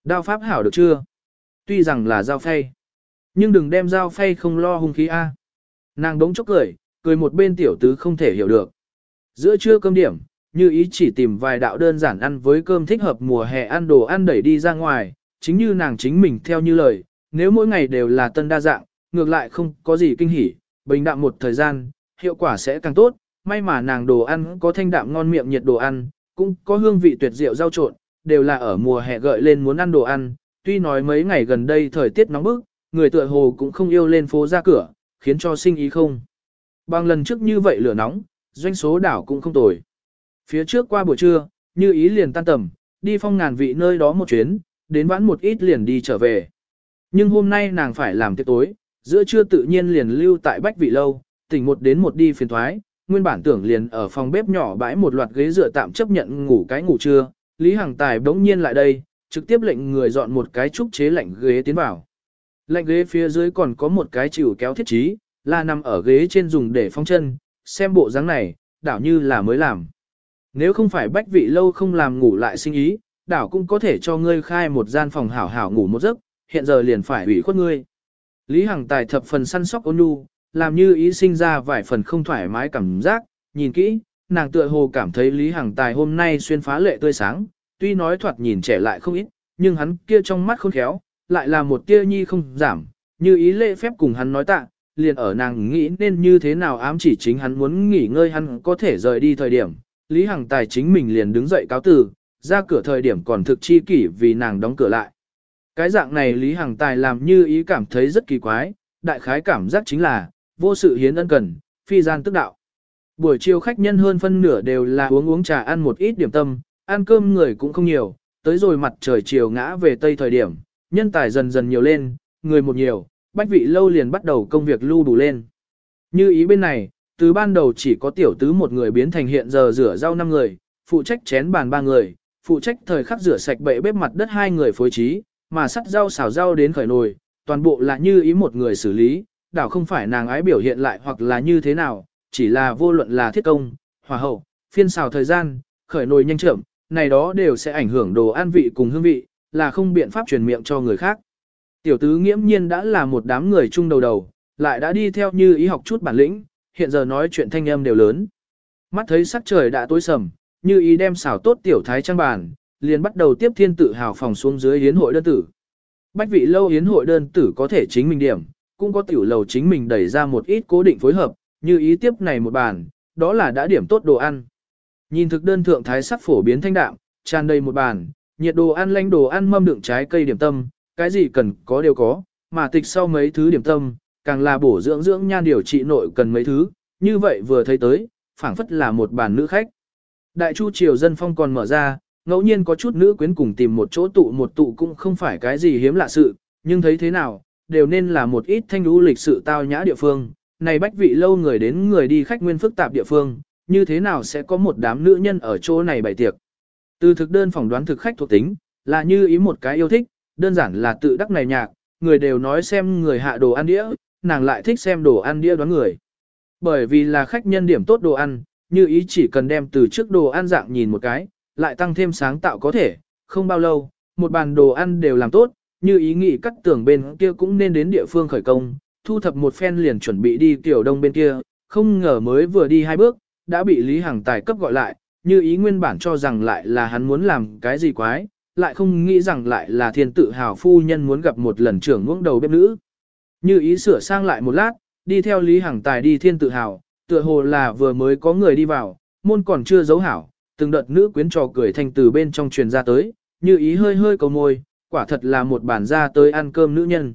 Speaker 1: Đao pháp hảo được chưa? Tuy rằng là dao phay, nhưng đừng đem dao phay không lo hung khí A. Nàng đống chốc cười, cười một bên tiểu tứ không thể hiểu được. Giữa trưa cơm điểm, như ý chỉ tìm vài đạo đơn giản ăn với cơm thích hợp mùa hè ăn đồ ăn đẩy đi ra ngoài, chính như nàng chính mình theo như lời, nếu mỗi ngày đều là tân đa dạng, ngược lại không có gì kinh hỉ, bình đạm một thời gian, hiệu quả sẽ càng tốt, may mà nàng đồ ăn có thanh đạm ngon miệng nhiệt đồ ăn, cũng có hương vị tuyệt diệu rau trộn, đều là ở mùa hè gợi lên muốn ăn đồ ăn, tuy nói mấy ngày gần đây thời tiết nóng bức, người tựa hồ cũng không yêu lên phố ra cửa, khiến cho sinh ý không. Bằng lần trước như vậy lửa nóng, doanh số đảo cũng không tồi. Phía trước qua buổi trưa, như ý liền tan tầm, đi phong ngàn vị nơi đó một chuyến, đến vãn một ít liền đi trở về. Nhưng hôm nay nàng phải làm tiệc tối, giữa trưa tự nhiên liền lưu tại bách vị lâu, tỉnh một đến một đi phiền thoái, nguyên bản tưởng liền ở phòng bếp nhỏ bãi một loạt ghế dựa tạm chấp nhận ngủ cái ngủ trưa, Lý Hằng Tài bỗng nhiên lại đây, trực tiếp lệnh người dọn một cái trúc chế lạnh ghế tiến vào. Lạnh ghế phía dưới còn có một cái chịu kéo thiết trí, là nằm ở ghế trên dùng để phong chân, xem bộ dáng này, đảo như là mới làm. Nếu không phải bách vị lâu không làm ngủ lại sinh ý, đảo cũng có thể cho ngươi khai một gian phòng hảo hảo ngủ một giấc, hiện giờ liền phải hủy khuất ngươi. Lý Hằng Tài thập phần săn sóc ôn nhu, làm như ý sinh ra vài phần không thoải mái cảm giác, nhìn kỹ, nàng tựa hồ cảm thấy Lý Hằng Tài hôm nay xuyên phá lệ tươi sáng, tuy nói thoạt nhìn trẻ lại không ít, nhưng hắn kia trong mắt khôn khéo, lại là một tia nhi không giảm, như ý lễ phép cùng hắn nói tạ, liền ở nàng nghĩ nên như thế nào ám chỉ chính hắn muốn nghỉ ngơi hắn có thể rời đi thời điểm. Lý Hằng Tài chính mình liền đứng dậy cáo từ, ra cửa thời điểm còn thực chi kỷ vì nàng đóng cửa lại. Cái dạng này Lý Hằng Tài làm như ý cảm thấy rất kỳ quái, đại khái cảm giác chính là, vô sự hiến ân cần, phi gian tức đạo. Buổi chiều khách nhân hơn phân nửa đều là uống uống trà ăn một ít điểm tâm, ăn cơm người cũng không nhiều, tới rồi mặt trời chiều ngã về tây thời điểm, nhân tài dần dần nhiều lên, người một nhiều, bách vị lâu liền bắt đầu công việc lưu đủ lên. Như ý bên này, từ ban đầu chỉ có tiểu tứ một người biến thành hiện giờ rửa rau năm người, phụ trách chén bàn ba người, phụ trách thời khắc rửa sạch bệ bếp mặt đất hai người phối trí, mà sắt rau xào rau đến khởi nồi, toàn bộ là như ý một người xử lý, đảo không phải nàng ái biểu hiện lại hoặc là như thế nào, chỉ là vô luận là thiết công, hòa hậu, phiên xào thời gian, khởi nồi nhanh chậm, này đó đều sẽ ảnh hưởng đồ ăn vị cùng hương vị, là không biện pháp truyền miệng cho người khác. Tiểu tứ nghiễm nhiên đã là một đám người chung đầu đầu, lại đã đi theo như ý học chút bản lĩnh, hiện giờ nói chuyện thanh âm đều lớn. Mắt thấy sắc trời đã tối sầm, như ý đem xào tốt tiểu thái trang bàn, liền bắt đầu tiếp thiên tự hào phòng xuống dưới hiến hội đơn tử. Bách vị lâu hiến hội đơn tử có thể chính mình điểm, cũng có tiểu lầu chính mình đẩy ra một ít cố định phối hợp, như ý tiếp này một bàn, đó là đã điểm tốt đồ ăn. Nhìn thực đơn thượng thái sắc phổ biến thanh đạm, tràn đầy một bàn, nhiệt đồ ăn lanh đồ ăn mâm đựng trái cây điểm tâm, cái gì cần có đều có, mà tịch sau mấy thứ điểm tâm, càng là bổ dưỡng dưỡng nhan điều trị nội cần mấy thứ, như vậy vừa thấy tới, phảng phất là một bàn nữ khách. Đại chu triều dân phong còn mở ra, ngẫu nhiên có chút nữ quyến cùng tìm một chỗ tụ một tụ cũng không phải cái gì hiếm lạ sự, nhưng thấy thế nào, đều nên là một ít thanh lũ lịch sự tao nhã địa phương. Này bách vị lâu người đến người đi khách nguyên phức tạp địa phương, như thế nào sẽ có một đám nữ nhân ở chỗ này bày tiệc. Từ thực đơn phỏng đoán thực khách thuộc tính, là như ý một cái yêu thích, đơn giản là tự đắc này nhạc, người đều nói xem người hạ đồ ăn đĩa, nàng lại thích xem đồ ăn đĩa đoán người. Bởi vì là khách nhân điểm tốt đồ ăn, như ý chỉ cần đem từ trước đồ ăn dạng nhìn một cái, lại tăng thêm sáng tạo có thể, không bao lâu, một bàn đồ ăn đều làm tốt, như ý nghĩ cắt tưởng bên kia cũng nên đến địa phương khởi công, thu thập một phen liền chuẩn bị đi tiểu đông bên kia, không ngờ mới vừa đi hai bước, đã bị Lý Hằng Tài cấp gọi lại, như ý nguyên bản cho rằng lại là hắn muốn làm cái gì quái, lại không nghĩ rằng lại là thiên tự hào phu nhân muốn gặp một lần trưởng ngưỡng đầu bếp nữ. Như ý sửa sang lại một lát, đi theo Lý Hằng Tài đi thiên tự hào, tựa hồ là vừa mới có người đi vào, môn còn chưa giấu hảo, từng đợt nữ quyến trò cười thành từ bên trong truyền ra tới, như ý hơi hơi cầu môi, quả thật là một bản ra tới ăn cơm nữ nhân.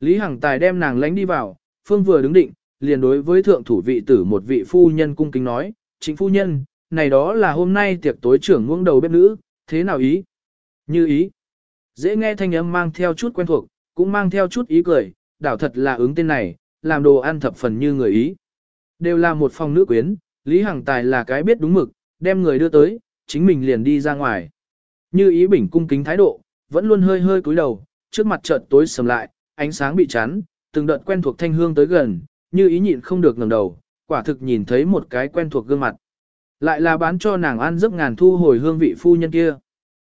Speaker 1: Lý Hằng Tài đem nàng lánh đi vào, Phương vừa đứng định, liền đối với thượng thủ vị tử một vị phu nhân cung kính nói, chính phu nhân, này đó là hôm nay tiệc tối trưởng ngưỡng đầu bếp nữ, thế nào ý? Như ý. Dễ nghe thanh âm mang theo chút quen thuộc, cũng mang theo chút ý cười, đảo thật là ứng tên này, làm đồ ăn thập phần như người ý. Đều là một phòng nữ quyến, Lý Hằng Tài là cái biết đúng mực, đem người đưa tới, chính mình liền đi ra ngoài. Như ý bình cung kính thái độ, vẫn luôn hơi hơi cúi đầu, trước mặt chợt tối sầm lại, ánh sáng bị chắn, từng đợt quen thuộc thanh hương tới gần, như ý nhịn không được ngẩng đầu, quả thực nhìn thấy một cái quen thuộc gương mặt. Lại là bán cho nàng ăn giấc ngàn thu hồi hương vị phu nhân kia.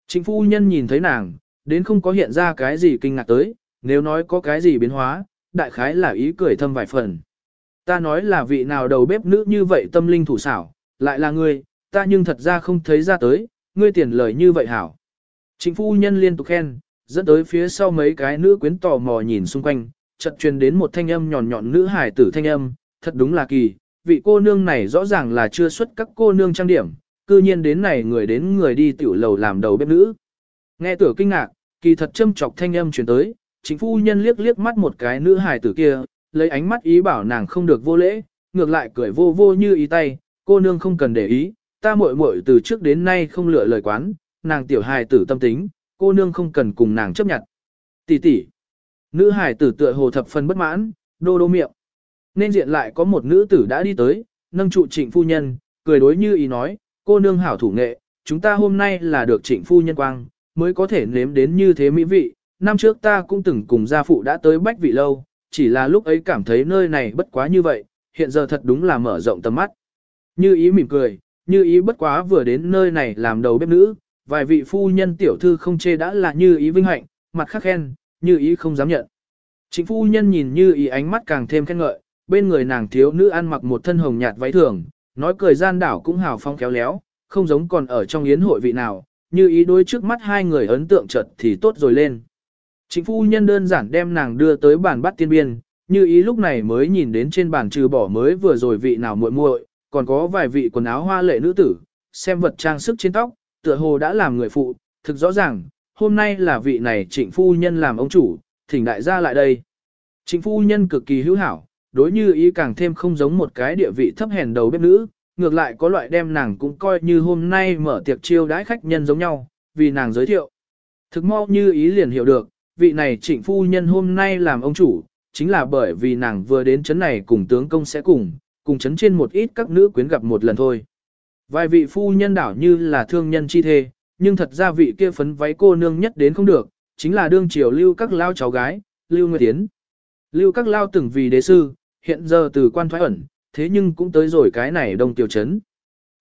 Speaker 1: Chính phu nhân nhìn thấy nàng, đến không có hiện ra cái gì kinh ngạc tới, nếu nói có cái gì biến hóa, đại khái là ý cười thâm vài phần. Ta nói là vị nào đầu bếp nữ như vậy tâm linh thủ xảo, lại là ngươi, ta nhưng thật ra không thấy ra tới, ngươi tiền lời như vậy hảo. Trịnh phu nhân liên tục khen, dẫn tới phía sau mấy cái nữ quyến tò mò nhìn xung quanh, chợt truyền đến một thanh âm nhọn nhọn nữ hải tử thanh âm, thật đúng là kỳ, vị cô nương này rõ ràng là chưa xuất các cô nương trang điểm, cư nhiên đến này người đến người đi tiểu lầu làm đầu bếp nữ. Nghe tử kinh ngạc, kỳ thật châm chọc thanh âm truyền tới, chính phu nhân liếc liếc mắt một cái nữ hải tử kia, lấy ánh mắt ý bảo nàng không được vô lễ, ngược lại cười vô vô như ý tay, cô nương không cần để ý, ta muội muội từ trước đến nay không lựa lời quán, nàng tiểu hài tử tâm tính, cô nương không cần cùng nàng chấp nhận. Tỷ tỷ. Nữ hài tử tựa hồ thập phần bất mãn, đô đô miệng. Nên diện lại có một nữ tử đã đi tới, nâng trụ trịnh phu nhân, cười đối như ý nói, cô nương hảo thủ nghệ, chúng ta hôm nay là được trịnh phu nhân quang, mới có thể nếm đến như thế mỹ vị. Năm trước ta cũng từng cùng gia phụ đã tới bách vị lâu, chỉ là lúc ấy cảm thấy nơi này bất quá như vậy, hiện giờ thật đúng là mở rộng tầm mắt. Như ý mỉm cười, như ý bất quá vừa đến nơi này làm đầu bếp nữ, vài vị phu nhân tiểu thư không chê đã là như ý vinh hạnh, mặt khắc khen, như ý không dám nhận. Chính phu nhân nhìn như ý ánh mắt càng thêm khen ngợi, bên người nàng thiếu nữ ăn mặc một thân hồng nhạt váy thường, nói cười gian đảo cũng hào phong khéo léo, không giống còn ở trong yến hội vị nào, như ý đối trước mắt hai người ấn tượng chợt thì tốt rồi lên. Chính phu nhân đơn giản đem nàng đưa tới bàn bắt tiên biên, như ý lúc này mới nhìn đến trên bàn trừ bỏ mới vừa rồi vị nào muội muội, còn có vài vị quần áo hoa lệ nữ tử, xem vật trang sức trên tóc, tựa hồ đã làm người phụ, thực rõ ràng, hôm nay là vị này trịnh phu nhân làm ông chủ, thỉnh đại gia lại đây. Trịnh phu nhân cực kỳ hữu hảo, đối như ý càng thêm không giống một cái địa vị thấp hèn đầu bếp nữ, ngược lại có loại đem nàng cũng coi như hôm nay mở tiệc chiêu đãi khách nhân giống nhau, vì nàng giới thiệu. Thực mau như ý liền hiểu được, vị này trịnh phu nhân hôm nay làm ông chủ, chính là bởi vì nàng vừa đến chấn này cùng tướng công sẽ cùng, cùng chấn trên một ít các nữ quyến gặp một lần thôi. Vài vị phu nhân đảo như là thương nhân chi thê, nhưng thật ra vị kia phấn váy cô nương nhất đến không được, chính là đương triều lưu các lao cháu gái, lưu nguyệt tiến. Lưu các lao từng vì đế sư, hiện giờ từ quan thoái ẩn, thế nhưng cũng tới rồi cái này đông tiểu chấn.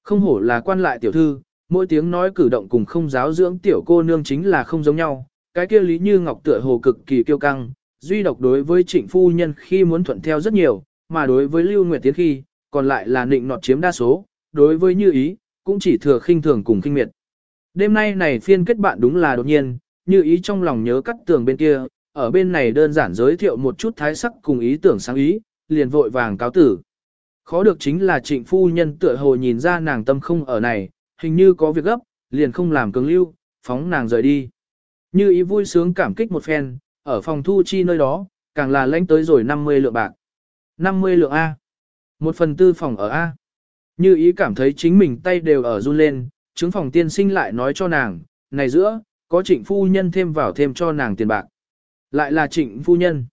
Speaker 1: Không hổ là quan lại tiểu thư, mỗi tiếng nói cử động cùng không giáo dưỡng tiểu cô nương chính là không giống nhau, cái kia Lý Như Ngọc tựa hồ cực kỳ kiêu căng, duy độc đối với trịnh phu nhân khi muốn thuận theo rất nhiều, mà đối với Lưu Nguyệt Tiến khi, còn lại là nịnh nọt chiếm đa số, đối với Như Ý, cũng chỉ thừa khinh thường cùng khinh miệt. Đêm nay này phiên kết bạn đúng là đột nhiên, Như Ý trong lòng nhớ cắt tường bên kia, ở bên này đơn giản giới thiệu một chút thái sắc cùng ý tưởng sáng ý, liền vội vàng cáo tử. Khó được chính là trịnh phu nhân tựa hồ nhìn ra nàng tâm không ở này, hình như có việc gấp, liền không làm cứng lưu, phóng nàng rời đi. Như ý vui sướng cảm kích một phen, ở phòng thu chi nơi đó, càng là lãnh tới rồi 50 lượng bạc. 50 lượng A. Một phần tư phòng ở A. Như ý cảm thấy chính mình tay đều ở run lên, chứng phòng tiên sinh lại nói cho nàng, này giữa, có trịnh phu nhân thêm vào thêm cho nàng tiền bạc. Lại là trịnh phu nhân.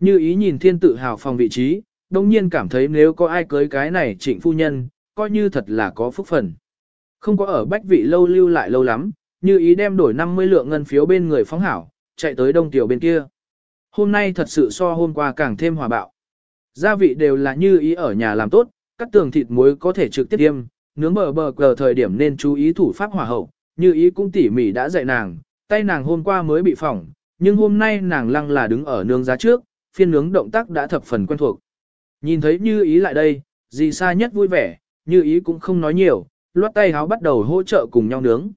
Speaker 1: Như ý nhìn thiên tự hào phòng vị trí, đồng nhiên cảm thấy nếu có ai cưới cái này trịnh phu nhân, coi như thật là có phúc phần. Không có ở bách vị lâu lưu lại lâu lắm, như ý đem đổi 50 lượng ngân phiếu bên người phóng hảo, chạy tới đông tiểu bên kia. Hôm nay thật sự so hôm qua càng thêm hòa bạo. Gia vị đều là như ý ở nhà làm tốt, cắt tường thịt muối có thể trực tiếp tiêm, nướng bờ bờ cờ thời điểm nên chú ý thủ pháp hỏa hậu, như ý cũng tỉ mỉ đã dạy nàng, tay nàng hôm qua mới bị phỏng, nhưng hôm nay nàng lăng là đứng ở nướng giá trước, phiên nướng động tác đã thập phần quen thuộc. Nhìn thấy như ý lại đây, gì xa nhất vui vẻ, như ý cũng không nói nhiều, loát tay háo bắt đầu hỗ trợ cùng nhau nướng.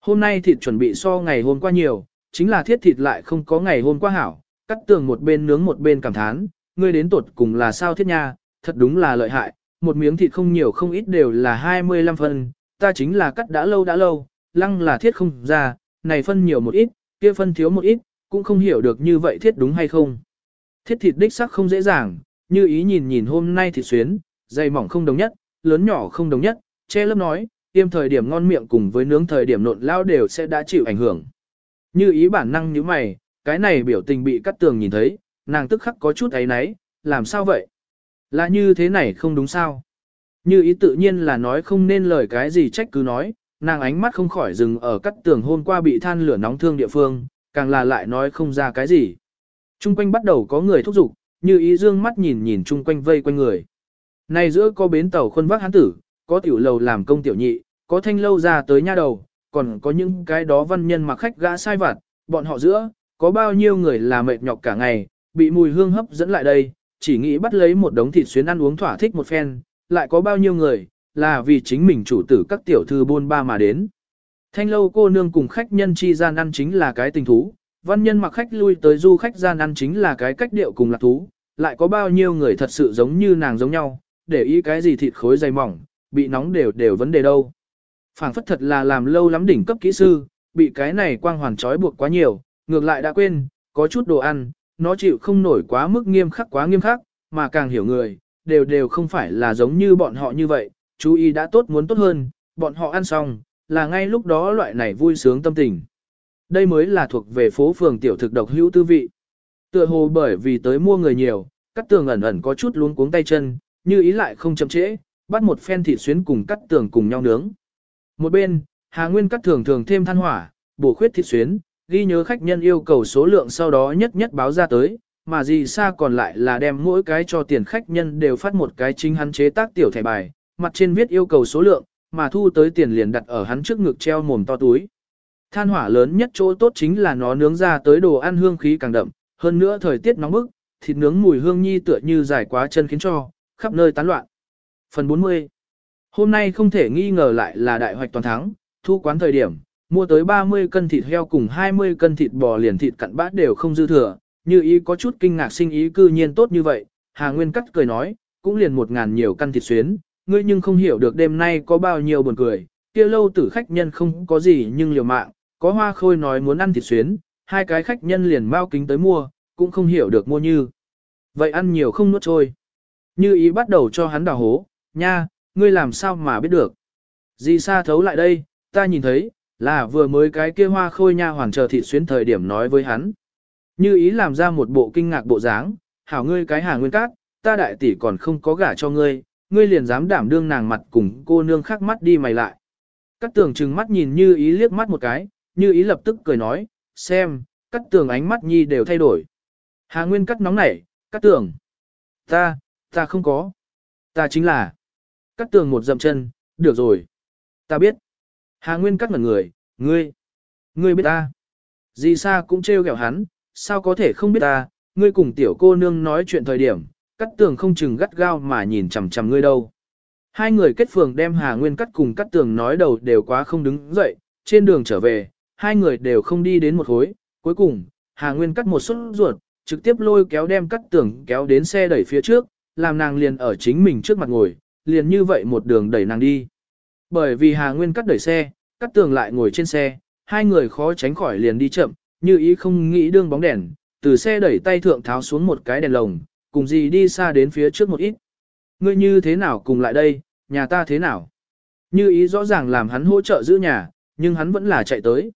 Speaker 1: Hôm nay thịt chuẩn bị so ngày hôm qua nhiều, chính là thiết thịt lại không có ngày hôm qua hảo, cắt tường một bên nướng một bên cảm thán, ngươi đến tột cùng là sao thiết nha, thật đúng là lợi hại, một miếng thịt không nhiều không ít đều là 25 phân, ta chính là cắt đã lâu đã lâu, lăng là thiết không ra, này phân nhiều một ít, kia phân thiếu một ít, cũng không hiểu được như vậy thiết đúng hay không. Thiết thịt đích sắc không dễ dàng, như ý nhìn nhìn hôm nay thịt xuyến, dày mỏng không đồng nhất, lớn nhỏ không đồng nhất, che lớp nói, tiêm thời điểm ngon miệng cùng với nướng thời điểm nộn lao đều sẽ đã chịu ảnh hưởng. Như ý bản năng như mày, cái này biểu tình bị cắt tường nhìn thấy, nàng tức khắc có chút ấy náy, làm sao vậy? Là như thế này không đúng sao? Như ý tự nhiên là nói không nên lời cái gì trách cứ nói, nàng ánh mắt không khỏi dừng ở cắt tường hôm qua bị than lửa nóng thương địa phương, càng là lại nói không ra cái gì. Trung quanh bắt đầu có người thúc giục, như ý dương mắt nhìn nhìn chung quanh vây quanh người. Này giữa có bến tàu khuôn vác hán tử, có tiểu lầu làm công tiểu nhị, có thanh lâu ra tới nha đầu, còn có những cái đó văn nhân mặc khách gã sai vặt, bọn họ giữa, có bao nhiêu người là mệt nhọc cả ngày, bị mùi hương hấp dẫn lại đây, chỉ nghĩ bắt lấy một đống thịt xuyến ăn uống thỏa thích một phen, lại có bao nhiêu người, là vì chính mình chủ tử các tiểu thư buôn ba mà đến. Thanh lâu cô nương cùng khách nhân chi gian ăn chính là cái tình thú, văn nhân mặc khách lui tới du khách gian ăn chính là cái cách điệu cùng lạc thú, lại có bao nhiêu người thật sự giống như nàng giống nhau, để ý cái gì thịt khối dày mỏng, bị nóng đều đều vấn đề đâu. phảng phất thật là làm lâu lắm đỉnh cấp kỹ sư, bị cái này quang hoàn trói buộc quá nhiều, ngược lại đã quên, có chút đồ ăn, nó chịu không nổi quá mức nghiêm khắc quá nghiêm khắc, mà càng hiểu người, đều đều không phải là giống như bọn họ như vậy, chú ý đã tốt muốn tốt hơn, bọn họ ăn xong, là ngay lúc đó loại này vui sướng tâm tình. Đây mới là thuộc về phố phường tiểu thực độc hữu tư vị. Tựa hồ bởi vì tới mua người nhiều, cắt tường ẩn ẩn có chút luống cuống tay chân, như ý lại không chậm trễ, bắt một phen thịt xuyến cùng cắt tường cùng nhau nướng. Một bên, Hà Nguyên cắt thường thường thêm than hỏa, bổ khuyết thịt xuyến, ghi nhớ khách nhân yêu cầu số lượng sau đó nhất nhất báo ra tới, mà gì xa còn lại là đem mỗi cái cho tiền khách nhân đều phát một cái chính hắn chế tác tiểu thẻ bài, mặt trên viết yêu cầu số lượng, mà thu tới tiền liền đặt ở hắn trước ngực treo mồm to túi. Than hỏa lớn nhất chỗ tốt chính là nó nướng ra tới đồ ăn hương khí càng đậm, hơn nữa thời tiết nóng bức, thịt nướng mùi hương nhi tựa như dài quá chân khiến cho, khắp nơi tán loạn. Phần 40 Hôm nay không thể nghi ngờ lại là đại hoạch toàn thắng, thu quán thời điểm, mua tới 30 cân thịt heo cùng 20 cân thịt bò liền thịt cặn bát đều không dư thừa, như ý có chút kinh ngạc sinh ý cư nhiên tốt như vậy, Hà Nguyên cắt cười nói, cũng liền một ngàn nhiều căn thịt xuyến, ngươi nhưng không hiểu được đêm nay có bao nhiêu buồn cười, kia lâu tử khách nhân không có gì nhưng liều mạng, có hoa khôi nói muốn ăn thịt xuyến, hai cái khách nhân liền mau kính tới mua, cũng không hiểu được mua như. Vậy ăn nhiều không nuốt trôi. Như ý bắt đầu cho hắn đào hố, nha, ngươi làm sao mà biết được. Dì xa thấu lại đây, ta nhìn thấy, là vừa mới cái kia hoa khôi nha hoàn chờ thịt xuyến thời điểm nói với hắn. Như ý làm ra một bộ kinh ngạc bộ dáng, hảo ngươi cái hà nguyên cát, ta đại tỷ còn không có gả cho ngươi, ngươi liền dám đảm đương nàng mặt cùng cô nương khắc mắt đi mày lại. Cắt tường trừng mắt nhìn như ý liếc mắt một cái, như ý lập tức cười nói, xem, cắt tường ánh mắt nhi đều thay đổi. Hà Nguyên cắt nóng nảy, cắt tường. Ta, ta không có. Ta chính là. Cắt tường một dậm chân, được rồi. Ta biết. Hà Nguyên cắt ngẩn người, ngươi. Ngươi biết ta. Dì Sa cũng trêu ghẹo hắn, sao có thể không biết ta, ngươi cùng tiểu cô nương nói chuyện thời điểm, cắt tường không chừng gắt gao mà nhìn chằm chằm ngươi đâu. Hai người kết phường đem Hà Nguyên cắt cùng cắt tường nói đầu đều quá không đứng dậy, trên đường trở về, hai người đều không đi đến một hối, cuối cùng, Hà Nguyên cắt một suất ruột, trực tiếp lôi kéo đem cắt tường kéo đến xe đẩy phía trước, làm nàng liền ở chính mình trước mặt ngồi, liền như vậy một đường đẩy nàng đi. Bởi vì Hà Nguyên cắt đẩy xe, cắt tường lại ngồi trên xe, hai người khó tránh khỏi liền đi chậm, như ý không nghĩ đương bóng đèn, từ xe đẩy tay thượng tháo xuống một cái đèn lồng, cùng gì đi xa đến phía trước một ít. Ngươi như thế nào cùng lại đây, nhà ta thế nào? Như ý rõ ràng làm hắn hỗ trợ giữ nhà, nhưng hắn vẫn là chạy tới.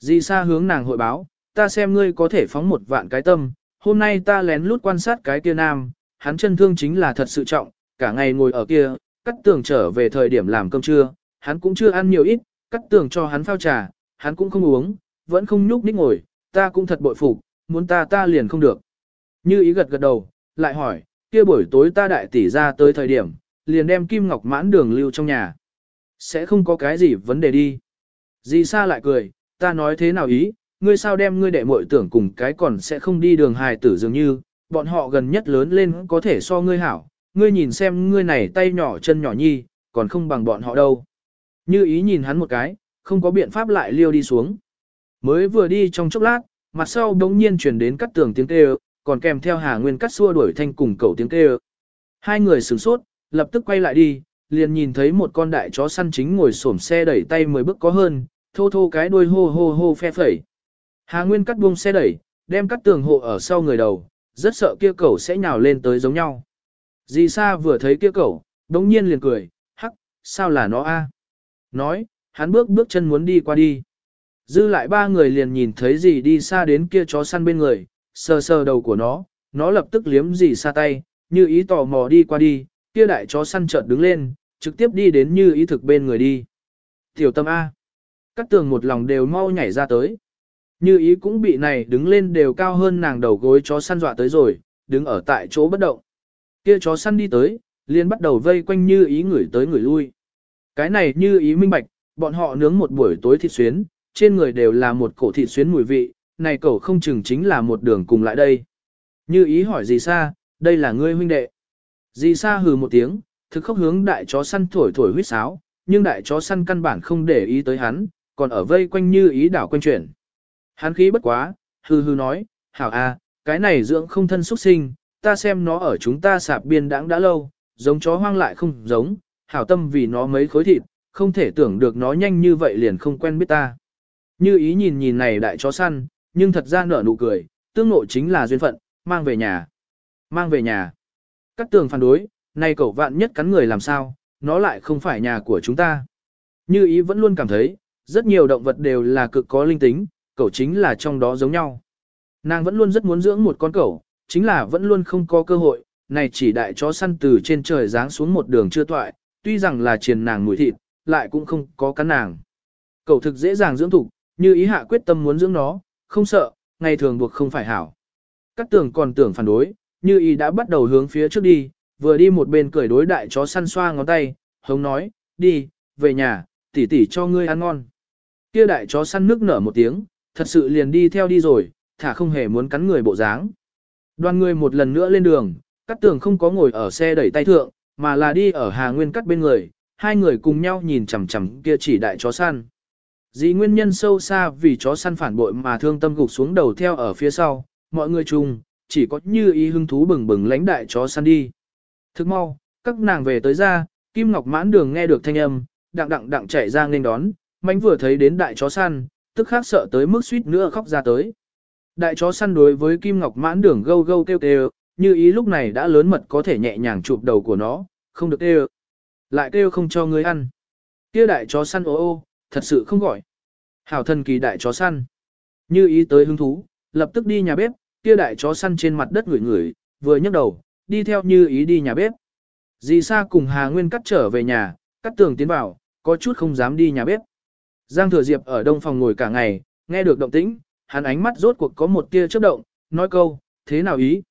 Speaker 1: Di xa hướng nàng hội báo, ta xem ngươi có thể phóng một vạn cái tâm, hôm nay ta lén lút quan sát cái kia nam, hắn chân thương chính là thật sự trọng, cả ngày ngồi ở kia, cắt tường trở về thời điểm làm cơm trưa, hắn cũng chưa ăn nhiều ít, cắt tường cho hắn phao trà, hắn cũng không uống, vẫn không nhúc nhích ngồi, ta cũng thật bội phục, muốn ta ta liền không được. Như ý gật gật đầu, lại hỏi, kia buổi tối ta đại tỷ ra tới thời điểm, liền đem kim ngọc mãn đường lưu trong nhà. Sẽ không có cái gì vấn đề đi. Dì Sa lại cười, ta nói thế nào ý, ngươi sao đem ngươi đệ muội tưởng cùng cái còn sẽ không đi đường hài tử dường như, bọn họ gần nhất lớn lên có thể so ngươi hảo, ngươi nhìn xem ngươi này tay nhỏ chân nhỏ nhi, còn không bằng bọn họ đâu. Như ý nhìn hắn một cái, không có biện pháp lại liêu đi xuống. Mới vừa đi trong chốc lát, mặt sau đống nhiên chuyển đến cắt tường tiếng kêu, còn kèm theo Hà Nguyên cắt xua đuổi thanh cùng cầu tiếng kêu. Hai người sửng sốt, lập tức quay lại đi, liền nhìn thấy một con đại chó săn chính ngồi xổm xe đẩy tay mười bước có hơn, thô thô cái đuôi hô hô hô phe phẩy. Hà Nguyên cắt buông xe đẩy, đem cắt tường hộ ở sau người đầu, rất sợ kia cẩu sẽ nhào lên tới giống nhau. Dì Sa vừa thấy kia cẩu, đống nhiên liền cười, hắc, sao là nó a? Nói, hắn bước bước chân muốn đi qua đi. Dư lại ba người liền nhìn thấy dì đi xa đến kia chó săn bên người, sờ sờ đầu của nó, nó lập tức liếm dì xa tay, như ý tò mò đi qua đi, kia đại chó săn chợt đứng lên, trực tiếp đi đến như ý thực bên người đi. Tiểu tâm A. Các tường một lòng đều mau nhảy ra tới. Như ý cũng bị này đứng lên đều cao hơn nàng đầu gối chó săn dọa tới rồi, đứng ở tại chỗ bất động. Kia chó săn đi tới, liền bắt đầu vây quanh như ý người tới người lui. Cái này như ý minh bạch, bọn họ nướng một buổi tối thịt xuyến, trên người đều là một cổ thịt xuyến mùi vị, này cậu không chừng chính là một đường cùng lại đây. Như ý hỏi gì xa, đây là ngươi huynh đệ. Dì xa hừ một tiếng, thực khóc hướng đại chó săn thổi thổi huyết sáo, nhưng đại chó săn căn bản không để ý tới hắn, còn ở vây quanh như ý đảo quanh chuyển. Hắn khí bất quá, hừ hừ nói, hảo a, cái này dưỡng không thân xuất sinh, ta xem nó ở chúng ta sạp biên đãng đã lâu, giống chó hoang lại không giống, hảo tâm vì nó mấy khối thịt, không thể tưởng được nó nhanh như vậy liền không quen biết ta. Như ý nhìn nhìn này đại chó săn, nhưng thật ra nở nụ cười, tương nội chính là duyên phận, mang về nhà. Mang về nhà. Cắt tường phản đối, này cậu vạn nhất cắn người làm sao, nó lại không phải nhà của chúng ta. Như ý vẫn luôn cảm thấy, rất nhiều động vật đều là cực có linh tính, cậu chính là trong đó giống nhau. Nàng vẫn luôn rất muốn dưỡng một con cậu, chính là vẫn luôn không có cơ hội, này chỉ đại chó săn từ trên trời giáng xuống một đường chưa toại, tuy rằng là triền nàng mùi thịt, lại cũng không có cắn nàng. Cậu thực dễ dàng dưỡng thủ, như ý hạ quyết tâm muốn dưỡng nó, không sợ, ngày thường buộc không phải hảo. Các tưởng còn tưởng phản đối, như ý đã bắt đầu hướng phía trước đi, vừa đi một bên cười đối đại chó săn xoa ngón tay, hống nói, đi, về nhà, tỉ tỉ cho ngươi ăn ngon. Kia đại chó săn nước nở một tiếng, thật sự liền đi theo đi rồi, thả không hề muốn cắn người bộ dáng. Đoàn người một lần nữa lên đường, Cát tường không có ngồi ở xe đẩy tay thượng, mà là đi ở Hà Nguyên Cắt bên người, hai người cùng nhau nhìn chằm chằm kia chỉ đại chó săn. Dĩ nguyên nhân sâu xa vì chó săn phản bội mà thương tâm gục xuống đầu theo ở phía sau, mọi người chung, chỉ có như ý hứng thú bừng bừng lánh đại chó săn đi. Thức mau, các nàng về tới ra, Kim Ngọc mãn đường nghe được thanh âm, đặng đặng đặng chạy ra nên đón, mánh vừa thấy đến đại chó săn, tức khác sợ tới mức suýt nữa khóc ra tới. Đại chó săn đối với Kim Ngọc mãn đường gâu gâu kêu kêu, như ý lúc này đã lớn mật có thể nhẹ nhàng chụp đầu của nó, không được kêu. Lại kêu không cho ngươi ăn. Kia đại chó săn ô ô, thật sự không gọi. Hảo thần kỳ đại chó săn. Như ý tới hứng thú, lập tức đi nhà bếp, kia đại chó săn trên mặt đất ngửi ngửi, vừa nhấc đầu, đi theo như ý đi nhà bếp. Dì Sa cùng Hà Nguyên cắt trở về nhà, cắt tường tiến vào, có chút không dám đi nhà bếp. Giang Thừa Diệp ở đông phòng ngồi cả ngày, nghe được động tĩnh, hắn ánh mắt rốt cuộc có một tia chớp động, nói câu, thế nào ý?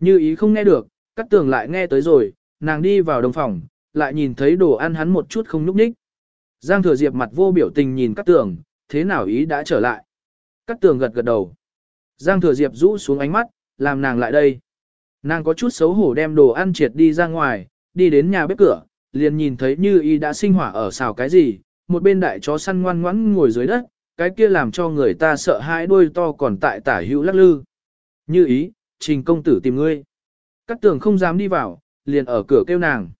Speaker 1: Như ý không nghe được, cắt tường lại nghe tới rồi, nàng đi vào đồng phòng, lại nhìn thấy đồ ăn hắn một chút không nhúc nhích. Giang thừa diệp mặt vô biểu tình nhìn cắt tường, thế nào ý đã trở lại. Cắt tường gật gật đầu. Giang thừa diệp rũ xuống ánh mắt, làm nàng lại đây. Nàng có chút xấu hổ đem đồ ăn triệt đi ra ngoài, đi đến nhà bếp cửa, liền nhìn thấy như ý đã sinh hỏa ở xào cái gì, một bên đại chó săn ngoan ngoãn ngồi dưới đất, cái kia làm cho người ta sợ hãi đuôi to còn tại tả hữu lắc lư. Như ý, trình công tử tìm ngươi. Cát tường không dám đi vào, liền ở cửa kêu nàng.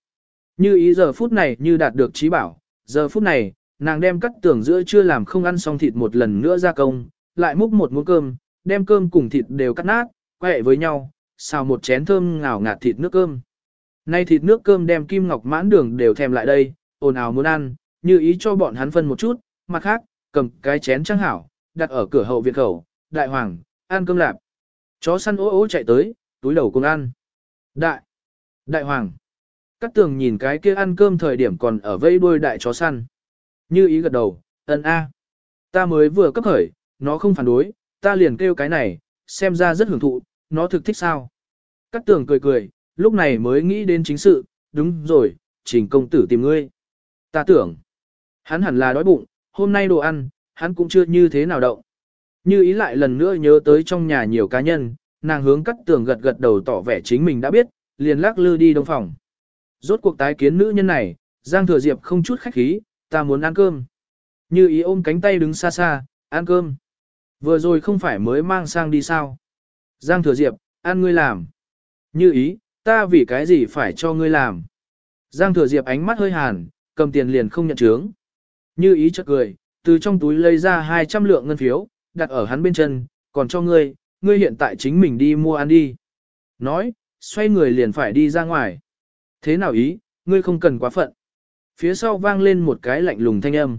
Speaker 1: Như ý giờ phút này như đạt được trí bảo, giờ phút này, nàng đem cắt tường giữa chưa làm không ăn xong thịt một lần nữa ra công, lại múc một muỗng cơm, đem cơm cùng thịt đều cắt nát, quẹ với nhau, xào một chén thơm ngào ngạt thịt nước cơm. Nay thịt nước cơm đem kim ngọc mãn đường đều thèm lại đây, ồn ào muốn ăn, như ý cho bọn hắn phân một chút, mặt khác, cầm cái chén trăng hảo, đặt ở cửa hậu viện khẩu, đại hoàng, ăn cơm lạp. Chó săn ố ố chạy tới, túi đầu cùng ăn. Đại! Đại hoàng! Cát tường nhìn cái kia ăn cơm thời điểm còn ở vây đuôi đại chó săn. Như ý gật đầu, ân a. Ta mới vừa cấp khởi, nó không phản đối, ta liền kêu cái này, xem ra rất hưởng thụ, nó thực thích sao. Cát tường cười cười, lúc này mới nghĩ đến chính sự, đúng rồi, trình công tử tìm ngươi. Ta tưởng, hắn hẳn là đói bụng, hôm nay đồ ăn, hắn cũng chưa như thế nào động. Như ý lại lần nữa nhớ tới trong nhà nhiều cá nhân, nàng hướng cắt tường gật gật đầu tỏ vẻ chính mình đã biết, liền lắc lư đi đông phòng. Rốt cuộc tái kiến nữ nhân này, Giang Thừa Diệp không chút khách khí, ta muốn ăn cơm. Như ý ôm cánh tay đứng xa xa, ăn cơm. Vừa rồi không phải mới mang sang đi sao. Giang thừa diệp, ăn ngươi làm. Như ý, ta vì cái gì phải cho ngươi làm. Giang thừa diệp ánh mắt hơi hàn, cầm tiền liền không nhận chướng. Như ý chợt cười, từ trong túi lấy ra 200 lượng ngân phiếu, đặt ở hắn bên chân, còn cho ngươi, ngươi hiện tại chính mình đi mua ăn đi. Nói, xoay người liền phải đi ra ngoài. Thế nào ý, ngươi không cần quá phận. Phía sau vang lên một cái lạnh lùng thanh âm.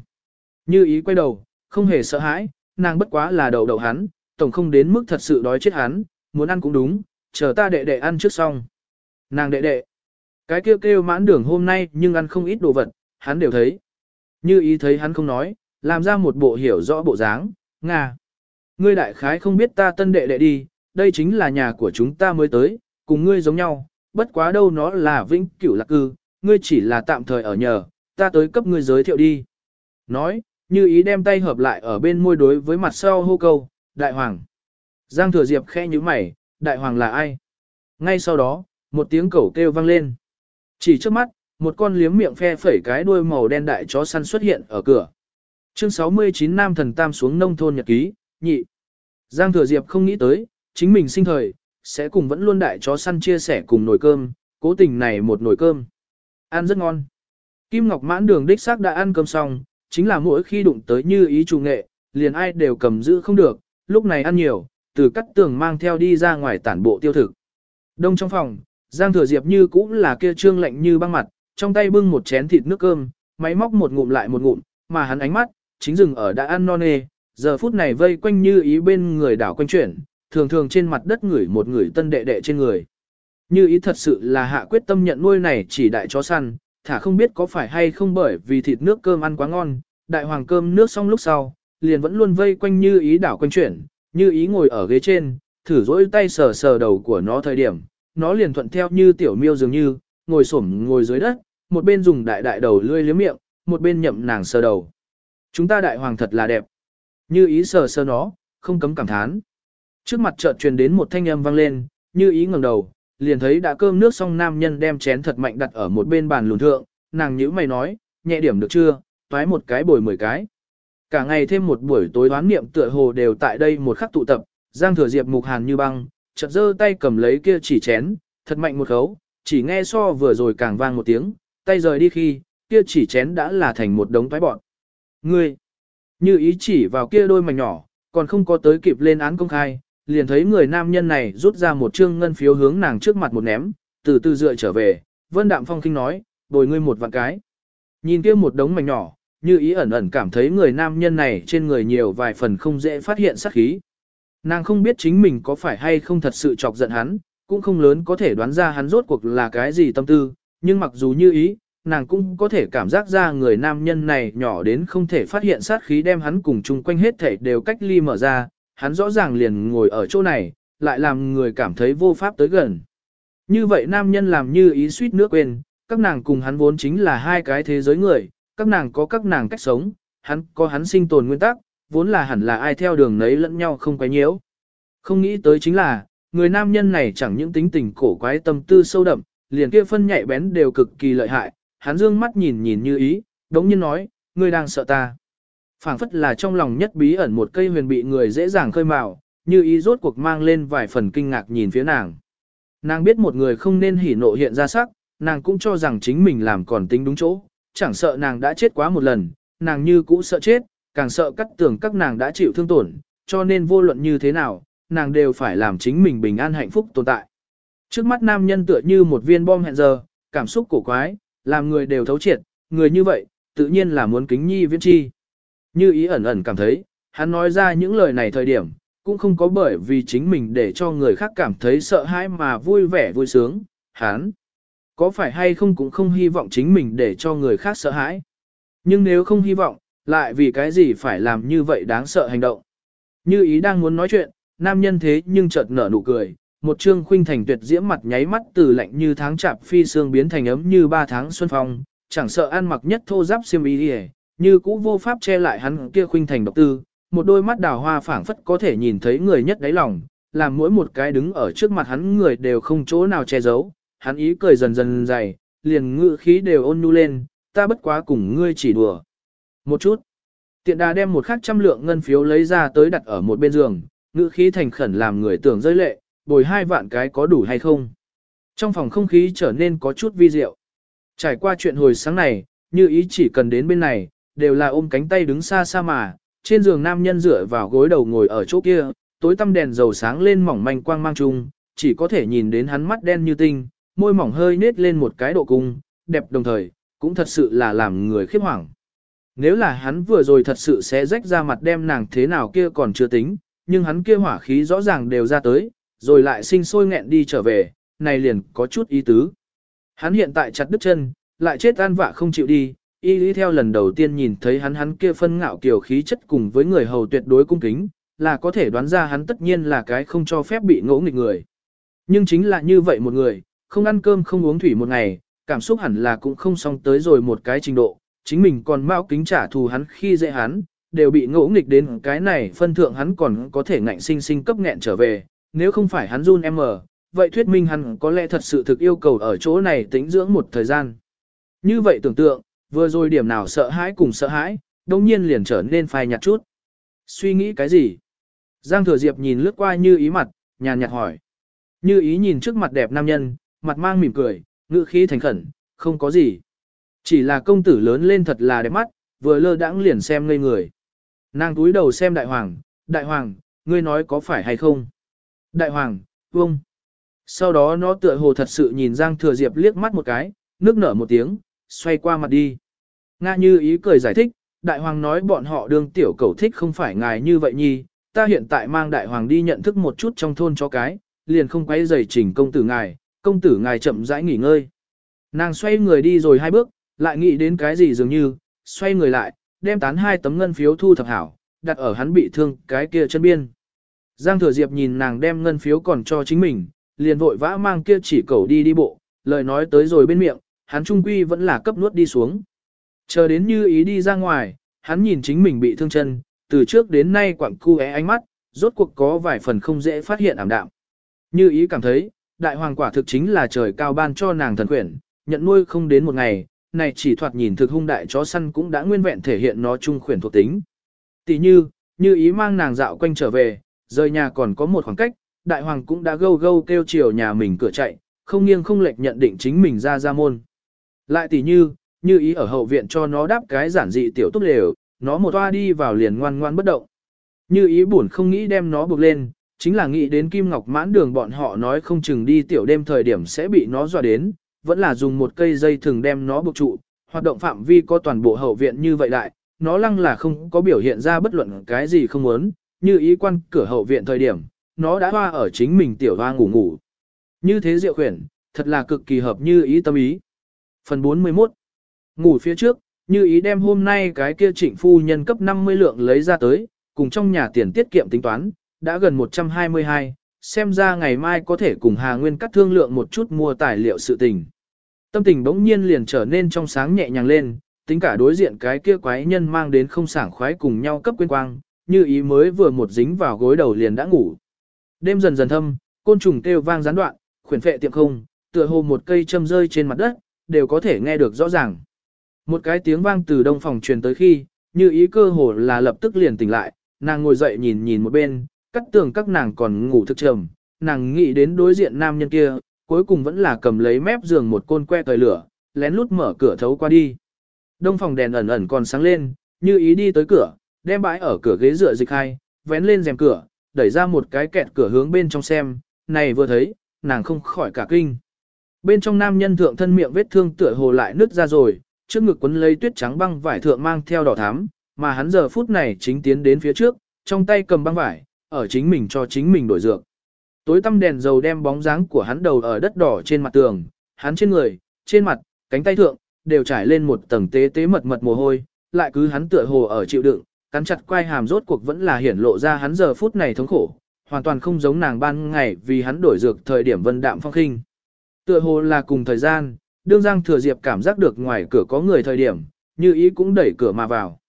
Speaker 1: Như ý quay đầu, không hề sợ hãi, nàng bất quá là đầu đầu hắn, tổng không đến mức thật sự đói chết hắn, muốn ăn cũng đúng, chờ ta đệ đệ ăn trước xong. Nàng đệ đệ, cái kêu kêu mãn đường hôm nay nhưng ăn không ít đồ vật, hắn đều thấy. Như ý thấy hắn không nói, làm ra một bộ hiểu rõ bộ dáng, Nga. Ngươi đại khái không biết ta tân đệ đệ đi, đây chính là nhà của chúng ta mới tới, cùng ngươi giống nhau, bất quá đâu nó là vĩnh cửu lạc cư, ngươi chỉ là tạm thời ở nhờ, ta tới cấp ngươi giới thiệu đi. Nói, như ý đem tay hợp lại ở bên môi đối với mặt sau hô câu, đại hoàng. Giang thừa diệp khe như mày, đại hoàng là ai? Ngay sau đó, một tiếng cẩu kêu vang lên. Chỉ trước mắt, một con liếm miệng phe phẩy cái đuôi màu đen đại chó săn xuất hiện ở cửa. Chương 69 Nam thần tam xuống nông thôn nhật ký, nhị. Giang thừa diệp không nghĩ tới, chính mình sinh thời, sẽ cùng vẫn luôn đại chó săn chia sẻ cùng nồi cơm, cố tình này một nồi cơm. Ăn rất ngon. Kim Ngọc mãn đường đích xác đã ăn cơm xong, chính là mỗi khi đụng tới như ý chủ nghệ, liền ai đều cầm giữ không được, lúc này ăn nhiều, từ cắt tường mang theo đi ra ngoài tản bộ tiêu thực. Đông trong phòng, Giang Thừa Diệp như cũng là kia trương lạnh như băng mặt, trong tay bưng một chén thịt nước cơm, máy móc một ngụm lại một ngụm, mà hắn ánh mắt, chính dừng ở đã ăn non nê, giờ phút này vây quanh như ý bên người đảo quanh chuyển, thường thường trên mặt đất ngửi một người tân đệ đệ trên người. Như ý thật sự là hạ quyết tâm nhận nuôi này chỉ đại chó săn, thả không biết có phải hay không bởi vì thịt nước cơm ăn quá ngon, đại hoàng cơm nước xong lúc sau, liền vẫn luôn vây quanh như ý đảo quanh chuyển, như ý ngồi ở ghế trên, thử dỗi tay sờ sờ đầu của nó thời điểm, nó liền thuận theo như tiểu miêu dường như, ngồi xổm ngồi dưới đất, một bên dùng đại đại đầu lươi liếm miệng, một bên nhậm nàng sờ đầu. Chúng ta đại hoàng thật là đẹp. Như ý sờ sờ nó, không cấm cảm thán. Trước mặt chợt truyền đến một thanh âm vang lên, như ý ngẩng đầu, liền thấy đã cơm nước xong nam nhân đem chén thật mạnh đặt ở một bên bàn lùn thượng, nàng nhíu mày nói, nhẹ điểm được chưa, toái một cái bồi mười cái. Cả ngày thêm một buổi tối đoán niệm tựa hồ đều tại đây một khắc tụ tập, Giang Thừa Diệp mục hàn như băng, chợt giơ tay cầm lấy kia chỉ chén, thật mạnh một khấu, chỉ nghe so vừa rồi càng vang một tiếng, tay rời đi khi, kia chỉ chén đã là thành một đống toái bọn. Ngươi, như ý chỉ vào kia đôi mảnh nhỏ, còn không có tới kịp lên án công khai, liền thấy người nam nhân này rút ra một trương ngân phiếu hướng nàng trước mặt một ném, từ từ dựa trở về, Vân Đạm Phong kinh nói, bồi ngươi một vạn cái. Nhìn kia một đống mảnh nhỏ, như ý ẩn ẩn cảm thấy người nam nhân này trên người nhiều vài phần không dễ phát hiện sát khí. Nàng không biết chính mình có phải hay không thật sự chọc giận hắn, cũng không lớn có thể đoán ra hắn rốt cuộc là cái gì tâm tư, nhưng mặc dù như ý, nàng cũng có thể cảm giác ra người nam nhân này nhỏ đến không thể phát hiện sát khí đem hắn cùng chung quanh hết thể đều cách ly mở ra, hắn rõ ràng liền ngồi ở chỗ này, lại làm người cảm thấy vô pháp tới gần. Như vậy nam nhân làm như ý suýt nước quên, các nàng cùng hắn vốn chính là hai cái thế giới người, các nàng có các nàng cách sống, hắn có hắn sinh tồn nguyên tắc, vốn là hẳn là ai theo đường nấy lẫn nhau không quấy nhiễu. Không nghĩ tới chính là, người nam nhân này chẳng những tính tình cổ quái tâm tư sâu đậm, liền kia phân nhạy bén đều cực kỳ lợi hại, hắn dương mắt nhìn nhìn như ý, đống nhiên nói, ngươi đang sợ ta phảng phất là trong lòng nhất bí ẩn một cây huyền bị người dễ dàng khơi mào, như ý rốt cuộc mang lên vài phần kinh ngạc nhìn phía nàng. Nàng biết một người không nên hỉ nộ hiện ra sắc, nàng cũng cho rằng chính mình làm còn tính đúng chỗ, chẳng sợ nàng đã chết quá một lần, nàng như cũ sợ chết, càng sợ cắt tưởng các nàng đã chịu thương tổn, cho nên vô luận như thế nào, nàng đều phải làm chính mình bình an hạnh phúc tồn tại. Trước mắt nam nhân tựa như một viên bom hẹn giờ, cảm xúc cổ quái, làm người đều thấu triệt, người như vậy, tự nhiên là muốn kính nhi viễn chi. Như ý ẩn ẩn cảm thấy, hắn nói ra những lời này thời điểm, cũng không có bởi vì chính mình để cho người khác cảm thấy sợ hãi mà vui vẻ vui sướng, hắn có phải hay không cũng không hy vọng chính mình để cho người khác sợ hãi. Nhưng nếu không hy vọng, lại vì cái gì phải làm như vậy đáng sợ hành động. Như ý đang muốn nói chuyện, nam nhân thế nhưng chợt nở nụ cười, một trương khuynh thành tuyệt diễm mặt nháy mắt từ lạnh như tháng chạp phi xương biến thành ấm như ba tháng xuân phong, chẳng sợ ăn mặc nhất thô giáp xiêm y đi như cũ vô pháp che lại hắn kia khuynh thành độc tư, một đôi mắt đào hoa phảng phất có thể nhìn thấy người nhất đáy lòng, làm mỗi một cái đứng ở trước mặt hắn người đều không chỗ nào che giấu, hắn ý cười dần dần dày, liền ngự khí đều ôn nhu lên, ta bất quá cùng ngươi chỉ đùa. Một chút. Tiện đà đem một khắc trăm lượng ngân phiếu lấy ra tới đặt ở một bên giường, ngữ khí thành khẩn làm người tưởng rơi lệ, bồi hai vạn cái có đủ hay không. Trong phòng không khí trở nên có chút vi diệu. Trải qua chuyện hồi sáng này, như ý chỉ cần đến bên này, đều là ôm cánh tay đứng xa xa mà, trên giường nam nhân dựa vào gối đầu ngồi ở chỗ kia, tối tăm đèn dầu sáng lên mỏng manh quang mang chung, chỉ có thể nhìn đến hắn mắt đen như tinh, môi mỏng hơi nết lên một cái độ cung, đẹp đồng thời, cũng thật sự là làm người khiếp hoảng. Nếu là hắn vừa rồi thật sự sẽ rách ra mặt đem nàng thế nào kia còn chưa tính, nhưng hắn kia hỏa khí rõ ràng đều ra tới, rồi lại sinh sôi nghẹn đi trở về, này liền có chút ý tứ. Hắn hiện tại chặt đứt chân, lại chết an vạ không chịu đi, y lý theo lần đầu tiên nhìn thấy hắn hắn kia phân ngạo kiều khí chất cùng với người hầu tuyệt đối cung kính, là có thể đoán ra hắn tất nhiên là cái không cho phép bị ngỗ nghịch người. Nhưng chính là như vậy một người, không ăn cơm không uống thủy một ngày, cảm xúc hẳn là cũng không xong tới rồi một cái trình độ, chính mình còn mau kính trả thù hắn khi dễ hắn, đều bị ngỗ nghịch đến cái này phân thượng hắn còn có thể ngạnh sinh sinh cấp nghẹn trở về, nếu không phải hắn run em ở, vậy thuyết minh hắn có lẽ thật sự thực yêu cầu ở chỗ này tĩnh dưỡng một thời gian. Như vậy tưởng tượng, vừa rồi điểm nào sợ hãi cùng sợ hãi, đồng nhiên liền trở nên phai nhạt chút. Suy nghĩ cái gì? Giang Thừa Diệp nhìn lướt qua như ý mặt, nhàn nhạt hỏi. Như ý nhìn trước mặt đẹp nam nhân, mặt mang mỉm cười, ngữ khí thành khẩn, không có gì. Chỉ là công tử lớn lên thật là đẹp mắt, vừa lơ đãng liền xem ngây người. Nàng túi đầu xem đại hoàng, đại hoàng, ngươi nói có phải hay không? Đại hoàng, vông. Sau đó nó tựa hồ thật sự nhìn Giang Thừa Diệp liếc mắt một cái, nước nở một tiếng, xoay qua mặt đi. Nga như ý cười giải thích, đại hoàng nói bọn họ đương tiểu cầu thích không phải ngài như vậy nhi, ta hiện tại mang đại hoàng đi nhận thức một chút trong thôn cho cái, liền không quay giày trình công tử ngài, công tử ngài chậm rãi nghỉ ngơi. Nàng xoay người đi rồi hai bước, lại nghĩ đến cái gì dường như, xoay người lại, đem tán hai tấm ngân phiếu thu thập hảo, đặt ở hắn bị thương cái kia chân biên. Giang Thừa Diệp nhìn nàng đem ngân phiếu còn cho chính mình, liền vội vã mang kia chỉ cầu đi đi bộ, lời nói tới rồi bên miệng, hắn trung quy vẫn là cấp nuốt đi xuống. Chờ đến như ý đi ra ngoài, hắn nhìn chính mình bị thương chân, từ trước đến nay quặng cu é ánh mắt, rốt cuộc có vài phần không dễ phát hiện ảm đạm. Như ý cảm thấy, đại hoàng quả thực chính là trời cao ban cho nàng thần quyển, nhận nuôi không đến một ngày, này chỉ thoạt nhìn thực hung đại chó săn cũng đã nguyên vẹn thể hiện nó trung khuyển thuộc tính. Tỷ như, như ý mang nàng dạo quanh trở về, rời nhà còn có một khoảng cách, đại hoàng cũng đã gâu gâu kêu chiều nhà mình cửa chạy, không nghiêng không lệch nhận định chính mình ra ra môn. Lại tỷ như, như ý ở hậu viện cho nó đáp cái giản dị tiểu túc lều, nó một toa đi vào liền ngoan ngoan bất động. Như ý buồn không nghĩ đem nó buộc lên, chính là nghĩ đến Kim Ngọc mãn đường bọn họ nói không chừng đi tiểu đêm thời điểm sẽ bị nó dọa đến, vẫn là dùng một cây dây thường đem nó buộc trụ, hoạt động phạm vi có toàn bộ hậu viện như vậy đại, nó lăng là không có biểu hiện ra bất luận cái gì không muốn, như ý quan cửa hậu viện thời điểm, nó đã hoa ở chính mình tiểu hoa ngủ ngủ. Như thế diệu khuyển, thật là cực kỳ hợp như ý tâm ý. Phần 41 Ngủ phía trước, như ý đem hôm nay cái kia trịnh phu nhân cấp 50 lượng lấy ra tới, cùng trong nhà tiền tiết kiệm tính toán, đã gần 122, xem ra ngày mai có thể cùng Hà Nguyên cắt thương lượng một chút mua tài liệu sự tình. Tâm tình bỗng nhiên liền trở nên trong sáng nhẹ nhàng lên, tính cả đối diện cái kia quái nhân mang đến không sảng khoái cùng nhau cấp quên quang, như ý mới vừa một dính vào gối đầu liền đã ngủ. Đêm dần dần thâm, côn trùng kêu vang gián đoạn, khuyển phệ tiệm không, tựa hồ một cây châm rơi trên mặt đất, đều có thể nghe được rõ ràng. Một cái tiếng vang từ đông phòng truyền tới khi, như ý cơ hồ là lập tức liền tỉnh lại, nàng ngồi dậy nhìn nhìn một bên, cắt tường các nàng còn ngủ thức trầm, nàng nghĩ đến đối diện nam nhân kia, cuối cùng vẫn là cầm lấy mép giường một côn que tời lửa, lén lút mở cửa thấu qua đi. Đông phòng đèn ẩn ẩn còn sáng lên, như ý đi tới cửa, đem bãi ở cửa ghế dựa dịch hai, vén lên rèm cửa, đẩy ra một cái kẹt cửa hướng bên trong xem, này vừa thấy, nàng không khỏi cả kinh. Bên trong nam nhân thượng thân miệng vết thương tựa hồ lại nứt ra rồi, trước ngực quấn lấy tuyết trắng băng vải thượng mang theo đỏ thắm, mà hắn giờ phút này chính tiến đến phía trước, trong tay cầm băng vải, ở chính mình cho chính mình đổi dược. Tối tăm đèn dầu đem bóng dáng của hắn đầu ở đất đỏ trên mặt tường, hắn trên người, trên mặt, cánh tay thượng, đều trải lên một tầng tế tế mật mật mồ hôi, lại cứ hắn tựa hồ ở chịu đựng, cắn chặt quai hàm rốt cuộc vẫn là hiển lộ ra hắn giờ phút này thống khổ, hoàn toàn không giống nàng ban ngày vì hắn đổi dược thời điểm vân đạm phong khinh. Tựa hồ là cùng thời gian, đương Giang Thừa Diệp cảm giác được ngoài cửa có người thời điểm, như ý cũng đẩy cửa mà vào.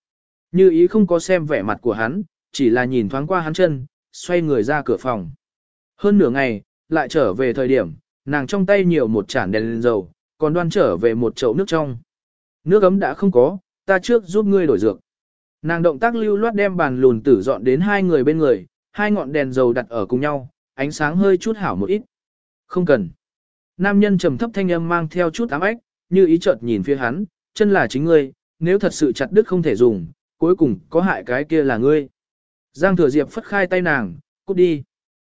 Speaker 1: Như ý không có xem vẻ mặt của hắn, chỉ là nhìn thoáng qua hắn chân, xoay người ra cửa phòng. Hơn nửa ngày, lại trở về thời điểm, nàng trong tay nhiều một chản đèn lên dầu, còn đoan trở về một chậu nước trong. Nước ấm đã không có, ta trước giúp ngươi đổi dược. Nàng động tác lưu loát đem bàn lùn tử dọn đến hai người bên người, hai ngọn đèn dầu đặt ở cùng nhau, ánh sáng hơi chút hảo một ít. Không cần. Nam nhân trầm thấp thanh âm mang theo chút ám ếch, như ý chợt nhìn phía hắn, chân là chính ngươi, nếu thật sự chặt đứt không thể dùng, cuối cùng có hại cái kia là ngươi. Giang thừa diệp phất khai tay nàng, cút đi.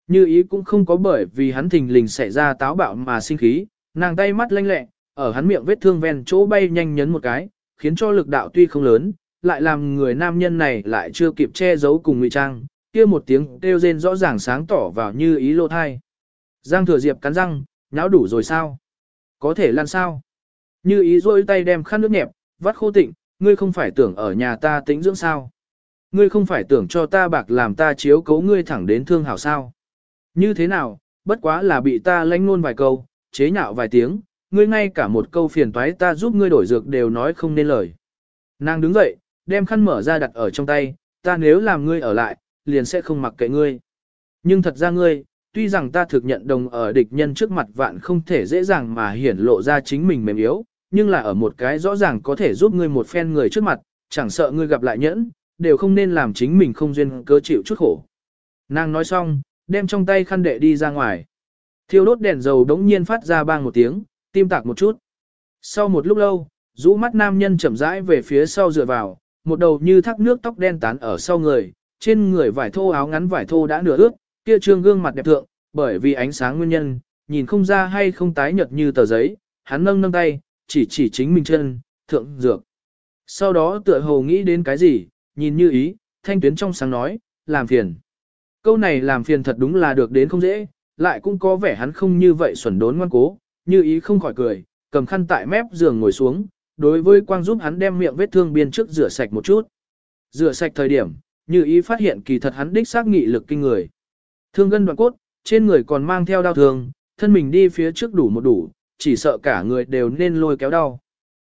Speaker 1: Như ý cũng không có bởi vì hắn thình lình xảy ra táo bạo mà sinh khí, nàng tay mắt lanh lẹ, ở hắn miệng vết thương ven chỗ bay nhanh nhấn một cái, khiến cho lực đạo tuy không lớn, lại làm người nam nhân này lại chưa kịp che giấu cùng ngụy trang, kia một tiếng kêu rên rõ ràng sáng tỏ vào như ý lô thai. Giang thừa diệp cắn răng, nháo đủ rồi sao? Có thể lan sao? Như ý rôi tay đem khăn nước nhẹp, vắt khô tịnh, ngươi không phải tưởng ở nhà ta tĩnh dưỡng sao? Ngươi không phải tưởng cho ta bạc làm ta chiếu cấu ngươi thẳng đến thương hảo sao? Như thế nào, bất quá là bị ta lanh ngôn vài câu, chế nhạo vài tiếng, ngươi ngay cả một câu phiền toái ta giúp ngươi đổi dược đều nói không nên lời. Nàng đứng dậy, đem khăn mở ra đặt ở trong tay, ta nếu làm ngươi ở lại, liền sẽ không mặc kệ ngươi. Nhưng thật ra ngươi, tuy rằng ta thực nhận đồng ở địch nhân trước mặt vạn không thể dễ dàng mà hiển lộ ra chính mình mềm yếu, nhưng là ở một cái rõ ràng có thể giúp ngươi một phen người trước mặt, chẳng sợ ngươi gặp lại nhẫn, đều không nên làm chính mình không duyên cơ chịu chút khổ. Nàng nói xong, đem trong tay khăn đệ đi ra ngoài. Thiêu đốt đèn dầu đống nhiên phát ra bang một tiếng, tim tạc một chút. Sau một lúc lâu, rũ mắt nam nhân chậm rãi về phía sau dựa vào, một đầu như thác nước tóc đen tán ở sau người, trên người vải thô áo ngắn vải thô đã nửa ướt, kia trương gương mặt đẹp thượng, bởi vì ánh sáng nguyên nhân, nhìn không ra hay không tái nhợt như tờ giấy, hắn nâng nâng tay, chỉ chỉ chính mình chân, thượng dược. Sau đó tựa hồ nghĩ đến cái gì, nhìn như ý, thanh tuyến trong sáng nói, làm phiền. Câu này làm phiền thật đúng là được đến không dễ, lại cũng có vẻ hắn không như vậy xuẩn đốn ngoan cố, như ý không khỏi cười, cầm khăn tại mép giường ngồi xuống, đối với quang giúp hắn đem miệng vết thương biên trước rửa sạch một chút. Rửa sạch thời điểm, như ý phát hiện kỳ thật hắn đích xác nghị lực kinh người. Thương gân đoạn cốt, trên người còn mang theo đau thương, thân mình đi phía trước đủ một đủ, chỉ sợ cả người đều nên lôi kéo đau.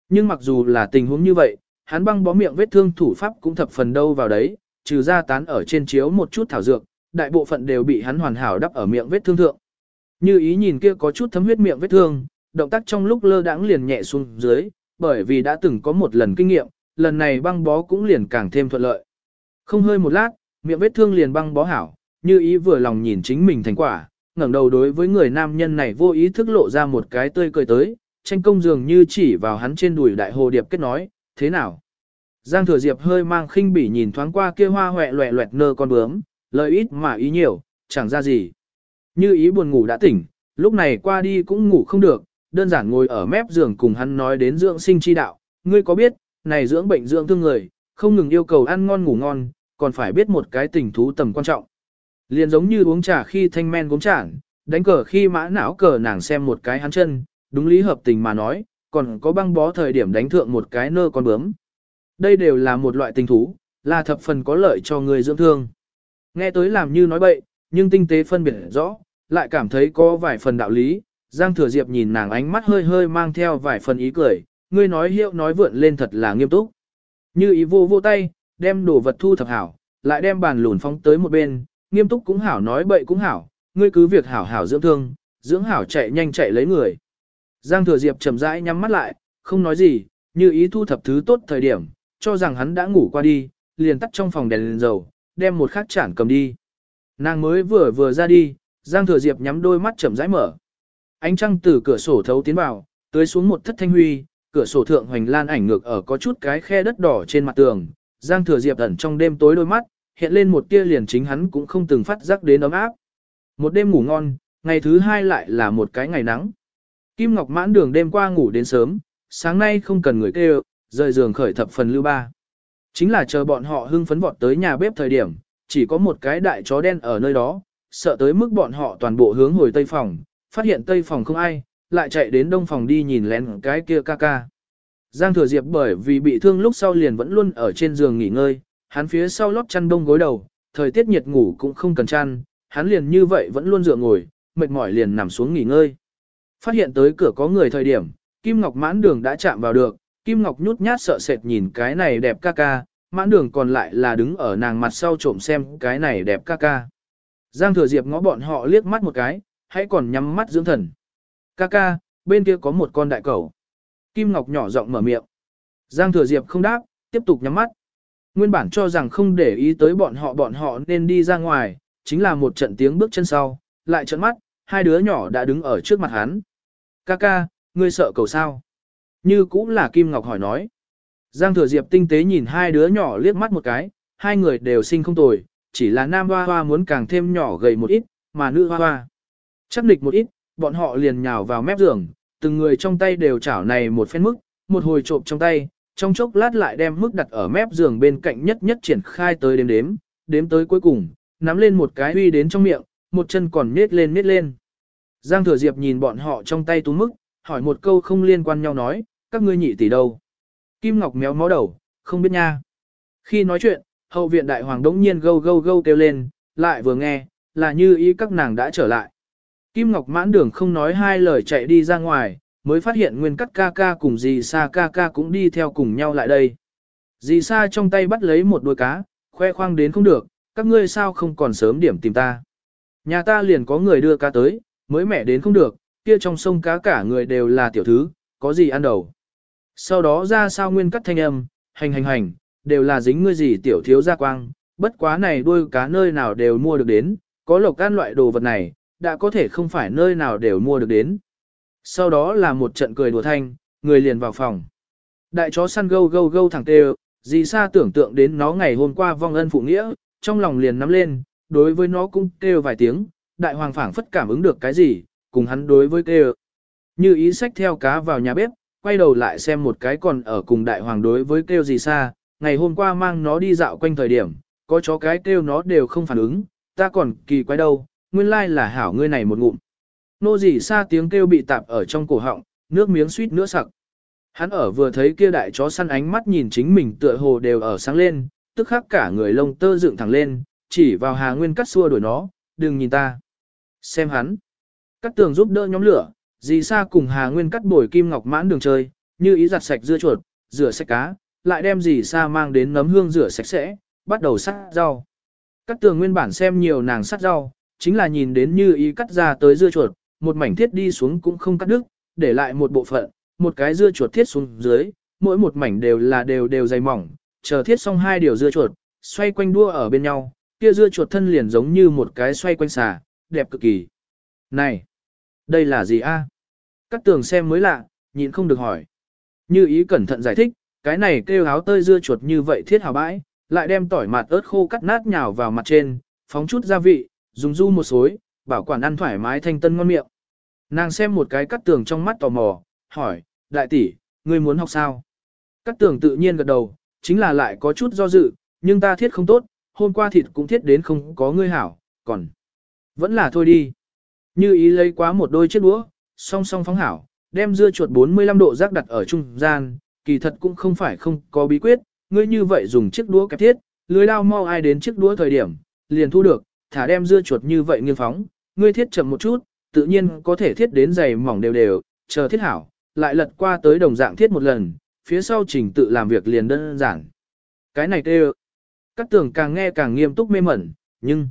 Speaker 1: Nhưng mặc dù là tình huống như vậy, hắn băng bó miệng vết thương thủ pháp cũng thập phần đâu vào đấy, trừ ra tán ở trên chiếu một chút thảo dược, đại bộ phận đều bị hắn hoàn hảo đắp ở miệng vết thương thượng. Như ý nhìn kia có chút thấm huyết miệng vết thương, động tác trong lúc lơ đãng liền nhẹ xuống dưới, bởi vì đã từng có một lần kinh nghiệm, lần này băng bó cũng liền càng thêm thuận lợi. Không hơi một lát, miệng vết thương liền băng bó hảo, như ý vừa lòng nhìn chính mình thành quả, ngẩng đầu đối với người nam nhân này vô ý thức lộ ra một cái tươi cười tới, tranh công dường như chỉ vào hắn trên đùi đại hồ điệp kết nói, thế nào? Giang thừa diệp hơi mang khinh bỉ nhìn thoáng qua kia hoa hoẹ loẹ loẹt nơ con bướm, lời ít mà ý nhiều, chẳng ra gì. Như ý buồn ngủ đã tỉnh, lúc này qua đi cũng ngủ không được, đơn giản ngồi ở mép giường cùng hắn nói đến dưỡng sinh chi đạo, ngươi có biết, này dưỡng bệnh dưỡng thương người, không ngừng yêu cầu ăn ngon ngủ ngon, còn phải biết một cái tình thú tầm quan trọng. Liền giống như uống trà khi thanh men gốm chản, đánh cờ khi mã não cờ nàng xem một cái hắn chân, đúng lý hợp tình mà nói, còn có băng bó thời điểm đánh thượng một cái nơ con bướm. Đây đều là một loại tình thú, là thập phần có lợi cho người dưỡng thương. Nghe tới làm như nói bậy, nhưng tinh tế phân biệt rõ, lại cảm thấy có vài phần đạo lý. Giang Thừa Diệp nhìn nàng ánh mắt hơi hơi mang theo vài phần ý cười, ngươi nói hiệu nói vượn lên thật là nghiêm túc. Như ý vô vô tay, đem đồ vật thu thập hảo, lại đem bàn lùn phóng tới một bên, nghiêm túc cũng hảo nói bậy cũng hảo, ngươi cứ việc hảo hảo dưỡng thương, dưỡng hảo chạy nhanh chạy lấy người. Giang Thừa Diệp chậm rãi nhắm mắt lại, không nói gì, như ý thu thập thứ tốt thời điểm, cho rằng hắn đã ngủ qua đi, liền tắt trong phòng đèn, lên dầu, đem một khắc chản cầm đi. Nàng mới vừa vừa ra đi, Giang Thừa Diệp nhắm đôi mắt chậm rãi mở. Ánh trăng từ cửa sổ thấu tiến vào, tưới xuống một thất thanh huy, cửa sổ thượng hoành lan ảnh ngược ở có chút cái khe đất đỏ trên mặt tường. Giang Thừa Diệp ẩn trong đêm tối đôi mắt, hiện lên một tia liền chính hắn cũng không từng phát giác đến ấm áp. Một đêm ngủ ngon, ngày thứ hai lại là một cái ngày nắng. Kim Ngọc mãn đường đêm qua ngủ đến sớm, sáng nay không cần người kêu, rời giường khởi thập phần lưu ba. Chính là chờ bọn họ hưng phấn vọt tới nhà bếp thời điểm, chỉ có một cái đại chó đen ở nơi đó, sợ tới mức bọn họ toàn bộ hướng hồi tây phòng, phát hiện tây phòng không ai, lại chạy đến đông phòng đi nhìn lén cái kia ca ca. Giang Thừa Diệp bởi vì bị thương lúc sau liền vẫn luôn ở trên giường nghỉ ngơi, hắn phía sau lót chăn đông gối đầu, thời tiết nhiệt ngủ cũng không cần chăn, hắn liền như vậy vẫn luôn dựa ngồi, mệt mỏi liền nằm xuống nghỉ ngơi. Phát hiện tới cửa có người thời điểm, Kim Ngọc mãn đường đã chạm vào được, Kim Ngọc nhút nhát sợ sệt nhìn cái này đẹp ca ca, mãn đường còn lại là đứng ở nàng mặt sau trộm xem cái này đẹp ca ca. Giang Thừa Diệp ngó bọn họ liếc mắt một cái, hãy còn nhắm mắt dưỡng thần. Ca ca, bên kia có một con đại cẩu. Kim Ngọc nhỏ giọng mở miệng. Giang Thừa Diệp không đáp, tiếp tục nhắm mắt. Nguyên bản cho rằng không để ý tới bọn họ bọn họ nên đi ra ngoài, chính là một trận tiếng bước chân sau, lại trận mắt, hai đứa nhỏ đã đứng ở trước mặt hắn. Ca ca, ngươi sợ cầu sao? Như cũng là Kim Ngọc hỏi nói. Giang Thừa Diệp tinh tế nhìn hai đứa nhỏ liếc mắt một cái, hai người đều sinh không tồi, chỉ là nam hoa hoa muốn càng thêm nhỏ gầy một ít, mà nữ hoa hoa. Chắc địch một ít, bọn họ liền nhào vào mép giường, từng người trong tay đều chảo này một phen mức, một hồi trộm trong tay, trong chốc lát lại đem mức đặt ở mép giường bên cạnh nhất nhất triển khai tới đếm đếm, đếm tới cuối cùng, nắm lên một cái uy đến trong miệng, một chân còn nết lên nết lên. Giang Thừa Diệp nhìn bọn họ trong tay tú mức, hỏi một câu không liên quan nhau nói, các ngươi nhị tỷ đâu? Kim Ngọc méo mó đầu, không biết nha. Khi nói chuyện, hậu viện đại hoàng đống nhiên gâu gâu gâu kêu lên, lại vừa nghe, là như ý các nàng đã trở lại. Kim Ngọc mãn đường không nói hai lời chạy đi ra ngoài, mới phát hiện nguyên cắt ca ca cùng dì sa ca ca cũng đi theo cùng nhau lại đây. Dì sa trong tay bắt lấy một đôi cá, khoe khoang đến không được, các ngươi sao không còn sớm điểm tìm ta. Nhà ta liền có người đưa cá tới, mới mẹ đến không được, kia trong sông cá cả người đều là tiểu thứ, có gì ăn đầu. Sau đó ra sao nguyên cắt thanh âm, hành hành hành, đều là dính ngươi gì tiểu thiếu gia quang, bất quá này đuôi cá nơi nào đều mua được đến, có lộc can loại đồ vật này, đã có thể không phải nơi nào đều mua được đến. Sau đó là một trận cười đùa thanh, người liền vào phòng. Đại chó săn gâu gâu gâu thẳng tê dì xa tưởng tượng đến nó ngày hôm qua vong ân phụ nghĩa, trong lòng liền nắm lên, đối với nó cũng kêu vài tiếng, đại hoàng phảng phất cảm ứng được cái gì, cùng hắn đối với kêu. Như ý sách theo cá vào nhà bếp, quay đầu lại xem một cái còn ở cùng đại hoàng đối với kêu gì xa, ngày hôm qua mang nó đi dạo quanh thời điểm, có chó cái kêu nó đều không phản ứng, ta còn kỳ quái đâu, nguyên lai là hảo ngươi này một ngụm. Nô gì xa tiếng kêu bị tạp ở trong cổ họng, nước miếng suýt nữa sặc. Hắn ở vừa thấy kia đại chó săn ánh mắt nhìn chính mình tựa hồ đều ở sáng lên, tức khắc cả người lông tơ dựng thẳng lên, chỉ vào Hà Nguyên cắt xua đuổi nó, đừng nhìn ta. Xem hắn. Cắt tường giúp đỡ nhóm lửa, dì Sa cùng Hà Nguyên cắt bồi kim ngọc mãn đường chơi, như ý giặt sạch dưa chuột, rửa sạch cá, lại đem dì Sa mang đến nấm hương rửa sạch sẽ, bắt đầu sắt rau. Cắt tường nguyên bản xem nhiều nàng sắt rau, chính là nhìn đến như ý cắt ra tới dưa chuột, một mảnh thiết đi xuống cũng không cắt đứt, để lại một bộ phận, một cái dưa chuột thiết xuống dưới, mỗi một mảnh đều là đều đều dày mỏng, chờ thiết xong hai điều dưa chuột, xoay quanh đua ở bên nhau, kia dưa chuột thân liền giống như một cái xoay quanh xà, đẹp cực kỳ. Này, đây là gì a? Cắt tường xem mới lạ, nhịn không được hỏi. Như ý cẩn thận giải thích, cái này kêu áo tơi dưa chuột như vậy thiết hào bãi, lại đem tỏi mặt ớt khô cắt nát nhào vào mặt trên, phóng chút gia vị, dùng du một xối, bảo quản ăn thoải mái thanh tân ngon miệng. Nàng xem một cái cắt tường trong mắt tò mò, hỏi, đại tỷ, ngươi muốn học sao? Cắt tường tự nhiên gật đầu, chính là lại có chút do dự, nhưng ta thiết không tốt, hôm qua thịt cũng thiết đến không có ngươi hảo, còn vẫn là thôi đi. Như ý lấy quá một đôi chiếc đũa, song song phóng hảo, đem dưa chuột 45 độ rác đặt ở trung gian, kỳ thật cũng không phải không có bí quyết, ngươi như vậy dùng chiếc đũa kẹp thiết, lưới lao mau ai đến chiếc đũa thời điểm, liền thu được, thả đem dưa chuột như vậy nghiêng phóng, ngươi thiết chậm một chút, tự nhiên có thể thiết đến dày mỏng đều đều, chờ thiết hảo, lại lật qua tới đồng dạng thiết một lần, phía sau trình tự làm việc liền đơn giản. Cái này tê các tưởng càng nghe càng nghiêm túc mê mẩn, nhưng,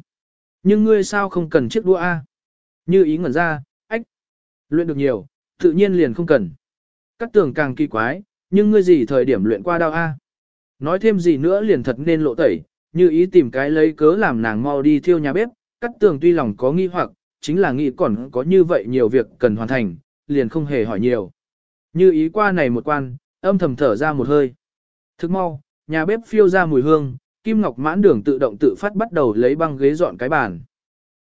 Speaker 1: nhưng ngươi sao không cần chiếc đũa A? Như ý ngẩn ra, luyện được nhiều, tự nhiên liền không cần. Cắt tường càng kỳ quái, nhưng ngươi gì thời điểm luyện qua đao A? Nói thêm gì nữa liền thật nên lộ tẩy, như ý tìm cái lấy cớ làm nàng mau đi thiêu nhà bếp, cắt tường tuy lòng có nghi hoặc, chính là nghĩ còn có như vậy nhiều việc cần hoàn thành, liền không hề hỏi nhiều. Như ý qua này một quan, âm thầm thở ra một hơi. Thức mau, nhà bếp phiêu ra mùi hương, Kim Ngọc mãn đường tự động tự phát bắt đầu lấy băng ghế dọn cái bàn.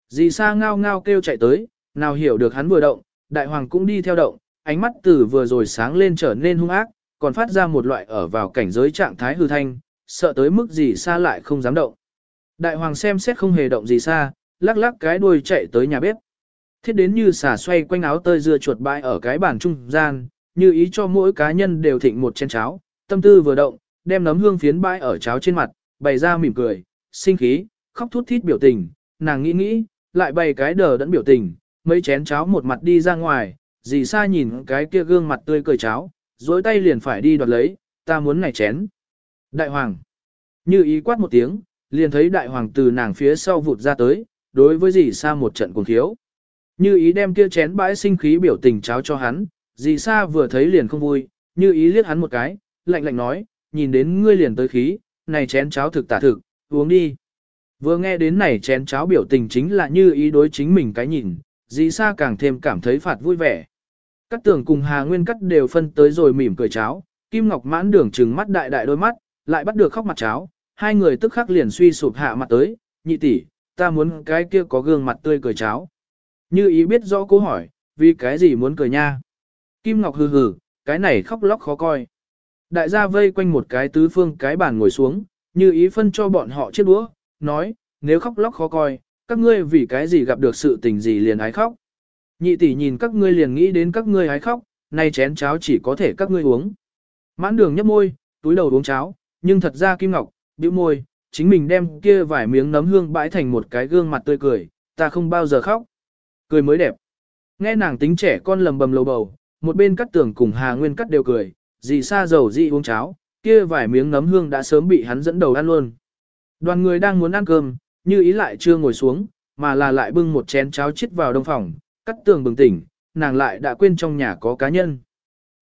Speaker 1: Dì sa ngao ngao kêu chạy tới, nào hiểu được hắn vừa động, đại hoàng cũng đi theo động, ánh mắt từ vừa rồi sáng lên trở nên hung ác, còn phát ra một loại ở vào cảnh giới trạng thái hư thanh, sợ tới mức gì xa lại không dám động. Đại hoàng xem xét không hề động gì xa, lắc lắc cái đuôi chạy tới nhà bếp. Thiết đến như xả xoay quanh áo tơi dưa chuột bãi ở cái bàn trung gian, như ý cho mỗi cá nhân đều thịnh một chén cháo, tâm tư vừa động, đem nấm hương phiến bãi ở cháo trên mặt, bày ra mỉm cười, sinh khí, khóc thút thít biểu tình, nàng nghĩ nghĩ, lại bày cái đờ đẫn biểu tình, mấy chén cháo một mặt đi ra ngoài, dì xa nhìn cái kia gương mặt tươi cười cháo, dối tay liền phải đi đoạt lấy, ta muốn này chén. Đại hoàng, như ý quát một tiếng, liền thấy đại hoàng từ nàng phía sau vụt ra tới, đối với dì xa một trận cùng thiếu. Như ý đem kia chén bãi sinh khí biểu tình cháo cho hắn, dì xa vừa thấy liền không vui, như ý liếc hắn một cái, lạnh lạnh nói, nhìn đến ngươi liền tới khí, này chén cháo thực tả thực, uống đi. Vừa nghe đến này chén cháo biểu tình chính là như ý đối chính mình cái nhìn, dĩ sa càng thêm cảm thấy phạt vui vẻ. Cắt tường cùng Hà Nguyên cắt đều phân tới rồi mỉm cười cháo, Kim Ngọc mãn đường trừng mắt đại đại đôi mắt, lại bắt được khóc mặt cháo, hai người tức khắc liền suy sụp hạ mặt tới, nhị tỷ, ta muốn cái kia có gương mặt tươi cười cháo. Như ý biết rõ câu hỏi, vì cái gì muốn cười nha. Kim Ngọc hừ hừ, cái này khóc lóc khó coi. Đại gia vây quanh một cái tứ phương cái bàn ngồi xuống, như ý phân cho bọn họ chiếc đũa, nói, nếu khóc lóc khó coi, các ngươi vì cái gì gặp được sự tình gì liền ái khóc. Nhị tỷ nhìn các ngươi liền nghĩ đến các ngươi ái khóc, nay chén cháo chỉ có thể các ngươi uống. Mãn đường nhấp môi, túi đầu uống cháo, nhưng thật ra Kim Ngọc, bĩu môi, chính mình đem kia vài miếng nấm hương bãi thành một cái gương mặt tươi cười, ta không bao giờ khóc. Cười mới đẹp. Nghe nàng tính trẻ con lầm bầm lầu bầu, một bên cắt tưởng cùng Hà Nguyên cắt đều cười, dì xa dầu dị uống cháo, kia vài miếng nấm hương đã sớm bị hắn dẫn đầu ăn luôn. Đoàn người đang muốn ăn cơm, như ý lại chưa ngồi xuống, mà là lại bưng một chén cháo chít vào đông phòng, cắt tường bừng tỉnh, nàng lại đã quên trong nhà có cá nhân.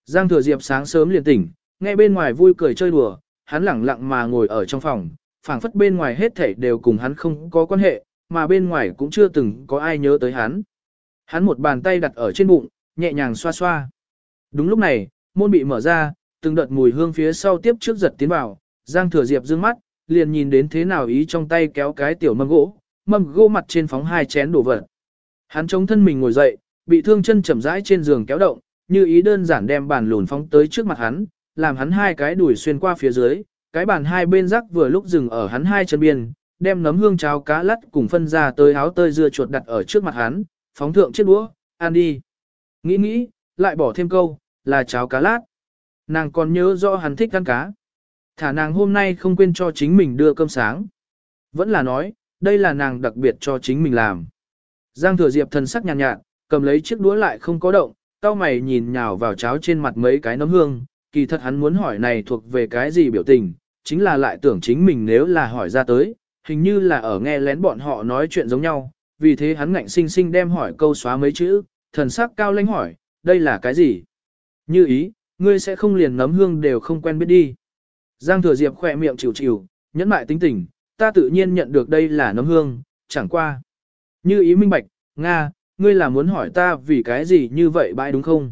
Speaker 1: Giang thừa diệp sáng sớm liền tỉnh, nghe bên ngoài vui cười chơi đùa, hắn lẳng lặng mà ngồi ở trong phòng, phảng phất bên ngoài hết thảy đều cùng hắn không có quan hệ, mà bên ngoài cũng chưa từng có ai nhớ tới hắn. Hắn một bàn tay đặt ở trên bụng, nhẹ nhàng xoa xoa. Đúng lúc này, môn bị mở ra, từng đợt mùi hương phía sau tiếp trước giật tiến vào, Giang Thừa Diệp dương mắt, liền nhìn đến thế nào ý trong tay kéo cái tiểu mâm gỗ, mâm gỗ mặt trên phóng hai chén đổ vật. Hắn chống thân mình ngồi dậy, bị thương chân chậm rãi trên giường kéo động, như ý đơn giản đem bàn lùn phóng tới trước mặt hắn, làm hắn hai cái đùi xuyên qua phía dưới, cái bàn hai bên rắc vừa lúc dừng ở hắn hai chân biên, đem nấm hương cháo cá lắt cùng phân ra tới áo tơi dưa chuột đặt ở trước mặt hắn, phóng thượng chiếc đũa, ăn đi. Nghĩ nghĩ, lại bỏ thêm câu, là cháo cá lát. Nàng còn nhớ rõ hắn thích ăn cá. Thả nàng hôm nay không quên cho chính mình đưa cơm sáng. Vẫn là nói, đây là nàng đặc biệt cho chính mình làm. Giang thừa diệp thần sắc nhàn nhạt, nhạt, cầm lấy chiếc đũa lại không có động, cao mày nhìn nhào vào cháo trên mặt mấy cái nấm hương, kỳ thật hắn muốn hỏi này thuộc về cái gì biểu tình, chính là lại tưởng chính mình nếu là hỏi ra tới, hình như là ở nghe lén bọn họ nói chuyện giống nhau, vì thế hắn ngạnh sinh sinh đem hỏi câu xóa mấy chữ, thần sắc cao lãnh hỏi, đây là cái gì? Như ý, ngươi sẽ không liền nấm hương đều không quen biết đi. Giang thừa diệp khỏe miệng chịu chịu, nhẫn mại tính tình, ta tự nhiên nhận được đây là nấm hương, chẳng qua. Như ý minh bạch, Nga, ngươi là muốn hỏi ta vì cái gì như vậy bãi đúng không?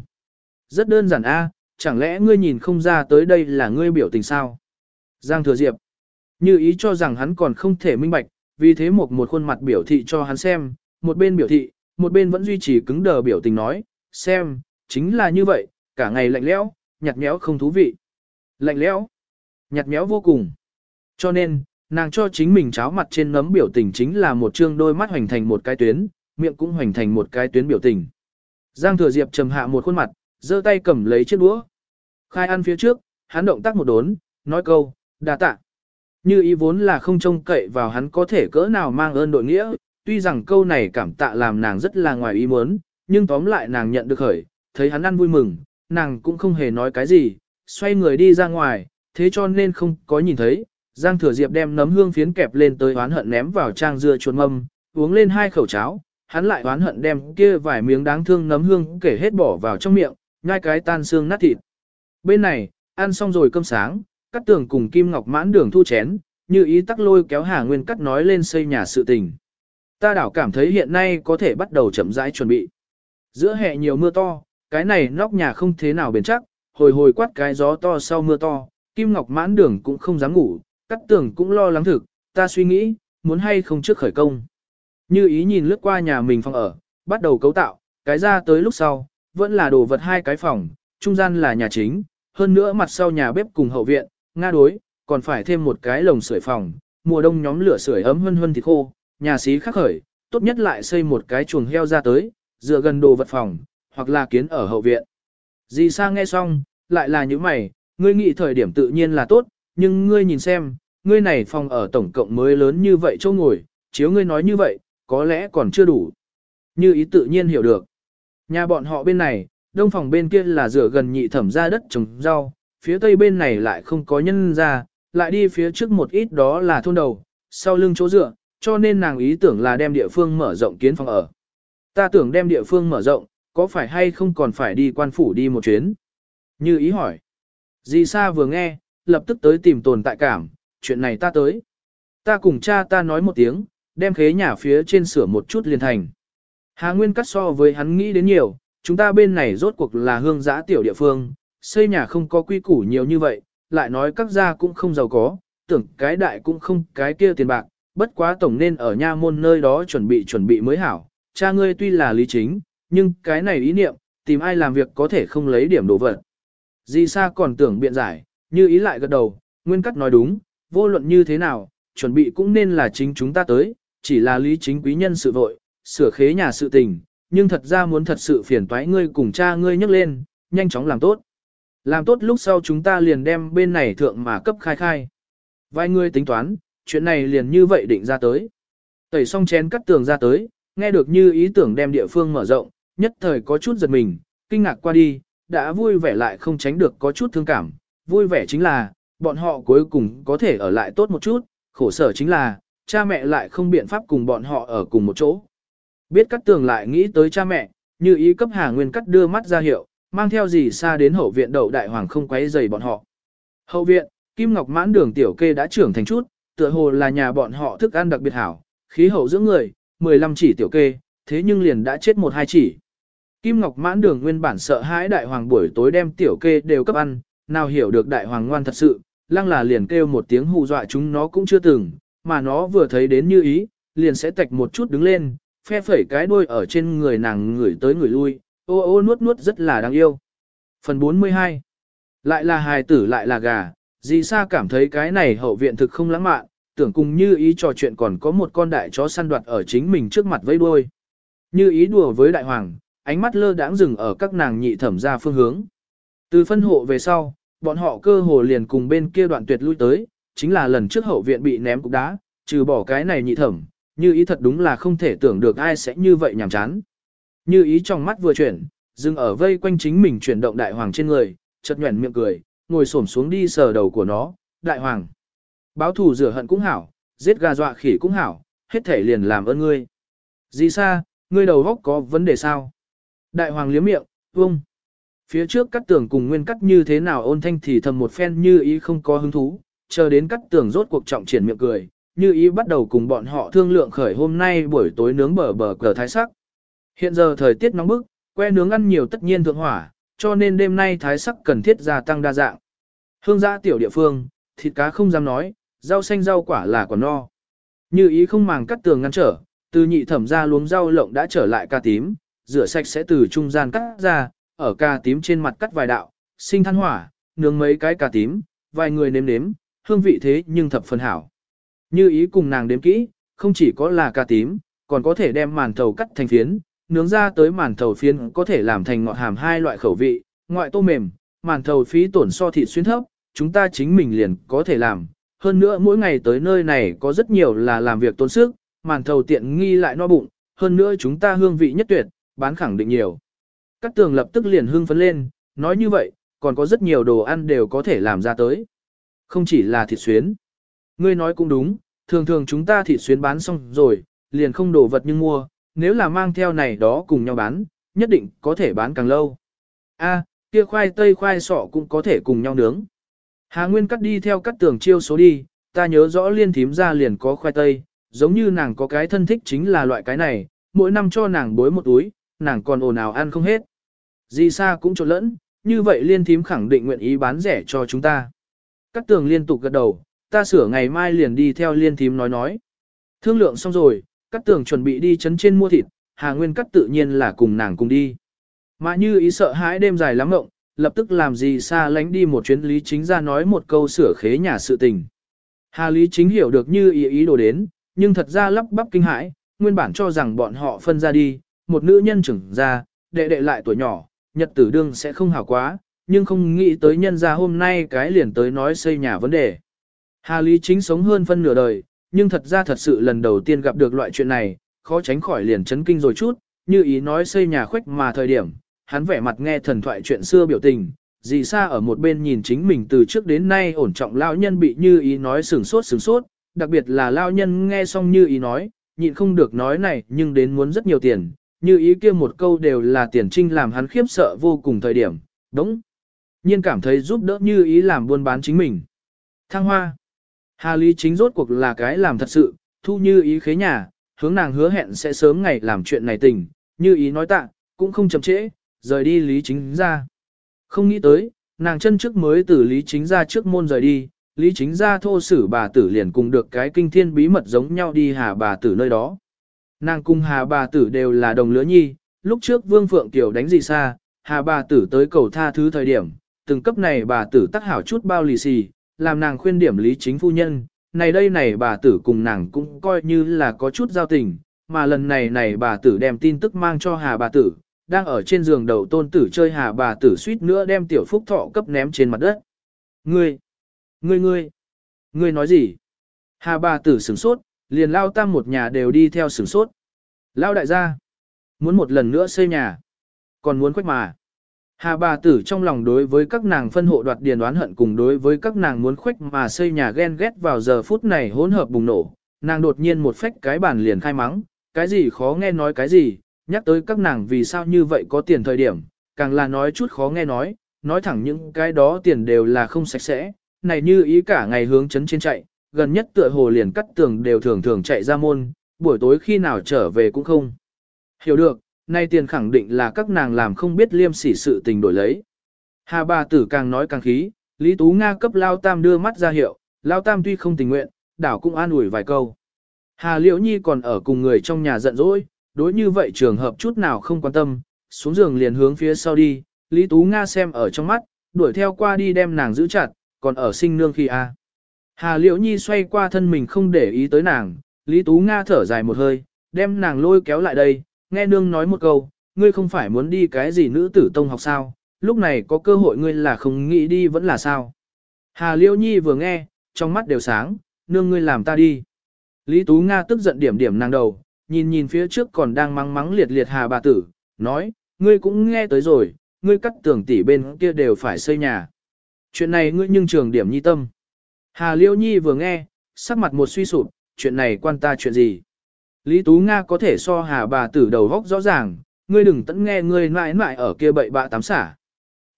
Speaker 1: Rất đơn giản a, chẳng lẽ ngươi nhìn không ra tới đây là ngươi biểu tình sao? Giang thừa diệp, như ý cho rằng hắn còn không thể minh bạch, vì thế một một khuôn mặt biểu thị cho hắn xem, một bên biểu thị, một bên vẫn duy trì cứng đờ biểu tình nói, xem, chính là như vậy, cả ngày lạnh lẽo, nhạt nhẽo không thú vị. Lạnh lẽo, nhạt méo vô cùng. Cho nên, nàng cho chính mình cháo mặt trên nấm biểu tình chính là một chương đôi mắt hoành thành một cái tuyến, miệng cũng hoành thành một cái tuyến biểu tình. Giang thừa diệp trầm hạ một khuôn mặt, giơ tay cầm lấy chiếc đũa. Khai ăn phía trước, hắn động tác một đốn, nói câu, đa tạ. Như ý vốn là không trông cậy vào hắn có thể cỡ nào mang ơn đội nghĩa, tuy rằng câu này cảm tạ làm nàng rất là ngoài ý muốn, nhưng tóm lại nàng nhận được khởi, thấy hắn ăn vui mừng, nàng cũng không hề nói cái gì, xoay người đi ra ngoài, thế cho nên không có nhìn thấy. Giang Thừa Diệp đem nấm hương phiến kẹp lên tới oán hận ném vào trang dưa chuột mâm, uống lên hai khẩu cháo, hắn lại oán hận đem kia vài miếng đáng thương nấm hương kể hết bỏ vào trong miệng, nhai cái tan xương nát thịt. Bên này, ăn xong rồi cơm sáng, cắt tường cùng Kim Ngọc mãn đường thu chén, như ý tắc lôi kéo Hà Nguyên cắt nói lên xây nhà sự tình. Ta đảo cảm thấy hiện nay có thể bắt đầu chậm rãi chuẩn bị. Giữa hè nhiều mưa to, cái này nóc nhà không thế nào bền chắc, hồi hồi quát cái gió to sau mưa to, Kim Ngọc mãn đường cũng không dám ngủ, cắt tường cũng lo lắng thực, ta suy nghĩ, muốn hay không trước khởi công. Như ý nhìn lướt qua nhà mình phòng ở, bắt đầu cấu tạo, cái ra tới lúc sau, vẫn là đồ vật hai cái phòng, trung gian là nhà chính, hơn nữa mặt sau nhà bếp cùng hậu viện, nga đối, còn phải thêm một cái lồng sưởi phòng, mùa đông nhóm lửa sưởi ấm hơn hơn thịt khô, nhà xí khắc khởi, tốt nhất lại xây một cái chuồng heo ra tới, dựa gần đồ vật phòng, hoặc là kiến ở hậu viện. Dì sang nghe xong, lại là những mày, ngươi nghĩ thời điểm tự nhiên là tốt, nhưng ngươi nhìn xem, ngươi này phòng ở tổng cộng mới lớn như vậy chỗ ngồi, chiếu ngươi nói như vậy, có lẽ còn chưa đủ. Như ý tự nhiên hiểu được. Nhà bọn họ bên này, đông phòng bên kia là rửa gần nhị thẩm ra đất trồng rau, phía tây bên này lại không có nhân ra, lại đi phía trước một ít đó là thôn đầu, sau lưng chỗ dựa, cho nên nàng ý tưởng là đem địa phương mở rộng kiến phòng ở. Ta tưởng đem địa phương mở rộng, có phải hay không còn phải đi quan phủ đi một chuyến? Như ý hỏi. Dì Sa vừa nghe, lập tức tới tìm tồn tại cảm, chuyện này ta tới. Ta cùng cha ta nói một tiếng, đem khế nhà phía trên sửa một chút liền thành. Hà Nguyên cắt so với hắn nghĩ đến nhiều, chúng ta bên này rốt cuộc là hương giã tiểu địa phương, xây nhà không có quy củ nhiều như vậy, lại nói các gia cũng không giàu có, tưởng cái đại cũng không cái kia tiền bạc, bất quá tổng nên ở nha môn nơi đó chuẩn bị chuẩn bị mới hảo. Cha ngươi tuy là lý chính, nhưng cái này ý niệm, tìm ai làm việc có thể không lấy điểm đồ vật. Di Sa còn tưởng biện giải, như ý lại gật đầu, Nguyên Cắt nói đúng, vô luận như thế nào, chuẩn bị cũng nên là chính chúng ta tới, chỉ là lý chính quý nhân sự vội, sửa khế nhà sự tình, nhưng thật ra muốn thật sự phiền toái ngươi cùng cha ngươi nhắc lên, nhanh chóng làm tốt. Làm tốt lúc sau chúng ta liền đem bên này thượng mà cấp khai khai. Vài người tính toán, chuyện này liền như vậy định ra tới. Tẩy xong chén cắt tường ra tới, nghe được như ý tưởng đem địa phương mở rộng, nhất thời có chút giật mình, kinh ngạc qua đi, đã vui vẻ lại không tránh được có chút thương cảm. Vui vẻ chính là, bọn họ cuối cùng có thể ở lại tốt một chút, khổ sở chính là, cha mẹ lại không biện pháp cùng bọn họ ở cùng một chỗ. Biết cắt tường lại nghĩ tới cha mẹ, như ý cấp Hà Nguyên cắt đưa mắt ra hiệu, mang theo gì xa đến hậu viện đậu đại hoàng không quấy dày bọn họ. Hậu viện, Kim Ngọc mãn đường tiểu kê đã trưởng thành chút, tựa hồ là nhà bọn họ thức ăn đặc biệt hảo, khí hậu dưỡng người, 15 chỉ tiểu kê, thế nhưng liền đã chết một hai chỉ. Kim Ngọc mãn đường nguyên bản sợ hãi đại hoàng buổi tối đem tiểu kê đều cấp ăn, nào hiểu được đại hoàng ngoan thật sự, lăng là liền kêu một tiếng hù dọa chúng nó cũng chưa từng, mà nó vừa thấy đến như ý, liền sẽ tạch một chút đứng lên, phe phẩy cái đuôi ở trên người nàng ngửi tới người lui, ô ô nuốt nuốt rất là đáng yêu. Phần 42 Lại là hài tử lại là gà, dì Sa cảm thấy cái này hậu viện thực không lãng mạn, tưởng cùng như ý trò chuyện còn có một con đại chó săn đoạt ở chính mình trước mặt vây đuôi. Như ý đùa với đại hoàng, ánh mắt lơ đãng dừng ở các nàng nhị thẩm ra phương hướng. Từ phân hộ về sau, bọn họ cơ hồ liền cùng bên kia đoạn tuyệt lui tới, chính là lần trước hậu viện bị ném cục đá, trừ bỏ cái này nhị thẩm, như ý thật đúng là không thể tưởng được ai sẽ như vậy nhảm chán. Như ý trong mắt vừa chuyển, dừng ở vây quanh chính mình chuyển động đại hoàng trên người, chợt nhuẩn miệng cười, ngồi xổm xuống đi sờ đầu của nó, đại hoàng. Báo thù rửa hận cũng hảo, giết gà dọa khỉ cũng hảo, hết thể liền làm ơn ngươi. Gì xa, ngươi đầu góc có vấn đề sao? Đại hoàng liếm miệng, vông. Phía trước cắt tường cùng nguyên cắt như thế nào ôn thanh thì thầm một phen như ý không có hứng thú, chờ đến cắt tường rốt cuộc trọng triển miệng cười, như ý bắt đầu cùng bọn họ thương lượng khởi hôm nay buổi tối nướng bờ bờ cờ thái sắc. Hiện giờ thời tiết nóng bức, que nướng ăn nhiều tất nhiên thượng hỏa, cho nên đêm nay thái sắc cần thiết gia tăng đa dạng. Hương gia tiểu địa phương, thịt cá không dám nói, rau xanh rau quả là còn no. Như ý không màng cắt tường ngăn trở, từ nhị thẩm ra luống rau lộng đã trở lại ca tím, rửa sạch sẽ từ trung gian cắt ra, ở cà tím trên mặt cắt vài đạo, sinh than hỏa, nướng mấy cái cà tím, vài người nếm nếm, hương vị thế nhưng thập phần hảo. Như ý cùng nàng đếm kỹ, không chỉ có là cà tím, còn có thể đem màn thầu cắt thành phiến, nướng ra tới màn thầu phiến có thể làm thành ngọt hàm hai loại khẩu vị, ngoại tô mềm, màn thầu phí tổn so thịt xuyên thấp, chúng ta chính mình liền có thể làm. Hơn nữa mỗi ngày tới nơi này có rất nhiều là làm việc tốn sức, màn thầu tiện nghi lại no bụng, hơn nữa chúng ta hương vị nhất tuyệt, bán khẳng định nhiều. Các tường lập tức liền hưng phấn lên, nói như vậy, còn có rất nhiều đồ ăn đều có thể làm ra tới. Không chỉ là thịt xuyến. Ngươi nói cũng đúng, thường thường chúng ta thịt xuyến bán xong rồi, liền không đồ vật nhưng mua, nếu là mang theo này đó cùng nhau bán, nhất định có thể bán càng lâu. A, kia khoai tây khoai sọ cũng có thể cùng nhau nướng. Hà Nguyên cắt đi theo cắt tường chiêu số đi, ta nhớ rõ liên thím ra liền có khoai tây, giống như nàng có cái thân thích chính là loại cái này, mỗi năm cho nàng bối một túi, nàng còn ồn ào ăn không hết. Di Sa cũng trộn lẫn, như vậy liên thím khẳng định nguyện ý bán rẻ cho chúng ta. Cát tường liên tục gật đầu, ta sửa ngày mai liền đi theo liên thím nói nói. Thương lượng xong rồi, Cát tường chuẩn bị đi chấn trên mua thịt, Hà Nguyên cắt tự nhiên là cùng nàng cùng đi. Mà như ý sợ hãi đêm dài lắm ngộng, lập tức làm gì xa lánh đi một chuyến lý chính ra nói một câu sửa khế nhà sự tình. Hà lý chính hiểu được như ý ý đồ đến, nhưng thật ra lắp bắp kinh hãi, nguyên bản cho rằng bọn họ phân ra đi, một nữ nhân trưởng ra, đệ đệ lại tuổi nhỏ, nhật tử đương sẽ không hảo quá, nhưng không nghĩ tới nhân ra hôm nay cái liền tới nói xây nhà vấn đề. Hà Lý chính sống hơn phân nửa đời, nhưng thật ra thật sự lần đầu tiên gặp được loại chuyện này, khó tránh khỏi liền chấn kinh rồi chút, như ý nói xây nhà khuếch mà thời điểm, hắn vẻ mặt nghe thần thoại chuyện xưa biểu tình, dì xa ở một bên nhìn chính mình từ trước đến nay ổn trọng lao nhân bị như ý nói sừng sốt sừng sốt, đặc biệt là lao nhân nghe xong như ý nói, nhịn không được nói này nhưng đến muốn rất nhiều tiền, như ý kia một câu đều là tiền trinh làm hắn khiếp sợ vô cùng thời điểm, đúng. Nhiên cảm thấy giúp đỡ như ý làm buôn bán chính mình. Thăng hoa. Hà Lý chính rốt cuộc là cái làm thật sự, thu như ý khế nhà, hướng nàng hứa hẹn sẽ sớm ngày làm chuyện này tình, như ý nói tạ, cũng không chậm trễ, rời đi Lý chính ra. Không nghĩ tới, nàng chân trước mới từ Lý chính ra trước môn rời đi, Lý chính ra thô sử bà tử liền cùng được cái kinh thiên bí mật giống nhau đi hà bà tử nơi đó. Nàng cùng hà bà tử đều là đồng lứa nhi, lúc trước Vương Phượng Tiểu đánh gì xa, hà bà tử tới cầu tha thứ thời điểm, từng cấp này bà tử tắc hảo chút bao lì xì, làm nàng khuyên điểm lý chính phu nhân, này đây này bà tử cùng nàng cũng coi như là có chút giao tình, mà lần này này bà tử đem tin tức mang cho hà bà tử, đang ở trên giường đầu tôn tử chơi hà bà tử suýt nữa đem tiểu phúc thọ cấp ném trên mặt đất. Ngươi, ngươi ngươi, ngươi nói gì? Hà bà tử sửng sốt, liền lao tam một nhà đều đi theo sửng sốt. Lao đại gia, muốn một lần nữa xây nhà, còn muốn quách mà. Hà bà tử trong lòng đối với các nàng phân hộ đoạt điền đoán hận cùng đối với các nàng muốn khuếch mà xây nhà ghen ghét vào giờ phút này hỗn hợp bùng nổ, nàng đột nhiên một phách cái bản liền khai mắng, cái gì khó nghe nói cái gì, nhắc tới các nàng vì sao như vậy có tiền thời điểm, càng là nói chút khó nghe nói, nói thẳng những cái đó tiền đều là không sạch sẽ, này như ý cả ngày hướng chấn trên chạy, gần nhất tựa hồ liền cắt tường đều thường thường chạy ra môn, buổi tối khi nào trở về cũng không. Hiểu được, nay tiền khẳng định là các nàng làm không biết liêm sỉ sự tình đổi lấy. Hà bà tử càng nói càng khí, Lý Tú Nga cấp Lao Tam đưa mắt ra hiệu, Lao Tam tuy không tình nguyện, đảo cũng an ủi vài câu. Hà Liễu Nhi còn ở cùng người trong nhà giận dỗi, đối như vậy trường hợp chút nào không quan tâm, xuống giường liền hướng phía sau đi, Lý Tú Nga xem ở trong mắt, đuổi theo qua đi đem nàng giữ chặt, còn ở sinh nương khi a. Hà Liễu Nhi xoay qua thân mình không để ý tới nàng, Lý Tú Nga thở dài một hơi, đem nàng lôi kéo lại đây, nghe nương nói một câu, ngươi không phải muốn đi cái gì nữ tử tông học sao, lúc này có cơ hội ngươi là không nghĩ đi vẫn là sao. Hà Liễu Nhi vừa nghe, trong mắt đều sáng, nương ngươi làm ta đi. Lý Tú Nga tức giận điểm điểm nàng đầu, nhìn nhìn phía trước còn đang mắng mắng liệt liệt hà bà tử, nói, ngươi cũng nghe tới rồi, ngươi cắt tưởng tỷ bên kia đều phải xây nhà. Chuyện này ngươi nhưng trường điểm nhi tâm. Hà Liêu Nhi vừa nghe, sắc mặt một suy sụp, chuyện này quan ta chuyện gì. Lý Tú Nga có thể so hà bà tử đầu góc rõ ràng, ngươi đừng tẫn nghe ngươi mãi mãi ở kia bậy bạ tám xả.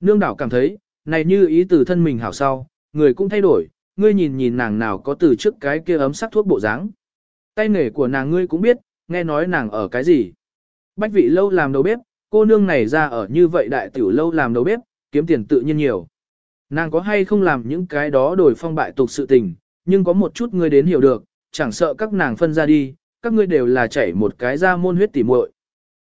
Speaker 1: Nương đảo cảm thấy, này như ý từ thân mình hảo sau, người cũng thay đổi, ngươi nhìn nhìn nàng nào có từ trước cái kia ấm sắc thuốc bộ dáng. Tay nghề của nàng ngươi cũng biết, nghe nói nàng ở cái gì. Bách vị lâu làm đầu bếp, cô nương này ra ở như vậy đại tiểu lâu làm đầu bếp, kiếm tiền tự nhiên nhiều. Nàng có hay không làm những cái đó đổi phong bại tục sự tình, nhưng có một chút ngươi đến hiểu được, chẳng sợ các nàng phân ra đi, các ngươi đều là chảy một cái ra môn huyết tỉ muội.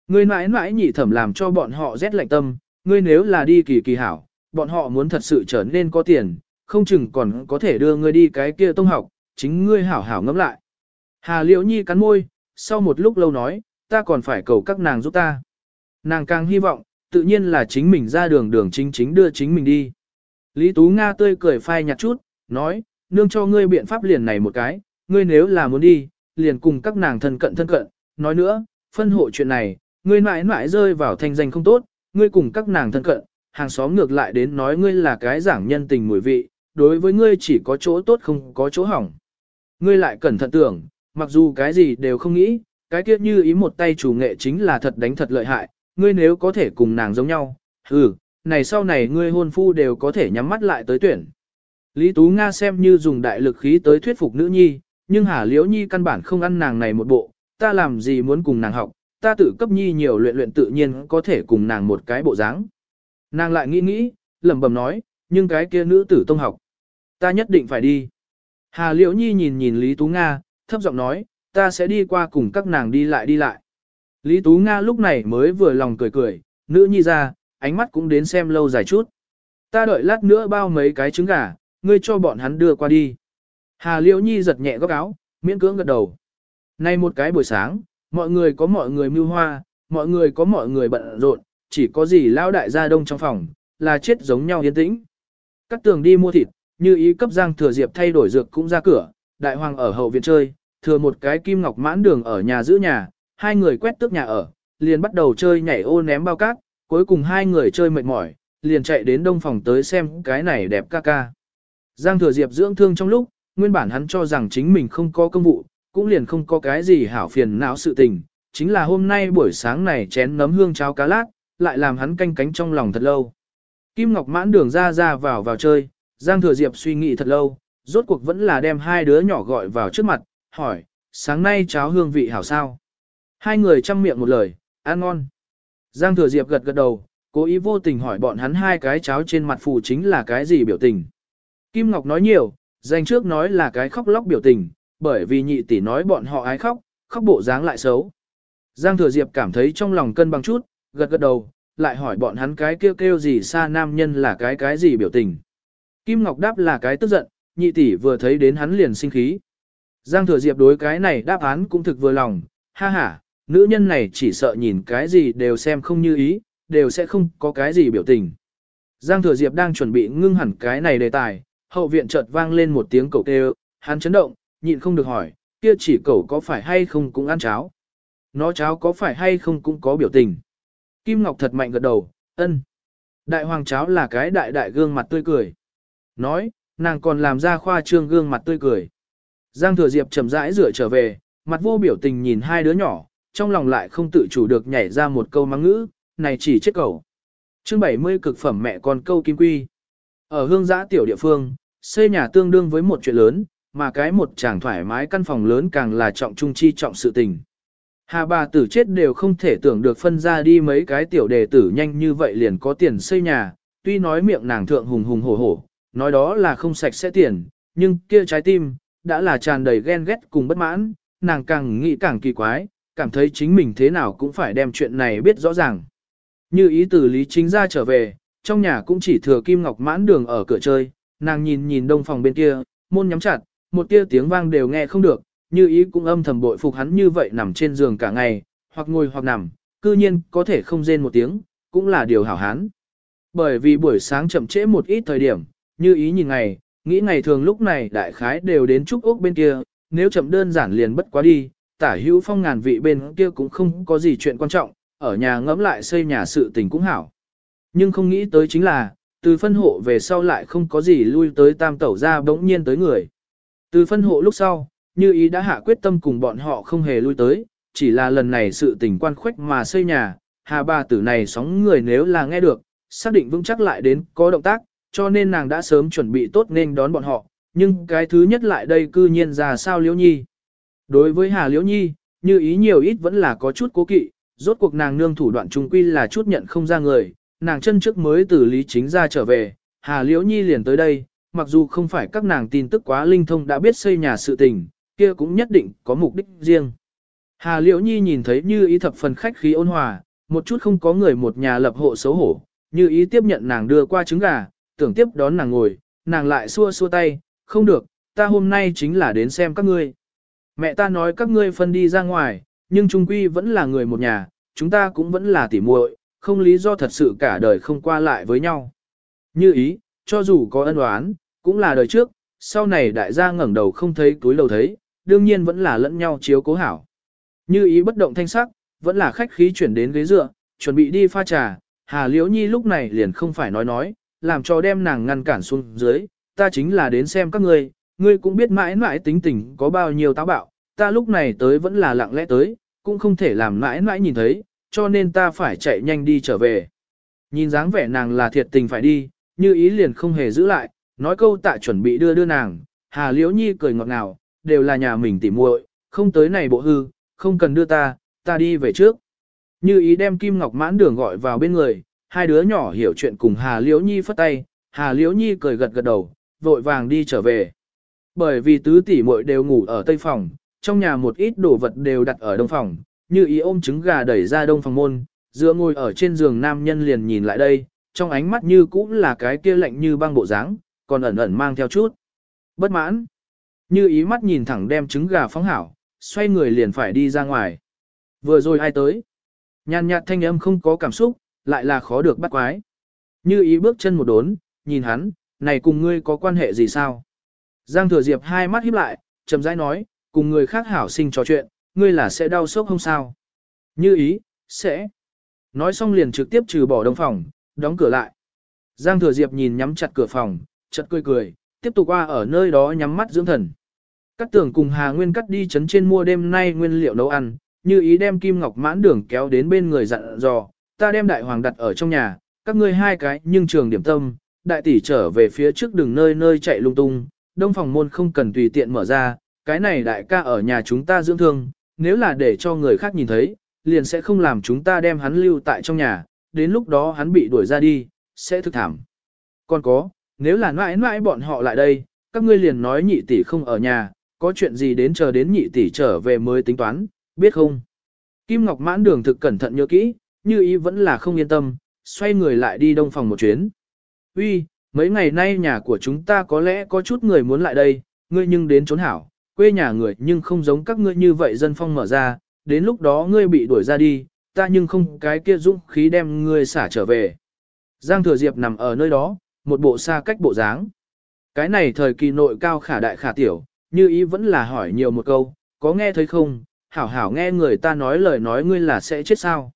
Speaker 1: Ngươi mãi mãi nhị thẩm làm cho bọn họ rét lạnh tâm, ngươi nếu là đi kỳ kỳ hảo, bọn họ muốn thật sự trở nên có tiền, không chừng còn có thể đưa ngươi đi cái kia tông học, chính ngươi hảo hảo ngẫm lại. Hà Liễu Nhi cắn môi, sau một lúc lâu nói, ta còn phải cầu các nàng giúp ta. Nàng càng hy vọng, tự nhiên là chính mình ra đường đường chính chính đưa chính mình đi. Lý Tú Nga tươi cười phai nhạt chút, nói, nương cho ngươi biện pháp liền này một cái, ngươi nếu là muốn đi, liền cùng các nàng thân cận thân cận, nói nữa, phân hộ chuyện này, ngươi mãi mãi rơi vào thanh danh không tốt, ngươi cùng các nàng thân cận, hàng xóm ngược lại đến nói ngươi là cái giảng nhân tình mùi vị, đối với ngươi chỉ có chỗ tốt không có chỗ hỏng. Ngươi lại cẩn thận tưởng, mặc dù cái gì đều không nghĩ, cái kiếp như ý một tay chủ nghệ chính là thật đánh thật lợi hại, ngươi nếu có thể cùng nàng giống nhau, ừ, này sau này ngươi hôn phu đều có thể nhắm mắt lại tới tuyển. Lý Tú Nga xem như dùng đại lực khí tới thuyết phục nữ nhi, nhưng Hà Liễu Nhi căn bản không ăn nàng này một bộ, ta làm gì muốn cùng nàng học, ta tự cấp Nhi nhiều luyện luyện tự nhiên có thể cùng nàng một cái bộ dáng. Nàng lại nghĩ nghĩ, lẩm bẩm nói, nhưng cái kia nữ tử tông học, ta nhất định phải đi. Hà Liễu Nhi nhìn nhìn Lý Tú Nga, thấp giọng nói, ta sẽ đi qua cùng các nàng đi lại đi lại. Lý Tú Nga lúc này mới vừa lòng cười cười, nữ nhi ra, ánh mắt cũng đến xem lâu dài chút. Ta đợi lát nữa bao mấy cái trứng gà, ngươi cho bọn hắn đưa qua đi. Hà Liễu Nhi giật nhẹ góc áo, miễn cưỡng gật đầu. Nay một cái buổi sáng, mọi người có mọi người mưu hoa, mọi người có mọi người bận rộn, chỉ có gì lao đại gia đông trong phòng, là chết giống nhau yên tĩnh. Cắt tường đi mua thịt, như ý cấp giang thừa diệp thay đổi dược cũng ra cửa, đại hoàng ở hậu viện chơi, thừa một cái kim ngọc mãn đường ở nhà giữ nhà, hai người quét tước nhà ở, liền bắt đầu chơi nhảy ô ném bao cát, cuối cùng hai người chơi mệt mỏi, liền chạy đến đông phòng tới xem cái này đẹp ca ca. Giang thừa diệp dưỡng thương trong lúc, nguyên bản hắn cho rằng chính mình không có công vụ, cũng liền không có cái gì hảo phiền não sự tình, chính là hôm nay buổi sáng này chén nấm hương cháo cá lát, lại làm hắn canh cánh trong lòng thật lâu. Kim Ngọc mãn đường ra ra vào vào chơi, Giang Thừa Diệp suy nghĩ thật lâu, rốt cuộc vẫn là đem hai đứa nhỏ gọi vào trước mặt, hỏi, sáng nay cháo hương vị hảo sao? Hai người chăm miệng một lời, ăn ngon. Giang Thừa Diệp gật gật đầu, cố ý vô tình hỏi bọn hắn hai cái cháo trên mặt phù chính là cái gì biểu tình. Kim Ngọc nói nhiều, dành trước nói là cái khóc lóc biểu tình, bởi vì nhị tỷ nói bọn họ ái khóc, khóc bộ dáng lại xấu. Giang Thừa Diệp cảm thấy trong lòng cân bằng chút, gật gật đầu, lại hỏi bọn hắn cái kêu kêu gì xa nam nhân là cái cái gì biểu tình. Kim Ngọc đáp là cái tức giận, nhị tỷ vừa thấy đến hắn liền sinh khí. Giang Thừa Diệp đối cái này đáp án cũng thực vừa lòng, ha ha, nữ nhân này chỉ sợ nhìn cái gì đều xem không như ý, đều sẽ không có cái gì biểu tình. Giang Thừa Diệp đang chuẩn bị ngưng hẳn cái này đề tài, hậu viện chợt vang lên một tiếng cầu kêu, hắn chấn động, nhịn không được hỏi, kia chỉ cầu có phải hay không cũng ăn cháo. Nó cháo có phải hay không cũng có biểu tình. Kim Ngọc thật mạnh gật đầu, ân. Đại hoàng cháo là cái đại đại gương mặt tươi cười. Nói, nàng còn làm ra khoa trương gương mặt tươi cười. Giang Thừa Diệp chậm rãi rửa trở về, mặt vô biểu tình nhìn hai đứa nhỏ, trong lòng lại không tự chủ được nhảy ra một câu mắng ngữ, này chỉ chết cầu. Chương 70 cực phẩm mẹ con câu kim quy. Ở hương giã tiểu địa phương, xây nhà tương đương với một chuyện lớn, mà cái một chàng thoải mái căn phòng lớn càng là trọng trung chi trọng sự tình. Hà bà tử chết đều không thể tưởng được phân ra đi mấy cái tiểu đề tử nhanh như vậy liền có tiền xây nhà, tuy nói miệng nàng thượng hùng hùng hổ hổ, nói đó là không sạch sẽ tiền, nhưng kia trái tim, đã là tràn đầy ghen ghét cùng bất mãn, nàng càng nghĩ càng kỳ quái, cảm thấy chính mình thế nào cũng phải đem chuyện này biết rõ ràng. Như ý từ lý chính ra trở về, trong nhà cũng chỉ thừa kim ngọc mãn đường ở cửa chơi, nàng nhìn nhìn đông phòng bên kia, môn nhắm chặt, một tia tiếng vang đều nghe không được, như ý cũng âm thầm bội phục hắn như vậy nằm trên giường cả ngày, hoặc ngồi hoặc nằm, cư nhiên có thể không rên một tiếng, cũng là điều hảo hán. Bởi vì buổi sáng chậm trễ một ít thời điểm, như ý nhìn ngày, nghĩ ngày thường lúc này đại khái đều đến trúc ốc bên kia, nếu chậm đơn giản liền bất quá đi, tả hữu phong ngàn vị bên kia cũng không có gì chuyện quan trọng, ở nhà ngẫm lại xây nhà sự tình cũng hảo. Nhưng không nghĩ tới chính là, từ phân hộ về sau lại không có gì lui tới tam tẩu ra bỗng nhiên tới người. Từ phân hộ lúc sau, như ý đã hạ quyết tâm cùng bọn họ không hề lui tới, chỉ là lần này sự tình quan khuếch mà xây nhà, hà bà tử này sóng người nếu là nghe được, xác định vững chắc lại đến có động tác, cho nên nàng đã sớm chuẩn bị tốt nên đón bọn họ, nhưng cái thứ nhất lại đây cư nhiên ra sao Liễu Nhi. Đối với Hà Liễu Nhi, như ý nhiều ít vẫn là có chút cố kỵ, rốt cuộc nàng nương thủ đoạn trung quy là chút nhận không ra người, nàng chân trước mới từ lý chính ra trở về, Hà Liễu Nhi liền tới đây, mặc dù không phải các nàng tin tức quá linh thông đã biết xây nhà sự tình, kia cũng nhất định có mục đích riêng. Hà Liễu Nhi nhìn thấy như ý thập phần khách khí ôn hòa, một chút không có người một nhà lập hộ xấu hổ, như ý tiếp nhận nàng đưa qua trứng gà, tưởng tiếp đón nàng ngồi, nàng lại xua xua tay, không được, ta hôm nay chính là đến xem các ngươi. Mẹ ta nói các ngươi phân đi ra ngoài, nhưng trung quy vẫn là người một nhà, chúng ta cũng vẫn là tỉ muội, không lý do thật sự cả đời không qua lại với nhau. Như ý, cho dù có ân oán, cũng là đời trước, sau này đại gia ngẩng đầu không thấy túi đầu thấy, đương nhiên vẫn là lẫn nhau chiếu cố hảo. Như ý bất động thanh sắc, vẫn là khách khí chuyển đến ghế dựa, chuẩn bị đi pha trà, Hà Liễu Nhi lúc này liền không phải nói nói, làm cho đem nàng ngăn cản xuống dưới, ta chính là đến xem các ngươi, ngươi cũng biết mãi mãi tính tình có bao nhiêu táo bạo, ta lúc này tới vẫn là lặng lẽ tới, cũng không thể làm mãi mãi nhìn thấy, cho nên ta phải chạy nhanh đi trở về. Nhìn dáng vẻ nàng là thiệt tình phải đi, như ý liền không hề giữ lại, nói câu tạ chuẩn bị đưa đưa nàng, Hà Liễu Nhi cười ngọt ngào, đều là nhà mình tỉ muội, không tới này bộ hư, không cần đưa ta, ta đi về trước. Như ý đem Kim Ngọc mãn đường gọi vào bên người, hai đứa nhỏ hiểu chuyện cùng Hà Liễu Nhi phất tay, Hà Liễu Nhi cười gật gật đầu, vội vàng đi trở về. Bởi vì tứ tỷ muội đều ngủ ở tây phòng, trong nhà một ít đồ vật đều đặt ở đông phòng, như ý ôm trứng gà đẩy ra đông phòng môn, dựa ngồi ở trên giường nam nhân liền nhìn lại đây, trong ánh mắt như cũng là cái kia lạnh như băng bộ dáng, còn ẩn ẩn mang theo chút. Bất mãn. Như ý mắt nhìn thẳng đem trứng gà phóng hảo, xoay người liền phải đi ra ngoài. Vừa rồi ai tới? Nhàn nhạt thanh âm không có cảm xúc, lại là khó được bắt quái. Như ý bước chân một đốn, nhìn hắn, này cùng ngươi có quan hệ gì sao? Giang thừa diệp hai mắt híp lại, chậm rãi nói, cùng người khác hảo sinh trò chuyện, ngươi là sẽ đau sốc không sao? Như ý, sẽ. Nói xong liền trực tiếp trừ bỏ đông phòng, đóng cửa lại. Giang thừa diệp nhìn nhắm chặt cửa phòng, chợt cười cười, tiếp tục qua ở nơi đó nhắm mắt dưỡng thần. Cắt tưởng cùng Hà Nguyên cắt đi chấn trên mua đêm nay nguyên liệu nấu ăn, như ý đem kim ngọc mãn đường kéo đến bên người dặn dò, ta đem đại hoàng đặt ở trong nhà, các ngươi hai cái nhưng trường điểm tâm, đại tỷ trở về phía trước đường nơi nơi chạy lung tung, đông phòng môn không cần tùy tiện mở ra, cái này đại ca ở nhà chúng ta dưỡng thương, nếu là để cho người khác nhìn thấy, liền sẽ không làm chúng ta đem hắn lưu tại trong nhà, đến lúc đó hắn bị đuổi ra đi, sẽ thực thảm. Còn có, nếu là mãi mãi bọn họ lại đây, các ngươi liền nói nhị tỷ không ở nhà, có chuyện gì đến chờ đến nhị tỷ trở về mới tính toán, biết không? Kim Ngọc mãn đường thực cẩn thận nhớ kỹ, như ý vẫn là không yên tâm, xoay người lại đi đông phòng một chuyến. Uy, mấy ngày nay nhà của chúng ta có lẽ có chút người muốn lại đây, ngươi nhưng đến trốn hảo, quê nhà người nhưng không giống các ngươi như vậy dân phong mở ra, đến lúc đó ngươi bị đuổi ra đi, ta nhưng không cái kia dũng khí đem ngươi xả trở về. Giang Thừa Diệp nằm ở nơi đó, một bộ xa cách bộ dáng. Cái này thời kỳ nội cao khả đại khả tiểu, như ý vẫn là hỏi nhiều một câu, có nghe thấy không, hảo hảo nghe người ta nói lời nói ngươi là sẽ chết sao.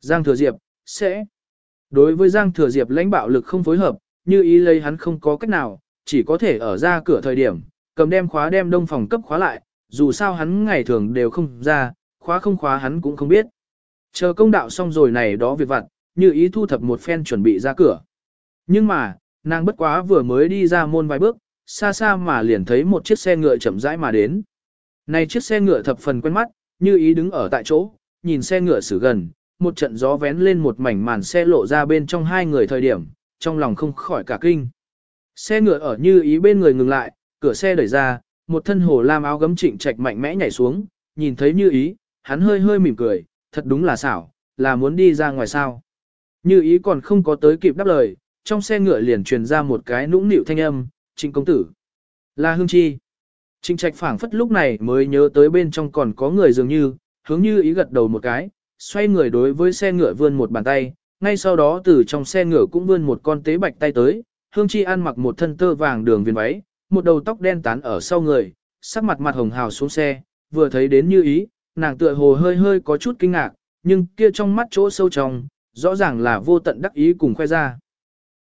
Speaker 1: Giang Thừa Diệp, sẽ. Đối với Giang Thừa Diệp lãnh bạo lực không phối hợp, như ý lấy hắn không có cách nào, chỉ có thể ở ra cửa thời điểm, cầm đem khóa đem đông phòng cấp khóa lại, dù sao hắn ngày thường đều không ra, khóa không khóa hắn cũng không biết. Chờ công đạo xong rồi này đó việc vặt, như ý thu thập một phen chuẩn bị ra cửa. Nhưng mà, nàng bất quá vừa mới đi ra môn vài bước, xa xa mà liền thấy một chiếc xe ngựa chậm rãi mà đến. Này chiếc xe ngựa thập phần quen mắt, như ý đứng ở tại chỗ, nhìn xe ngựa xử gần, một trận gió vén lên một mảnh màn xe lộ ra bên trong hai người thời điểm, trong lòng không khỏi cả kinh. Xe ngựa ở như ý bên người ngừng lại, cửa xe đẩy ra, một thân hồ lam áo gấm trịnh trạch mạnh mẽ nhảy xuống, nhìn thấy như ý, hắn hơi hơi mỉm cười, thật đúng là xảo, là muốn đi ra ngoài sao. Như ý còn không có tới kịp đáp lời, trong xe ngựa liền truyền ra một cái nũng nịu thanh âm, trịnh công tử. Là hương chi. Trịnh trạch phảng phất lúc này mới nhớ tới bên trong còn có người dường như, hướng như ý gật đầu một cái, xoay người đối với xe ngựa vươn một bàn tay, ngay sau đó từ trong xe ngựa cũng vươn một con tế bạch tay tới, hương chi ăn mặc một thân tơ vàng đường viền váy, một đầu tóc đen tán ở sau người, sắc mặt mặt hồng hào xuống xe, vừa thấy đến như ý, nàng tựa hồ hơi hơi có chút kinh ngạc, nhưng kia trong mắt chỗ sâu trong, rõ ràng là vô tận đắc ý cùng khoe ra.